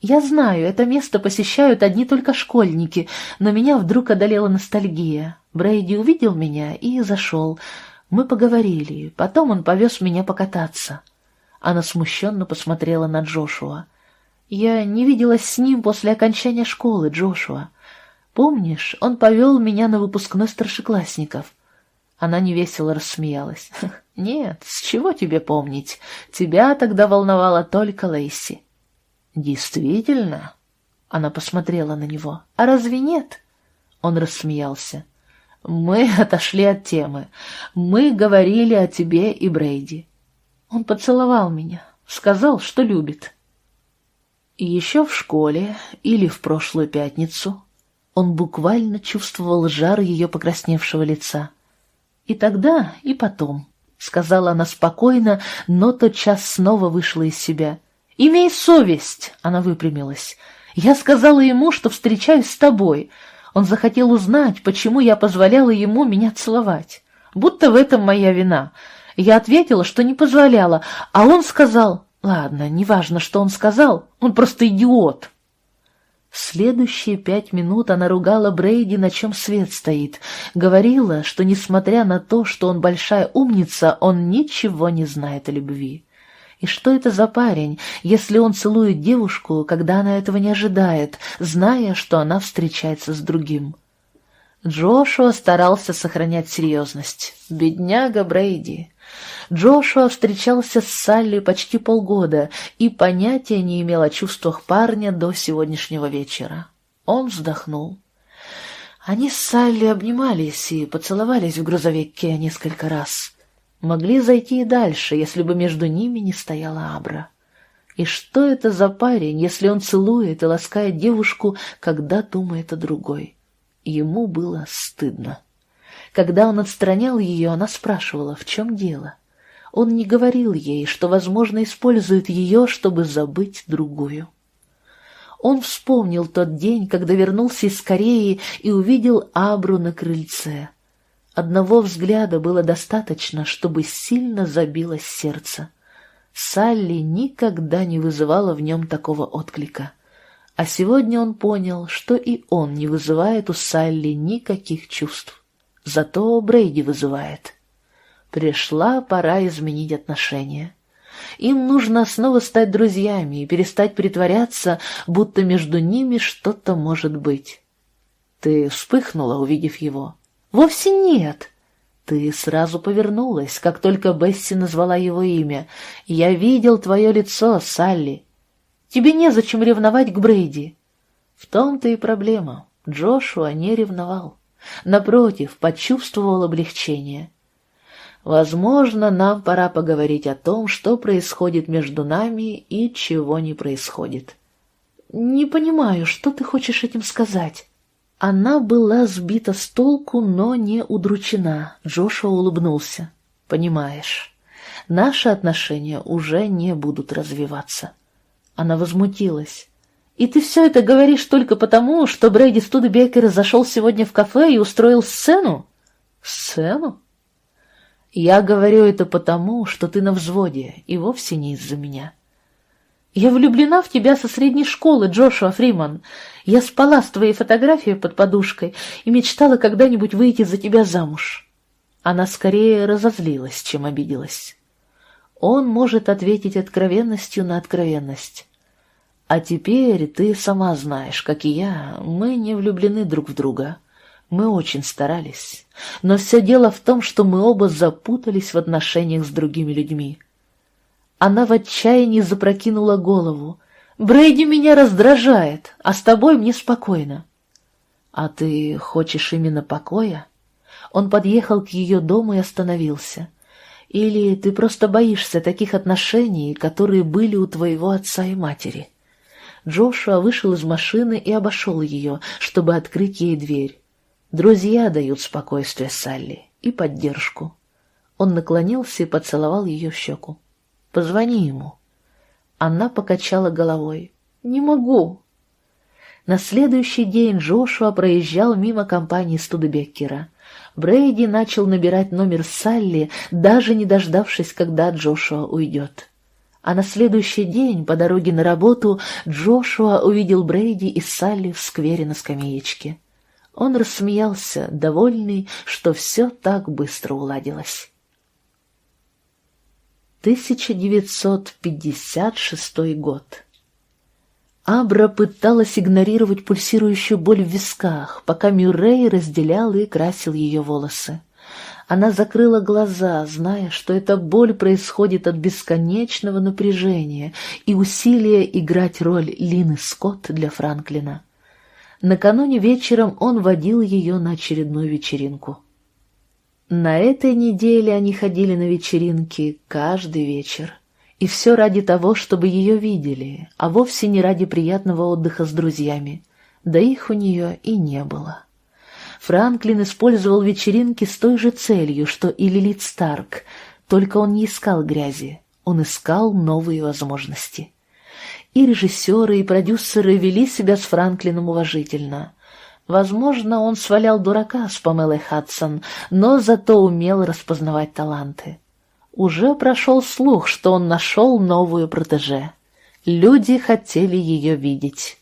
Я знаю, это место посещают одни только школьники, но меня вдруг одолела ностальгия. Брейди увидел меня и зашел. Мы поговорили, потом он повез меня покататься. Она смущенно посмотрела на Джошуа. Я не виделась с ним после окончания школы, Джошуа. Помнишь, он повел меня на выпускной старшеклассников. Она невесело рассмеялась. «Нет, с чего тебе помнить? Тебя тогда волновала только Лейси». «Действительно?» Она посмотрела на него. «А разве нет?» Он рассмеялся. «Мы отошли от темы. Мы говорили о тебе и Брейди. Он поцеловал меня, сказал, что любит». Еще в школе или в прошлую пятницу он буквально чувствовал жар ее покрасневшего лица. И тогда, и потом. — сказала она спокойно, но тотчас снова вышла из себя. «Имей совесть!» — она выпрямилась. «Я сказала ему, что встречаюсь с тобой. Он захотел узнать, почему я позволяла ему меня целовать. Будто в этом моя вина. Я ответила, что не позволяла, а он сказал... Ладно, неважно, что он сказал, он просто идиот». Следующие пять минут она ругала Брейди, на чем свет стоит. Говорила, что, несмотря на то, что он большая умница, он ничего не знает о любви. И что это за парень, если он целует девушку, когда она этого не ожидает, зная, что она встречается с другим? Джошуа старался сохранять серьезность. Бедняга Брейди. Джошуа встречался с Салли почти полгода и понятия не имел о чувствах парня до сегодняшнего вечера. Он вздохнул. Они с Салли обнимались и поцеловались в грузовике несколько раз. Могли зайти и дальше, если бы между ними не стояла Абра. И что это за парень, если он целует и ласкает девушку, когда думает о другой? Ему было стыдно. Когда он отстранял ее, она спрашивала, в чем дело. Он не говорил ей, что, возможно, использует ее, чтобы забыть другую. Он вспомнил тот день, когда вернулся из Кореи и увидел Абру на крыльце. Одного взгляда было достаточно, чтобы сильно забилось сердце. Салли никогда не вызывала в нем такого отклика. А сегодня он понял, что и он не вызывает у Салли никаких чувств. Зато Брейди вызывает. Пришла пора изменить отношения. Им нужно снова стать друзьями и перестать притворяться, будто между ними что-то может быть. Ты вспыхнула, увидев его. Вовсе нет. Ты сразу повернулась, как только Бесси назвала его имя. Я видел твое лицо, Салли. Тебе незачем ревновать к Брейди. В том-то и проблема. Джошуа не ревновал. Напротив, почувствовал облегчение. Возможно, нам пора поговорить о том, что происходит между нами и чего не происходит. Не понимаю, что ты хочешь этим сказать? Она была сбита с толку, но не удручена. Джошуа улыбнулся. Понимаешь, наши отношения уже не будут развиваться. Она возмутилась. «И ты все это говоришь только потому, что Брэди Студебекер зашел сегодня в кафе и устроил сцену?» «Сцену?» Я говорю это потому, что ты на взводе, и вовсе не из-за меня. Я влюблена в тебя со средней школы, Джошуа Фриман. Я спала с твоей фотографией под подушкой и мечтала когда-нибудь выйти за тебя замуж. Она скорее разозлилась, чем обиделась. Он может ответить откровенностью на откровенность. А теперь ты сама знаешь, как и я, мы не влюблены друг в друга. Мы очень старались, но все дело в том, что мы оба запутались в отношениях с другими людьми. Она в отчаянии запрокинула голову. «Брейди меня раздражает, а с тобой мне спокойно». «А ты хочешь именно покоя?» Он подъехал к ее дому и остановился. «Или ты просто боишься таких отношений, которые были у твоего отца и матери?» Джошуа вышел из машины и обошел ее, чтобы открыть ей дверь. Друзья дают спокойствие Салли и поддержку. Он наклонился и поцеловал ее в щеку. «Позвони ему». Она покачала головой. «Не могу». На следующий день Джошуа проезжал мимо компании Студебеккера. Брейди начал набирать номер Салли, даже не дождавшись, когда Джошуа уйдет. А на следующий день, по дороге на работу, Джошуа увидел Брейди и Салли в сквере на скамеечке. Он рассмеялся, довольный, что все так быстро уладилось. 1956 год. Абра пыталась игнорировать пульсирующую боль в висках, пока Мюррей разделял и красил ее волосы. Она закрыла глаза, зная, что эта боль происходит от бесконечного напряжения и усилия играть роль Лины Скотт для Франклина. Накануне вечером он водил ее на очередную вечеринку. На этой неделе они ходили на вечеринки каждый вечер. И все ради того, чтобы ее видели, а вовсе не ради приятного отдыха с друзьями. Да их у нее и не было. Франклин использовал вечеринки с той же целью, что и Лилит Старк. Только он не искал грязи, он искал новые возможности. И режиссеры, и продюсеры вели себя с Франклином уважительно. Возможно, он свалял дурака с Памелой Хадсон, но зато умел распознавать таланты. Уже прошел слух, что он нашел новую протеже. Люди хотели ее видеть.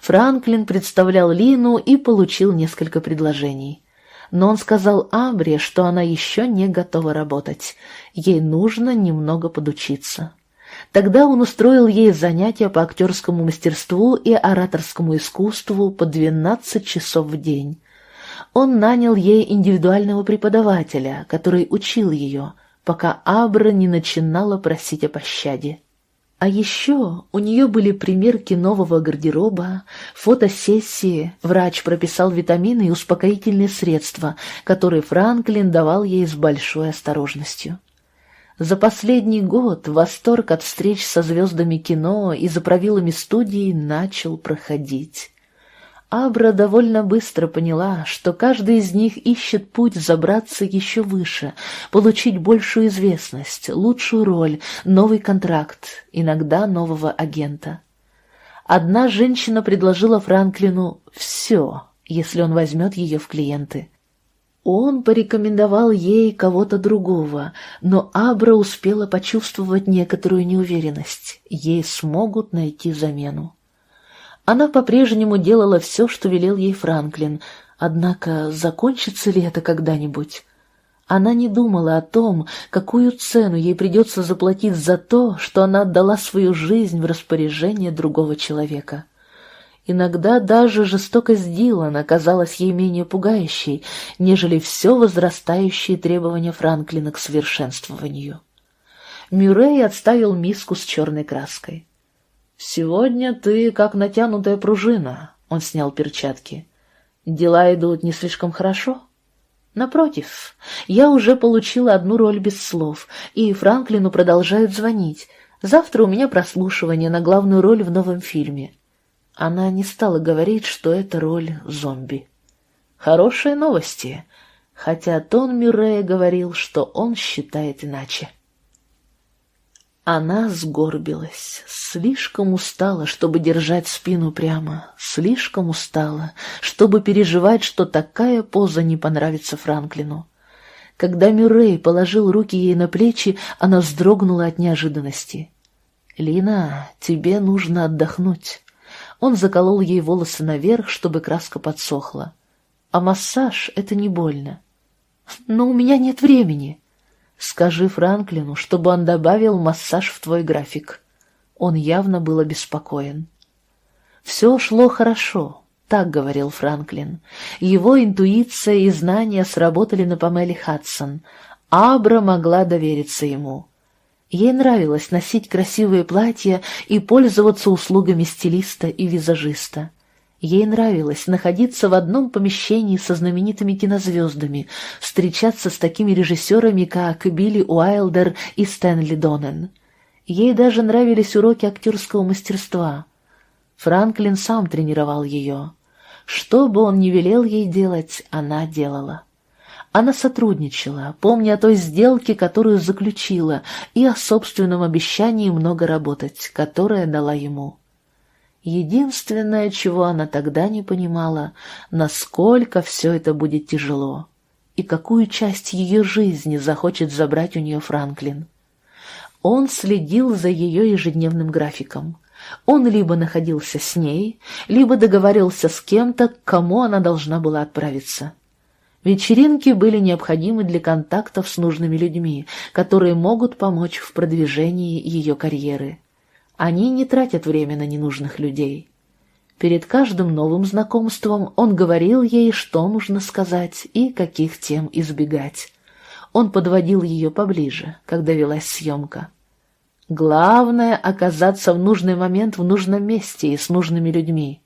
Франклин представлял Лину и получил несколько предложений. Но он сказал Амбре, что она еще не готова работать. Ей нужно немного подучиться. Тогда он устроил ей занятия по актерскому мастерству и ораторскому искусству по 12 часов в день. Он нанял ей индивидуального преподавателя, который учил ее, пока Абра не начинала просить о пощаде. А еще у нее были примерки нового гардероба, фотосессии, врач прописал витамины и успокоительные средства, которые Франклин давал ей с большой осторожностью. За последний год восторг от встреч со звездами кино и за правилами студии начал проходить. Абра довольно быстро поняла, что каждый из них ищет путь забраться еще выше, получить большую известность, лучшую роль, новый контракт, иногда нового агента. Одна женщина предложила Франклину «все», если он возьмет ее в клиенты. Он порекомендовал ей кого-то другого, но Абра успела почувствовать некоторую неуверенность. Ей смогут найти замену. Она по-прежнему делала все, что велел ей Франклин, однако закончится ли это когда-нибудь? Она не думала о том, какую цену ей придется заплатить за то, что она отдала свою жизнь в распоряжение другого человека. Иногда даже жестокость Дилана казалась ей менее пугающей, нежели все возрастающие требования Франклина к совершенствованию. Мюррей отставил миску с черной краской. «Сегодня ты как натянутая пружина», — он снял перчатки. «Дела идут не слишком хорошо?» «Напротив, я уже получила одну роль без слов, и Франклину продолжают звонить. Завтра у меня прослушивание на главную роль в новом фильме». Она не стала говорить, что это роль зомби. «Хорошие новости», хотя Тон Мюррея говорил, что он считает иначе. Она сгорбилась, слишком устала, чтобы держать спину прямо, слишком устала, чтобы переживать, что такая поза не понравится Франклину. Когда Мюррей положил руки ей на плечи, она вздрогнула от неожиданности. «Лина, тебе нужно отдохнуть». Он заколол ей волосы наверх, чтобы краска подсохла. «А массаж — это не больно». «Но у меня нет времени». Скажи Франклину, чтобы он добавил массаж в твой график. Он явно был обеспокоен. Все шло хорошо, так говорил Франклин. Его интуиция и знания сработали на Памеле Хадсон. Абра могла довериться ему. Ей нравилось носить красивые платья и пользоваться услугами стилиста и визажиста. Ей нравилось находиться в одном помещении со знаменитыми кинозвездами, встречаться с такими режиссерами, как Билли Уайлдер и Стэнли Донен. Ей даже нравились уроки актерского мастерства. Франклин сам тренировал ее. Что бы он ни велел ей делать, она делала. Она сотрудничала, помня о той сделке, которую заключила, и о собственном обещании много работать, которое дала ему. Единственное, чего она тогда не понимала, насколько все это будет тяжело и какую часть ее жизни захочет забрать у нее Франклин. Он следил за ее ежедневным графиком. Он либо находился с ней, либо договаривался с кем-то, к кому она должна была отправиться. Вечеринки были необходимы для контактов с нужными людьми, которые могут помочь в продвижении ее карьеры. Они не тратят время на ненужных людей. Перед каждым новым знакомством он говорил ей, что нужно сказать и каких тем избегать. Он подводил ее поближе, когда велась съемка. Главное — оказаться в нужный момент в нужном месте и с нужными людьми.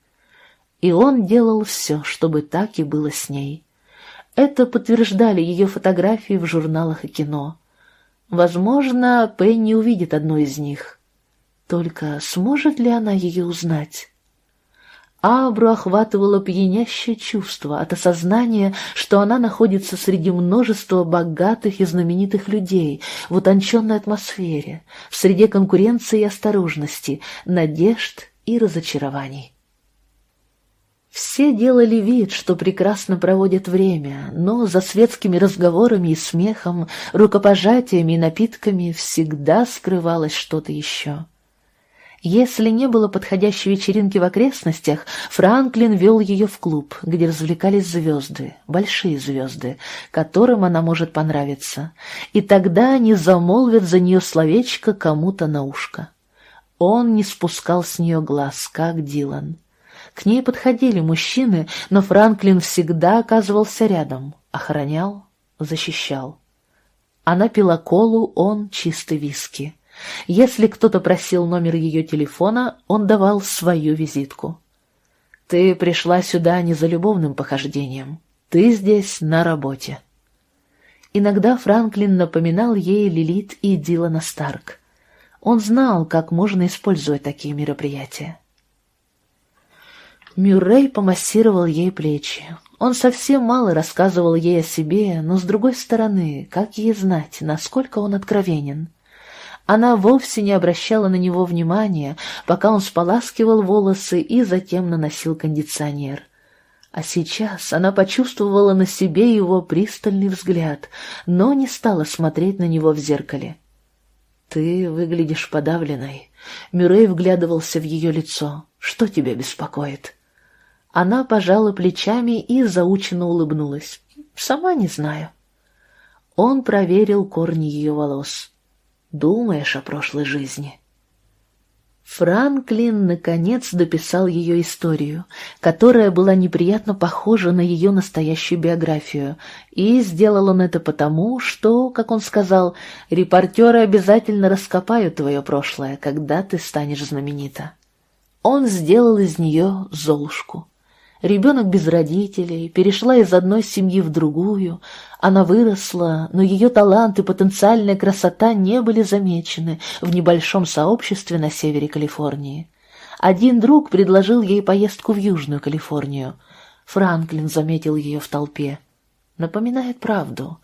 И он делал все, чтобы так и было с ней. Это подтверждали ее фотографии в журналах и кино. Возможно, Пенни увидит одну из них. Только сможет ли она ее узнать? Абру охватывало пьянящее чувство от осознания, что она находится среди множества богатых и знаменитых людей в утонченной атмосфере, в среде конкуренции и осторожности, надежд и разочарований. Все делали вид, что прекрасно проводят время, но за светскими разговорами и смехом, рукопожатиями и напитками всегда скрывалось что-то еще. Если не было подходящей вечеринки в окрестностях, Франклин вел ее в клуб, где развлекались звезды, большие звезды, которым она может понравиться, и тогда они замолвят за нее словечко кому-то на ушко. Он не спускал с нее глаз, как Дилан. К ней подходили мужчины, но Франклин всегда оказывался рядом, охранял, защищал. Она пила колу, он чистый виски. Если кто-то просил номер ее телефона, он давал свою визитку. «Ты пришла сюда не за любовным похождением. Ты здесь на работе». Иногда Франклин напоминал ей Лилит и Дилана Старк. Он знал, как можно использовать такие мероприятия. Мюррей помассировал ей плечи. Он совсем мало рассказывал ей о себе, но, с другой стороны, как ей знать, насколько он откровенен? Она вовсе не обращала на него внимания, пока он споласкивал волосы и затем наносил кондиционер. А сейчас она почувствовала на себе его пристальный взгляд, но не стала смотреть на него в зеркале. «Ты выглядишь подавленной». Мюррей вглядывался в ее лицо. «Что тебя беспокоит?» Она пожала плечами и заученно улыбнулась. «Сама не знаю». Он проверил корни ее волос думаешь о прошлой жизни. Франклин, наконец, дописал ее историю, которая была неприятно похожа на ее настоящую биографию, и сделал он это потому, что, как он сказал, репортеры обязательно раскопают твое прошлое, когда ты станешь знаменита. Он сделал из нее Золушку. Ребенок без родителей, перешла из одной семьи в другую. Она выросла, но ее талант и потенциальная красота не были замечены в небольшом сообществе на севере Калифорнии. Один друг предложил ей поездку в Южную Калифорнию. Франклин заметил ее в толпе напоминает правду.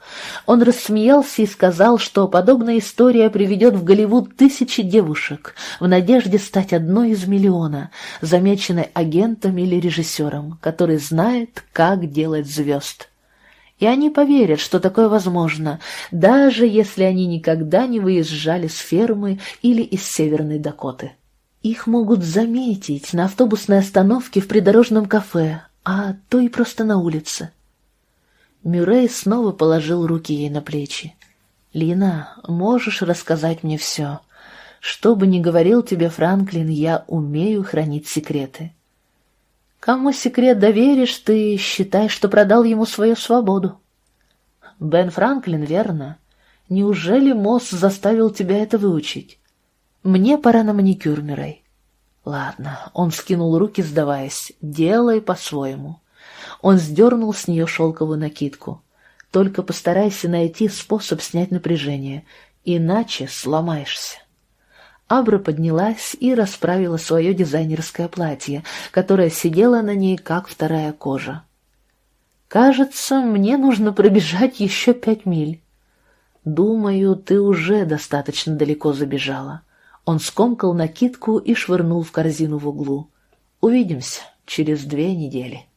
Он рассмеялся и сказал, что подобная история приведет в Голливуд тысячи девушек в надежде стать одной из миллиона, замеченной агентом или режиссером, который знает, как делать звезд. И они поверят, что такое возможно, даже если они никогда не выезжали с фермы или из Северной Дакоты. Их могут заметить на автобусной остановке в придорожном кафе, а то и просто на улице. Мюррей снова положил руки ей на плечи. «Лина, можешь рассказать мне все? Что бы ни говорил тебе Франклин, я умею хранить секреты». «Кому секрет доверишь, ты считай, что продал ему свою свободу». «Бен Франклин, верно? Неужели Мосс заставил тебя это выучить?» «Мне пора на маникюр, Мюррей». «Ладно», — он скинул руки, сдаваясь, — «делай по-своему». Он сдернул с нее шелковую накидку. «Только постарайся найти способ снять напряжение, иначе сломаешься». Абра поднялась и расправила свое дизайнерское платье, которое сидело на ней, как вторая кожа. «Кажется, мне нужно пробежать еще пять миль». «Думаю, ты уже достаточно далеко забежала». Он скомкал накидку и швырнул в корзину в углу. «Увидимся через две недели».